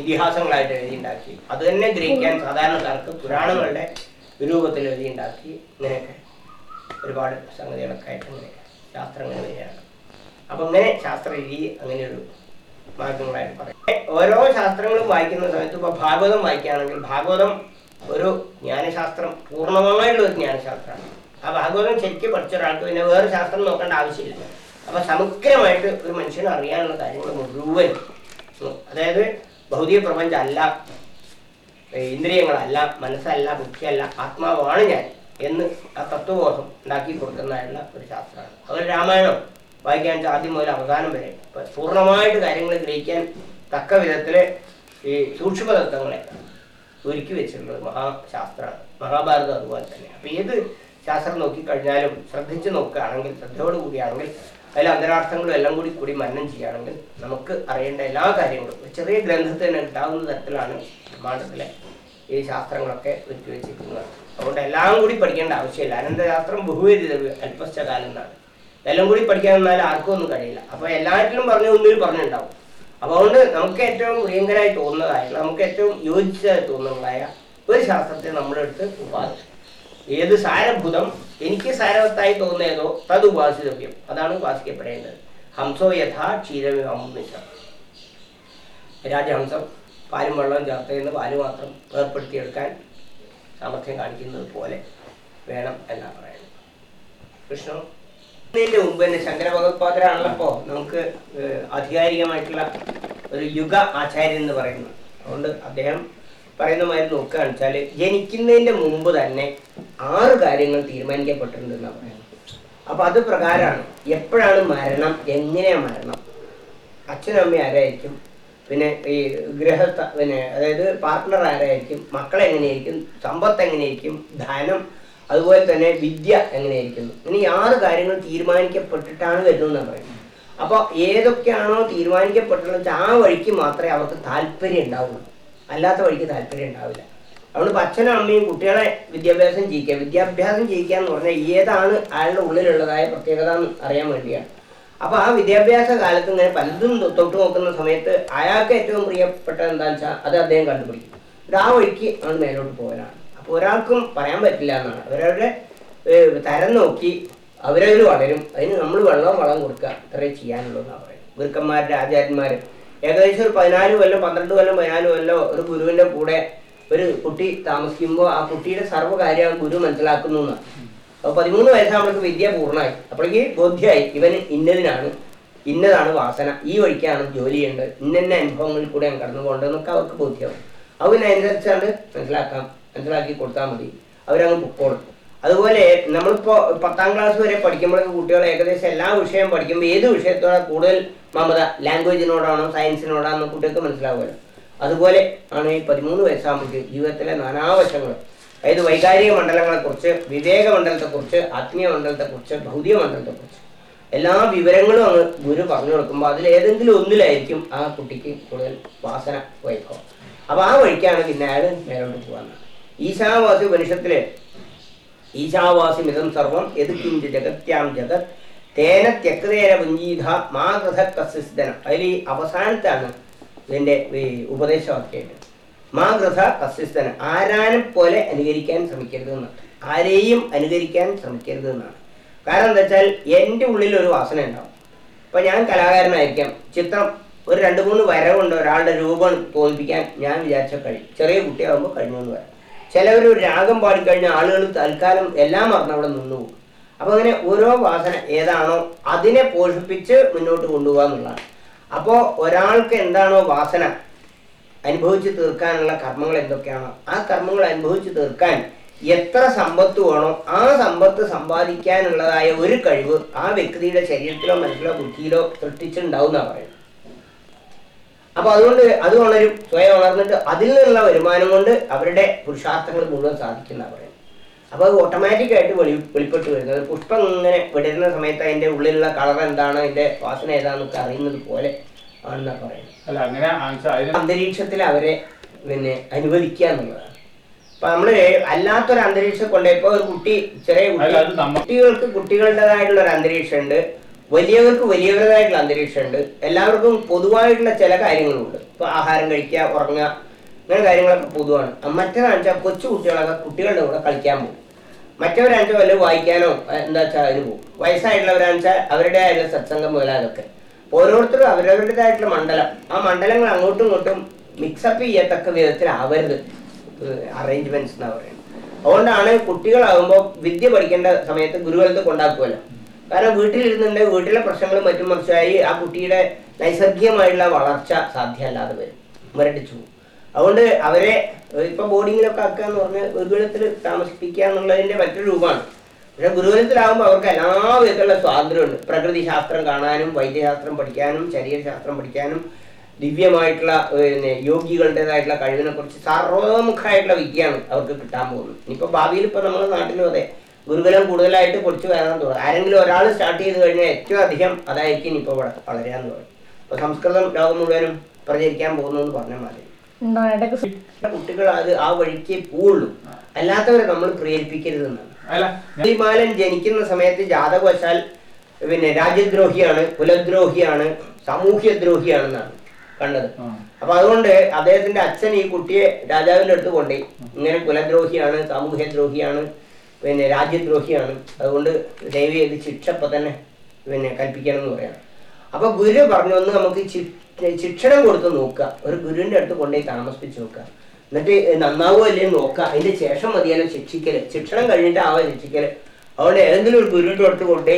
ഇതിഹാസങ്ങളായിട്ട് എഴുതിണ്ടാക്കി. അത് തന്നെ ഗ്രഹിക്കാൻ സാധാരണക്കാർക്ക് പുരാണങ്ങളുടെ രൂപത്തിൽ എഴുതിണ്ടാക്കി. ഇങ്ങനെയൊക്കെ ഒരുപാട് സംഗതികളൊക്കെ ആയിട്ട് ഇങ്ങനെ ശാസ്ത്രങ്ങൾ വരികയാണ്. അപ്പൊ അങ്ങനെ ശാസ്ത്ര രീതി അങ്ങനെ ഒരു മാർഗങ്ങളായിട്ട് പറയാം ഓരോ ശാസ്ത്രങ്ങളും വായിക്കുന്ന സമയത്ത് ഇപ്പൊ ഭാഗവതം വായിക്കുകയാണെങ്കിൽ ഭാഗവതം ഒരു ജ്ഞാനശാസ്ത്രം പൂർണമായുള്ള ഒരു ജ്ഞാനശാസ്ത്രമാണ്. ആ ഭാഗവതം ശരിക്കും പഠിച്ച ഒരാൾക്ക് പിന്നെ വേറെ ശാസ്ത്രം നോക്കേണ്ട ആവശ്യമില്ല. അപ്പൊ സമഗ്രമായിട്ട് ഒരു മനുഷ്യന് അറിയാനുള്ള കാര്യങ്ങൾ മുഴുവൻ അതായത് ഭൗതിക പ്രപഞ്ചം അല്ല ഏഹ് ഇന്ദ്രിയങ്ങളല്ല മനസ്സല്ല ബുദ്ധിയല്ല ആത്മാവാണ് ഞാൻ എന്ന് ആ തത്വബോധം ഉണ്ടാക്കി കൊടുക്കുന്നതായുള്ള ഒരു ശാസ്ത്രമാണ്. അതൊരു രാമായണം. വായിക്കാൻ ആദ്യം മുതൽ അവസാനം വരെ. പൂർണമായിട്ട് കാര്യങ്ങൾ ഗ്രഹിക്കാൻ തക്ക വിധത്തിൽ ഈ സൂക്ഷ്മതത്വങ്ങളെ ഒരുക്കി വെച്ചിട്ടുള്ളത് മഹാശാസ്ത്രമാണ് മഹാഭാരതം അതുപോലെ തന്നെ അപ്പൊ ഏത് ശാസ്ത്രം നോക്കിക്കഴിഞ്ഞാലും ശ്രദ്ധിച്ച് നോക്കുകയാണെങ്കിൽ ശ്രദ്ധയോട് കൂടിയാണെങ്കിൽ അതിൽ അന്തരാർത്ഥങ്ങളും എല്ലാം കൂടി കൂടി മന്നം ചെയ്യുകയാണെങ്കിൽ നമുക്ക് അറിയേണ്ട എല്ലാ കാര്യങ്ങളും ചെറിയ ഗ്രന്ഥത്തിൽ തന്നെ ഉണ്ടാകുന്ന തരത്തിലാണ് ബ്രഹ്മാണ്ടത്തിലെ ഈ ശാസ്ത്രങ്ങളൊക്കെ ഒരുക്കി വെച്ചിരിക്കുന്നത്. അതുകൊണ്ട് എല്ലാം കൂടി പഠിക്കേണ്ട ആവശ്യമില്ല. അനന്തശാസ്ത്രം ബഹുവിധ അല്പസ്ഥകാലം എന്നാണ്. എല്ലാം കൂടി പഠിക്കാൻ നിന്നാൽ ആർക്കും ഒന്നും കഴിയില്ല. അപ്പൊ എല്ലാറ്റിലും പറഞ്ഞ ഒന്നിൽ പറഞ്ഞിട്ടുണ്ടാവും. അപ്പൊ അതുകൊണ്ട് നമുക്ക് ഏറ്റവും പ്രിയങ്കരായി തോന്നുന്നതായ നമുക്ക് ഏറ്റവും യോജിച്ചതായി തോന്നുന്നതായ ഒരു ശാസ്ത്രത്തെ നമ്മളെടുത്ത് ഉപാസിച്ചു. ഏത് സാരഭൂതം എനിക്ക് സാരവത്തായി തോന്നിയതോ തത് ഉപാസിതവ്യം. അതാണ് ഉപാസിക്കപ്പെടേണ്ടത്. ഹംസോ യഥാ ക്ഷീരവിഹംസ രാജഹംസം പാലും വെള്ളവും ചേർത്തതിന് പാൽ മാത്രം വേർപ്പെടുത്തിയെടുക്കാൻ സാമർഥ്യം കാണിക്കുന്നത് പോലെ വേണം എന്നാണ് പറയുന്നത്. കൃഷ്ണ ഇതിന്റെ മുമ്പ് തന്നെ ശങ്കര ഭഗവത്പാദരാണല്ലോ നമുക്ക് ആധികാരികമായിട്ടുള്ള ഒരു യുഗ ആചാര്യൻ എന്ന് പറയുന്നത് അതുകൊണ്ട് അദ്ദേഹം പറയുന്ന മാതിരി നോക്കുകയാണെന്ന് വെച്ചാൽ ജനിക്കുന്നതിന്റെ മുമ്പ് തന്നെ ആറ് കാര്യങ്ങൾ തീരുമാനിക്കപ്പെട്ടിട്ടുണ്ടെന്നാണ് പറയുന്നത്. അപ്പൊ അത് പ്രകാരമാണ് എപ്പോഴാണ് മരണം എങ്ങനെയാണ് മരണം? അച്ഛനും അമ്മയും ആരായിരിക്കും? പിന്നെ ഈ ഗൃഹസ്ഥ പിന്നെ അതായത് പാർട്ട്ണർ ആരായിരിക്കും? മക്കൾ എങ്ങനെയായിരിക്കും സമ്പത്ത് എങ്ങനെയായിരിക്കും? ധനം അതുപോലെ തന്നെ വിദ്യ എങ്ങനെയായിരിക്കും ഇനി ആറ് കാര്യങ്ങൾ തീരുമാനിക്കപ്പെട്ടിട്ടാണ് വരുന്നതെന്ന് പറയുന്നത്. അപ്പോൾ ഏതൊക്കെയാണോ തീരുമാനിക്കപ്പെട്ടുള്ളത് ആ വഴിക്ക് മാത്രമേ അവർക്ക് താല്പര്യം ഉണ്ടാവുള്ളൂ. അല്ലാത്ത വഴിക്ക് താല്പര്യം ഉണ്ടാവില്ല. അതുകൊണ്ട് അച്ഛനും അമ്മയും കുട്ടികളെ വിദ്യാഭ്യാസം ചെയ്യിക്കുക. വിദ്യാഭ്യാസം ചെയ്യിക്കുക എന്ന് പറഞ്ഞാൽ ഏതാണ് അയാളുടെ ഉള്ളിലുള്ളതായ പ്രത്യേകത എന്ന് അറിയാൻ വേണ്ടിയാണ്. അപ്പോൾ ആ വിദ്യാഭ്യാസ കാലത്ത് ഇങ്ങനെ പലതും തൊട്ട് നോക്കുന്ന സമയത്ത് അയാൾക്ക് ഏറ്റവും പ്രിയപ്പെട്ടത് എന്താണെന്ന് വെച്ചാൽ അത് അദ്ദേഹം കണ്ടുപിടിക്കും. ആ വഴിക്ക് ആണ് മേലോട്ട് പോകാനാണ് ഒരാൾക്കും പറയാൻ പറ്റില്ല എന്നാണ്. അവരവരുടെ തരം നോക്കി അവരവർ വളരും. അതിന് നമ്മൾ വെള്ളം വളം കൊടുക്കുക. ഇത്രേ ചെയ്യാനുള്ളൂ എന്നാണ് പറയുന്നത്. ഗുരുക്കന്മാരുടെ ആചാര്യന്മാർ ഏകദേശം ഒരു പതിനാല് കൊല്ലം പന്ത്രണ്ട് കൊല്ലം പതിനാല് കൊല്ലം ഒരു ഗുരുവിന്റെ കൂടെ ഒരു കുട്ടി താമസിക്കുമ്പോൾ ആ കുട്ടിയുടെ സർവകാര്യം ആ ഗുരു മനസ്സിലാക്കുന്നു അപ്പോൾ പതിമൂന്ന് വയസ്സാകുമ്പോഴേക്ക് വിദ്യ പൂർണമായി. അപ്പോഴേക്ക് ബോധ്യമായി ഇവൻ ഇന്നതിനാണ് ഇന്നതാണ് വാസന. ഈ വഴിക്കാണ് ജോലി ചെയ്യേണ്ടത്. ഇന്ന അനുഭവങ്ങളിൽ കൂടെ ഞാൻ കടന്നു പോകേണ്ടതെന്നൊക്കെ അവർക്ക് ബോധ്യമാവും അതിനനുസരിച്ചാണ് മനസ്സിലാക്കാം മനസ്സിലാക്കി കൊടുത്താൽ മതി. അവരങ്ങ് പൊക്കോളും അതുപോലെ നമ്മളിപ്പോൾ പത്താം ക്ലാസ് വരെ പഠിക്കുമ്പോഴൊക്കെ കുട്ടികൾ ഏകദേശം എല്ലാ വിഷയവും പഠിക്കുമ്പോൾ ഏത് വിഷയത്തോടെ കൂടുതൽ മമത? ലാംഗ്വേജിനോടാണോ സയൻസിനോടാണോ കുട്ടികൾക്ക് മനസ്സിലാവുമല്ലോ. അതുപോലെ ആണ് ഈ പതിമൂന്ന് വയസ്സാകുമ്പോഴേക്ക് ജീവിതത്തിലെ നാനാവശങ്ങൾ അതായത് വൈകാരിക മണ്ഡലങ്ങളെക്കുറിച്ച് വിവേക മണ്ഡലത്തെക്കുറിച്ച് ആത്മീയ മണ്ഡലത്തെക്കുറിച്ച് ഭൗതിക മണ്ഡലത്തെക്കുറിച്ച് എല്ലാ വിവരങ്ങളും അങ്ങ് ഗുരു പറഞ്ഞു കൊടുക്കുമ്പോൾ അതിൽ ഏതെങ്കിലും ഒന്നിലായിരിക്കും ആ കുട്ടിക്ക് കൂടുതൽ വാസന വൈഭവം. അപ്പോൾ ആ വഴിക്കാണ് പിന്നെ അയാൾ മേലോട്ട് പോകാൻ ഈശാവാസി ഉപനിഷത്തിലെ ഈശാവാസി മിതം സർവം എതുക്കിഞ്ച് കിഞ്ച് ജഗത്യാം ജഗത് തേന ത്യക്തേന പുഞ്ചീത മാ കസ്യസിദ്ധനം അതിൽ ഈ അവസാനത്താണ് ഇതിന്റെ ഉപദേശവാക്യമായിട്ട് മാ ഗ്രഥ കസ്യസ്ഥന ആരാനെ പോലെ അനുകരിക്കാൻ ശ്രമിക്കരുത് എന്നാണ്. ആരെയും അനുകരിക്കാൻ ശ്രമിക്കരുത് എന്നാണ്. കാരണം എന്താ വെച്ചാൽ എന്റെ ഉള്ളിൽ ഒരു വാസന ഉണ്ടാവും. അപ്പം ഞാൻ കലാകാരനായിരിക്കാം. ചിത്രം ഒരു രണ്ട് മൂന്ന് വരവുണ്ട്. ഒരാളുടെ രൂപം തോന്നിപ്പിക്കാൻ ഞാൻ വിചാരിച്ച കഴിയും ചെറിയ കുട്ടിയാകുമ്പോൾ കഴിഞ്ഞു എന്ന് വരാം ചിലവർ ഒരു രാഗം പാടിക്കഴിഞ്ഞാൽ ആളുകൾ തൽക്കാലം എല്ലാം മറന്ന് അവിടെ നിന്നു പോകും. അപ്പൊ അങ്ങനെ ഓരോ വാസന ഏതാണോ അതിനെ പോഷിപ്പിച്ച് മുന്നോട്ട് കൊണ്ടുപോകുക എന്നുള്ളതാണ്. അപ്പോൾ ഒരാൾക്ക് എന്താണോ വാസന അനുഭവിച്ചു തീർക്കാനുള്ള കർമ്മങ്ങൾ എന്തൊക്കെയാണോ ആ കർമ്മങ്ങൾ അനുഭവിച്ചു തീർക്കാൻ എത്ര സമ്പത്ത് വേണോ ആ സമ്പത്ത് സമ്പാദിക്കാനുള്ളതായ ഒരു കഴിവ് ആ വ്യക്തിയുടെ ശരീരത്തിലോ മനസ്സിലോ ബുദ്ധിയിലോ സൃഷ്ടിച്ചിട്ടുണ്ടാവും പറയുന്നത്. അപ്പൊ അതുകൊണ്ട് അത് ഉണരും സ്വയം ഉണർന്നിട്ട് അതിൽ നിന്നുള്ള വരുമാനം കൊണ്ട് അവരുടെ പുരുഷാർത്ഥങ്ങൾ മുഴുവൻ സാധിക്കുന്ന പറയുന്നത് അപ്പൊ അത് ഓട്ടോമാറ്റിക് ആയിട്ട് വെളി വെളിപ്പെട്ട് വരുന്നത്. പുഷ്പം ഇങ്ങനെ വിടരുന്ന സമയത്ത് അതിന്റെ ഉള്ളിലുള്ള കളർ എന്താണ് അതിന്റെ വാസന ഏതാന്നൊക്കെ അറിയുന്നത് പോലെ ആണെന്നാ പറയുന്നത്. അല്ല അങ്ങനെ ആൻസർ അന്തരീക്ഷത്തിൽ അവരെ പിന്നെ അനുവദിക്കുക എന്നുള്ളതാണ്. അപ്പൊ നമ്മൾ അല്ലാത്തൊരു അന്തരീക്ഷം കൊണ്ടുപോയപ്പോ ഒരു കുട്ടി ചെറിയ കുട്ടികൾക്ക് കുട്ടികളുടേതായിട്ടുള്ള ഒരു അന്തരീക്ഷം ഉണ്ട് വലിയവർക്ക് വലിയവരുടേതായിട്ടുള്ള അന്തരീക്ഷമുണ്ട്. എല്ലാവർക്കും പൊതുവായിട്ടുള്ള ചില കാര്യങ്ങളുണ്ട് ഇപ്പൊ ആഹാരം കഴിക്കുക ഉറങ്ങുക അങ്ങനെ കാര്യങ്ങളൊക്കെ പൊതുവാണ്. മറ്റേതാണെന്ന് വെച്ചാൽ കൊച്ചു കുട്ടികളൊക്കെ കുട്ടികളുടെ കൂടെ കളിക്കാൻ പോകും. മറ്റവരാണെന്ന് വല്ല വായിക്കാനോ എന്താ വെച്ചാൽ അതിന് പോകും. വയസ്സായിട്ടുള്ളവരാണെന്ന് വെച്ചാൽ അവരുടേതായിട്ടുള്ള സത്സംഗം മുതലാതൊക്കെ ഓരോരുത്തരും അവരവരുടേതായിട്ടുള്ള മണ്ഡലം. ആ മണ്ഡലങ്ങൾ അങ്ങോട്ടും ഇങ്ങോട്ടും മിക്സപ്പ് ചെയ്യത്തക്ക വിധത്തിലാവരുത്. അറേഞ്ച്മെന്റ്സ് എന്നാ പറയുന്നത്. അതുകൊണ്ടാണ് കുട്ടികളാകുമ്പോൾ വിദ്യ പഠിക്കേണ്ട സമയത്ത് ഗുരുവലത്ത് കൊണ്ടാക്കുമല്ലോ കാരണം വീട്ടിലിരുന്നുണ്ട് വീട്ടിലെ പ്രശ്നങ്ങളും മറ്റും മറിച്ചായി ആ കുട്ടിയുടെ നൈസർഗികമായിട്ടുള്ള വളർച്ച സാധ്യമല്ലാതെ വരും മുരടിച്ചു അതുകൊണ്ട് അവരെ ഇപ്പൊ ബോർഡിങ്ങിലൊക്കെ ആക്കുക എന്ന് പറഞ്ഞാൽ ഗുരുകുലത്തിൽ താമസിപ്പിക്കുക എന്നുള്ളതിന്റെ മറ്റൊരു രൂപമാണ്. പക്ഷെ ഗുരുകുലത്തിലാവുമ്പോൾ അവർക്ക് എല്ലാ വിധത്തിലുള്ള സ്വാതന്ത്ര്യമുണ്ട്. പ്രകൃതി ശാസ്ത്രം കാണാനും വൈദ്യശാസ്ത്രം പഠിക്കാനും ശരീരശാസ്ത്രം പഠിക്കാനും ദിവ്യമായിട്ടുള്ള പിന്നെ യോഗികളുടേതായിട്ടുള്ള കഴിവിനെ കുറിച്ച് സർവമുഖമായിട്ടുള്ള വിദ്യയാണ് അവർക്ക് കിട്ടാൻ പോകുന്നത്. ഇനിയിപ്പോൾ ഭാവിയിൽ ഇപ്പോൾ നമ്മുടെ നാട്ടിലും അതെ. ഗുരുകുലം കൂടുതലായിട്ട് പൊടിച്ചു വരാൻ തുടങ്ങും ആരെങ്കിലും ഒരാൾ സ്റ്റാർട്ട് ചെയ്ത് കഴിഞ്ഞാൽ ഏറ്റവും അധികം അതായിരിക്കും ഇപ്പോൾ ഇവിടെ വളരാൻ തുടങ്ങും അപ്പോൾ സംസ്കൃതം ലോകം മുഴുവനും പ്രചരിക്കാൻ പോകുന്നു എന്ന് പറഞ്ഞ മാതിരി. കുട്ടികൾ അത് ആ വഴിക്ക് പോവുള്ളൂ. അല്ലാത്തവരെ നമ്മൾ പ്രേരിപ്പിക്കരുതെന്നാണ് അല്ല ശ്രീമാലൻ ജനിക്കുന്ന സമയത്ത് ജാതകവശാൽ പിന്നെ രാജ്യദ്രോഹിയാണ് കുലദ്രോഹിയാണ് സാമൂഹ്യദ്രോഹിയാണെന്നാണ് കണ്ടത്. അപ്പൊ അതുകൊണ്ട് അദ്ദേഹത്തിന്റെ അച്ഛൻ ഈ കുട്ടിയെ രാജാവിന്റെ അടുത്ത് കൊണ്ടേ ഇങ്ങനെ കുലദ്രോഹിയാണ് സാമൂഹ്യ ദ്രോഹിയാണ് പിന്നെ രാജ്യദ്രോഹിയാണ്. അതുകൊണ്ട് ദേവി ഇത് ശിക്ഷ ഇപ്പൊ തന്നെ പിന്നെ കൽപ്പിക്കണം എന്ന് പറയണം. അപ്പൊ ഗുരു പറഞ്ഞു ഒന്ന് നമുക്ക് ശിക്ഷണം കൊടുത്ത് നോക്കുക. ഒരു ഗുരുവിന്റെ അടുത്ത് കൊണ്ടുപോയി താമസിപ്പിച്ച് നോക്കുക. എന്നിട്ട് നന്നാവോ അല്ലേ നോക്കുക. അതിന്റെ ശേഷം മതിയാലോ ശിക്ഷിക്കൽ. ശിക്ഷണം കഴിഞ്ഞിട്ട് ആവാ ശിക്ഷിക്കൽ. അതുകൊണ്ട് ഏതെങ്കിലും ഒരു ഗുരുവിന്റെ അടുത്ത് കൊണ്ടേ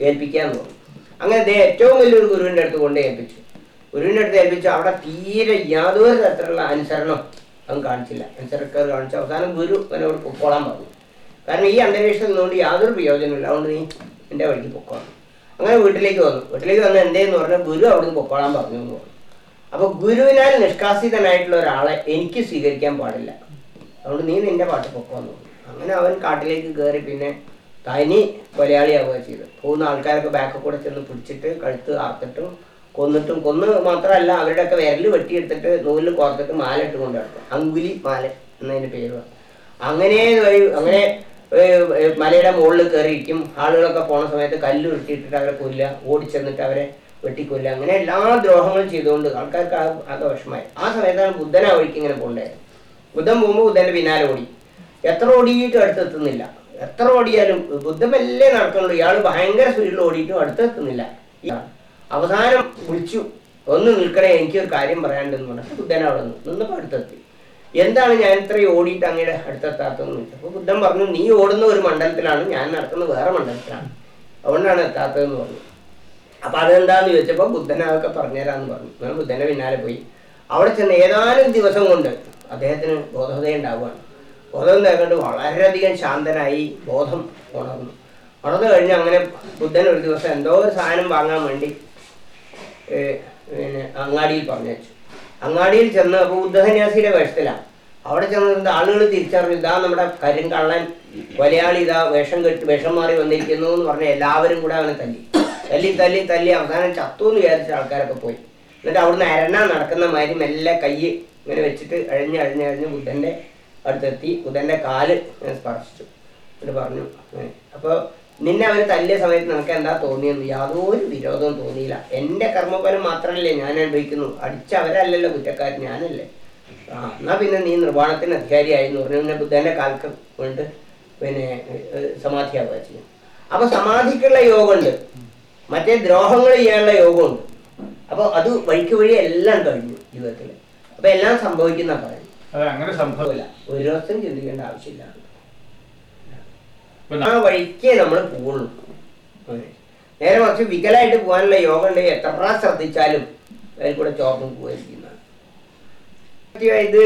ഏൽപ്പിക്കാന്ന് തോന്നും അങ്ങനെ ഏറ്റവും വലിയൊരു ഗുരുവിന്റെ അടുത്ത് കൊണ്ടേ ഏൽപ്പിച്ചു. ഗുരുവിന്റെ അടുത്ത് ഏൽപ്പിച്ചു. അവിടെ തീരെ യാതൊരു തരത്തിലുള്ള അനുസരണം അവൻ കാണിച്ചില്ല. അനുസരണക്കാർ കാണിച്ചു. അവസാനം ഗുരു അവനോട് പൊക്കോളാൻ പറഞ്ഞു. കാരണം ഈ അന്തരീക്ഷത്തിൽ നിന്നുകൊണ്ട് യാതൊരു പ്രയോജനമില്ല അതുകൊണ്ട് നീ എന്റെ വഴിക്ക് പൊക്കോളാം അങ്ങനെ വീട്ടിലേക്ക് വന്നു. വീട്ടിലേക്ക് വന്ന് എന്തേന്ന് പറഞ്ഞാൽ ഗുരു അവിടുന്ന് പൊക്കോളാൻ പറഞ്ഞു എന്ന് പറഞ്ഞു. അപ്പൊ ഗുരുവിനാൽ നിഷ്കാസിതനായിട്ടുള്ള ഒരാളെ എനിക്ക് സ്വീകരിക്കാൻ പാടില്ല. അതുകൊണ്ട് നീ നിന്റെ പാട്ട് പൊക്കോന്ന് അങ്ങനെ അവൻ കാട്ടിലേക്ക് കയറി പിന്നെ തനി കൊലയാളിയാവുക ചെയ്തു പോകുന്ന ആൾക്കാരൊക്കെ ബാക്കിൽ കൂടെ ചെന്ന് പിടിച്ചിട്ട് കഴുത്ത് ആർത്തിട്ടും കൊന്നിട്ടും കൊന്ന് മാത്രമല്ല അവരുടെയൊക്കെ വിരൽ വെട്ടിയെടുത്തിട്ട് നൂലിൽ കോർത്തിട്ട് മാല ഇട്ട് കൊണ്ട് നടക്കും അങ്കുലി മാല എന്നതിന്റെ പേര്. അങ്ങനെ അങ്ങനെ മലയുടെ മുകളിൽ കയറിയിരിക്കും. ആളുകളൊക്കെ പോണ സമയത്ത് കല്ല് ഉരുട്ടിയിട്ടിട്ട് അവരെ കൊല്ല ഓടിച്ചെന്നിട്ട് അവരെ വെട്ടിക്കൊല്ല അങ്ങനെ എല്ലാ ദ്രോഹങ്ങളും ചെയ്തുകൊണ്ട് ആൾക്കാർക്ക് ആകെ വിഷമായി ആ സമയത്താണ് ബുദ്ധൻ ആ വഴിക്ക് ഇങ്ങനെ പോകേണ്ടത് ബുദ്ധൻ പോകുമ്പോൾ ബുദ്ധന്റെ പിന്നാലെ ഓടി. എത്ര ഓടിയിട്ടും അടുത്തെത്തുന്നില്ല എത്ര ഓടിയാലും ബുദ്ധ മെല്ലെ നടക്കുന്നുള്ളൂ ഇയാൾ ഭയങ്കര സ്പീഡിൽ ഓടിയിട്ടും അടുത്തെത്തുന്നില്ല അവസാനം വിളിച്ചു ഒന്ന് നിൽക്കണേ എനിക്കൊരു കാര്യം പറയാണ്ടെന്ന് പറഞ്ഞു ബുദ്ധൻ അവിടെ നിന്ന് നിന്നപ്പോൾ അടുത്തെത്തി. എന്താണ് ഞാൻ ഇത്രയും ഓടിയിട്ട് അങ്ങയുടെ അടുത്തെത്താത്തതെന്ന് ചോദിച്ചു അപ്പോൾ ബുദ്ധൻ പറഞ്ഞു നീ ഓടുന്ന ഒരു മണ്ഡലത്തിലാണ് ഞാൻ നടക്കുന്ന വേറെ മണ്ഡലത്തിലാണ്. അതുകൊണ്ടാണ് എത്താത്തതെന്ന് പറഞ്ഞു. അപ്പൊ അതെന്താന്ന് ചോദിച്ചപ്പോൾ ബുദ്ധനൊക്കെ പറഞ്ഞുതരാമെന്ന് പറഞ്ഞു. ഞാൻ ബുദ്ധന്റെ പിന്നാലെ പോയി. അവിടെ ചെന്ന് ഏതാനും ദിവസം കൊണ്ട് അദ്ദേഹത്തിന് ബോധോദയം ഉണ്ടാവുകയാണ്. ബോധം കൊണ്ട് വളരെയധികം ശാന്തനായി ബോധം ഉണർന്നു. ഉണർന്നു കഴിഞ്ഞ് അങ്ങനെ ബുദ്ധൻ ഒരു ദിവസം എന്തോ ഒരു സാധനം വാങ്ങാൻ വേണ്ടി പിന്നെ അങ്ങാടിയിൽ പറഞ്ഞു വെച്ചു അങ്ങാടിയിൽ ചെന്ന് അപ്പോൾ ബുദ്ധസന്യാസിയുടെ വേഷത്തിലാണ് അവിടെ ചെന്നിരുന്ന ആളുകൾ തിരിച്ചറിഞ്ഞു ഇതാ നമ്മുടെ കരിങ്കള്ളൻ കൊലയാളി ഇതാ വേഷം കെട്ടി വേഷം മാറി വന്നിരിക്കുന്നു എന്ന് പറഞ്ഞ എല്ലാവരും കൂടെ അവനെ തല്ലി. തല്ലി തല്ലി തല്ലി അവസാനം ചത്തു എന്ന് വിചാരിച്ച ആൾക്കാരൊക്കെ പോയി. എന്നിട്ട് അവിടുന്ന് അരണ നടക്കുന്ന മാതിരി മെല്ലെ കൈ ഇങ്ങനെ വെച്ചിട്ട് അഴിഞ്ഞ് അഴിഞ്ഞ് അഴിഞ്ഞ് ബുദ്ധന്റെ അടുത്തെത്തി. ബുദ്ധന്റെ കാൽ സ്പർശിച്ചു. എന്നിട്ട് പറഞ്ഞു അങ്ങനെ. നിന്നെ അവർ തല്ലിയ സമയത്ത് നിനക്ക് എന്താ തോന്നിയെന്ന്? യാതൊരു വിരോധവും തോന്നിയില്ല. എന്റെ കർമ്മഫലം മാത്രമല്ലേ ഞാൻ അനുഭവിക്കുന്നു. അടിച്ച അവരല്ലല്ലോ കുറ്റക്കാരൻ ഞാനല്ലേ. ആ എന്നാ പിന്നെ നീ നിർവാണത്തിന് അധികാരിയായി എന്ന് പറഞ്ഞു പിന്നെ ബുദ്ധന്റെ കാൽക്ക് കൊണ്ട് പിന്നെ സമാധിയാവുക ചെയ്യും. അപ്പൊ സമാധിക്കുള്ള യോഗമുണ്ട്. മറ്റേ ദ്രോഹങ്ങൾ ചെയ്യാനുള്ള യോഗമുണ്ട്. അപ്പൊ അത് വഴിക്ക് വഴി എല്ലാം കഴിഞ്ഞു ജീവിതത്തിൽ അപ്പൊ എല്ലാം സംഭവിക്കുന്ന പറഞ്ഞു അങ്ങനെ സംഭവമില്ല ഒരു ദിവസം ചിന്തിക്കേണ്ട ആവശ്യമില്ല. ആ വഴിക്ക് നമ്മൾ പോകുള്ളൂ. നേരെ മറിച്ച് വികലായിട്ട് പോകാനുള്ള യോഗം ഉണ്ടെങ്കിൽ എത്ര ശ്രദ്ധിച്ചാലും അതിൽ കൂടെ ചോർന്ന് പോയിരിക്കുന്നതാണ് ഇത്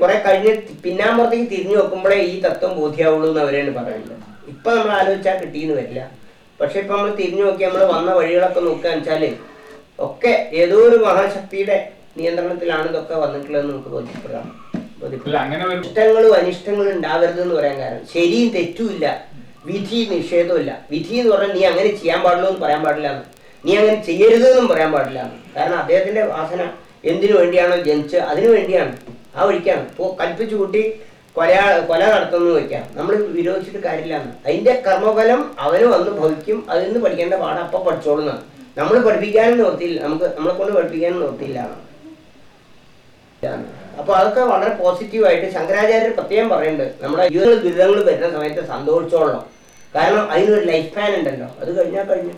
കുറെ കഴിഞ്ഞ് പിന്നാമ്പുറത്തേക്ക് തിരിഞ്ഞു നോക്കുമ്പോഴേ ഈ തത്വം ബോധ്യാവുള്ളൂ എന്ന് അവരാണ് പറയുന്നത്. ഇപ്പൊ നമ്മൾ ആലോചിച്ചാൽ കിട്ടിയെന്ന് വരില്ല. പക്ഷെ ഇപ്പൊ നമ്മൾ തിരിഞ്ഞു നോക്കി നമ്മൾ വന്ന വഴികളൊക്കെ നോക്കുക വെച്ചാൽ ഒക്കെ ഏതോ ഒരു മഹാശക്തിയുടെ നിയന്ത്രണത്തിലാണ് ഇതൊക്കെ വന്നിട്ടുള്ളതെന്ന് നമുക്ക് ബോധ്യപ്പെടാം. ഇഷ്ടങ്ങളും അനിഷ്ടങ്ങളും ഉണ്ടാവരുത് എന്ന് പറയാൻ കാരണം. ശരിയും തെറ്റുമില്ല വിധി നിഷേധമില്ല വിധി എന്ന് പറഞ്ഞാൽ നീ അങ്ങനെ ചെയ്യാൻ പാടുള്ളൂ എന്ന് പറയാൻ പാടില്ല എന്ന്. നീ അങ്ങനെ ചെയ്യരുത് എന്നും പറയാൻ പാടില്ല എന്ന്. കാരണം അദ്ദേഹത്തിന്റെ വാസന എന്തിനു വേണ്ടിയാണോ ജനിച്ച് അതിനു വേണ്ടിയാണ്. ആ ഒഴിക്കാണ് ഇപ്പോൾ കൽപ്പിച്ചു കൂട്ടി കൊല കൊല നടത്തുന്നു വയ്ക്കാം നമ്മൾ വിരോധിച്ചിട്ട് കാര്യമില്ല എന്ന്. അതിന്റെ കർമ്മഫലം അവന് വന്ന് ഭവിക്കും. അതിൽ നിന്ന് പഠിക്കേണ്ട പാഠം അപ്പൊ പഠിച്ചോളുന്നാണ് നമ്മൾ പഠിപ്പിക്കാനും നിർത്തിയില്ല നമുക്ക് നമ്മളെ കൊണ്ട് പഠിപ്പിക്കാനും നിർത്തിയില്ല എന്നാണ്. ഇതാണ്. അപ്പൊ അതൊക്കെ വളരെ പോസിറ്റീവായിട്ട് ശങ്കരാചാര്യർ പ്രത്യേകം പറയുന്നുണ്ട്. നമ്മുടെ ജീവിതങ്ങൾ ദുരിതങ്ങൾ വരുന്ന സമയത്ത് സന്തോഷിച്ചോളണം. കാരണം അതിനൊരു ലൈഫ് സ്പാൻ ഉണ്ടല്ലോ. അത് കഴിഞ്ഞാൽ കഴിഞ്ഞു.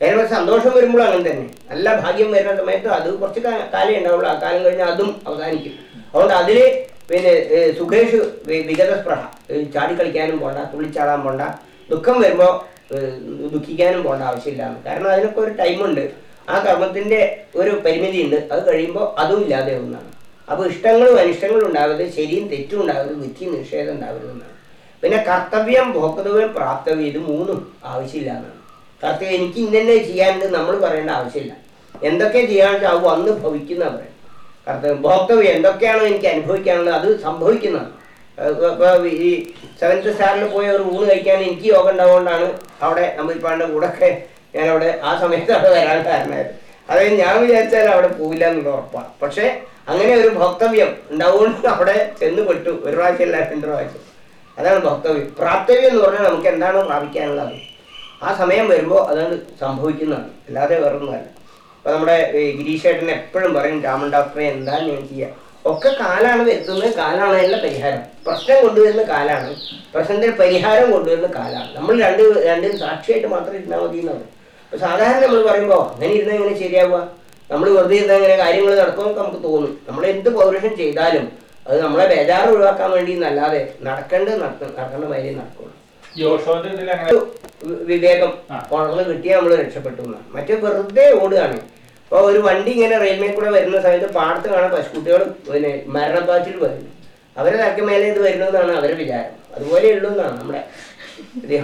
നേരെ സന്തോഷം വരുമ്പോഴും അങ്ങനെ തന്നെ. നല്ല ഭാഗ്യം വരുന്ന സമയത്ത് അത് കുറച്ച് കാലേ ഉണ്ടാവുള്ളൂ. ആ കാലം കഴിഞ്ഞാൽ അതും അവസാനിക്കും. അതുകൊണ്ട് അതിൽ പിന്നെ സുഖേഷ് വിഗതസ്പൃഹ. ചാടിക്കളിക്കാനും പോണ്ട തുള്ളിച്ചാടാൻ പോണ്ട. ദുഃഖം വരുമ്പോൾ ദുഃഖിക്കാനും പോണ്ട ആവശ്യമില്ല കാരണം അതിനൊക്കെ ഒരു ടൈമുണ്ട് ആ കർമ്മത്തിന്റെ ഒരു പരിമിതി ഉണ്ട് അത് കഴിയുമ്പോൾ അതും ഇല്ലാതെ ഒന്നാണ് അപ്പൊ ഇഷ്ടങ്ങളും അനിഷ്ടങ്ങളും ഉണ്ടാവരുത് ശരിയും തെറ്റും ഉണ്ടാവരുത് വിധി നിഷേധം ഉണ്ടാവരുത് എന്നാണ്. പിന്നെ കർത്തവ്യം ഭോക്തവ്യം പ്രാപ്തവ്യം ഇത് മൂന്നും ആവശ്യമില്ല എന്നാണ്. കർത്തവ്യം എനിക്ക് ഇന്നെ ചെയ്യാനുണ്ട് നമ്മൾ പറയേണ്ട ആവശ്യമില്ല. എന്തൊക്കെ വെച്ചാൽ അത് വന്ന് ഭവിക്കുന്ന പറയും കർത്തവ്യം ഭോക്തവ്യം എന്തൊക്കെയാണോ എനിക്ക് അനുഭവിക്കാനുള്ളത് അത് സംഭവിക്കുന്നതാണ്. ഇപ്പോൾ ഈ സെവൻത്ത് സ്റ്റാറിൽ പോയി ഒരു ഊണ് കഴിക്കാൻ എനിക്ക് യോഗം ഉണ്ടാവുകൊണ്ടാണ് അവിടെ നമ്മൾ ഇപ്പൊ കൂടൊക്കെ ഞാൻ അവിടെ ആ സമയത്ത് അവിടെ വരാൻ കാരണമായത് അതായത് ഞാൻ വിചാരിച്ചാൽ അവിടെ പോവില്ല എന്നുള്ള ഉറപ്പാണ്. പക്ഷെ അങ്ങനെ ഒരു ഭക്തവ്യം ഉണ്ടാവുകൊണ്ട് അവിടെ ചെന്ന് പെട്ടു. ഒരു പ്രാവശ്യം അല്ല രണ്ട് പ്രാവശ്യം. അതാണ് ഭക്തവ്യം. പ്രാപ്തവ്യം എന്ന് പറഞ്ഞാൽ നമുക്ക് എന്താണോ പ്രാപിക്കാനുള്ളത്? ആ സമയം വരുമ്പോൾ അതാണ് സംഭവിക്കുന്നതാണ്. അല്ലാതെ വേറൊന്നുമല്ല അപ്പൊ നമ്മുടെ ഗിരീഷേട്ടൻ എപ്പോഴും പറയും രാമൻ ഡോക്ടറെ എന്താണ് ഞാൻ ചെയ്യുക ഒക്കെ കാലാണ് വരുത്തുന്നത്. കാലാണ് അതിനുള്ള പരിഹാരം. പ്രശ്നം കൊണ്ടുവരുന്ന കാലാണ്. പ്രശ്നത്തിന് പരിഹാരം കൊണ്ടുവരുന്ന കാലാണ്. നമ്മൾ രണ്ട് രണ്ടും സാക്ഷിയായിട്ട് മാത്രം ഇരുന്നാൽ മതി എന്നാണ് സാധാരണ നമ്മൾ പറയുമ്പോൾ അങ്ങനെ ഇരുന്നാൽ എങ്ങനെ ശരിയാവുക? നമ്മൾ വെറുതെ ചെയ്താൽ ഇങ്ങനെ കാര്യങ്ങൾ നടക്കുമെന്ന് നമുക്ക് തോന്നും. നമ്മൾ എന്ത് പൗരുഷം ചെയ്താലും അത് നമ്മളെ ബേജാറ് ഒഴിവാക്കാൻ വേണ്ടി എന്നല്ലാതെ നടക്കേണ്ടത് നടക്കും നടക്കേണ്ട മാതിരി നടക്കുള്ളൂ. വിവേകം. ഉണർന്ന് കിട്ടിയാൽ നമ്മൾ രക്ഷപ്പെട്ടു എന്നാണ് മറ്റേ വെറുതെ ഓടുകയാണ്. അപ്പോൾ ഒരു വണ്ടി ഇങ്ങനെ റെയിൽവേ കൂടെ വരുന്ന സമയത്ത് പാടത്ത് കാണാൻ പശുക്കുട്ടികൾ പിന്നെ മരണപ്പാച്ചിൽ വരുന്നു അവരെ തലക്ക് മേലെ ഇത് വരുന്നതാണ് അവരുടെ വിചാരം. അതുപോലെ ഉള്ളൂ എന്നാണ് നമ്മുടെ ഇത്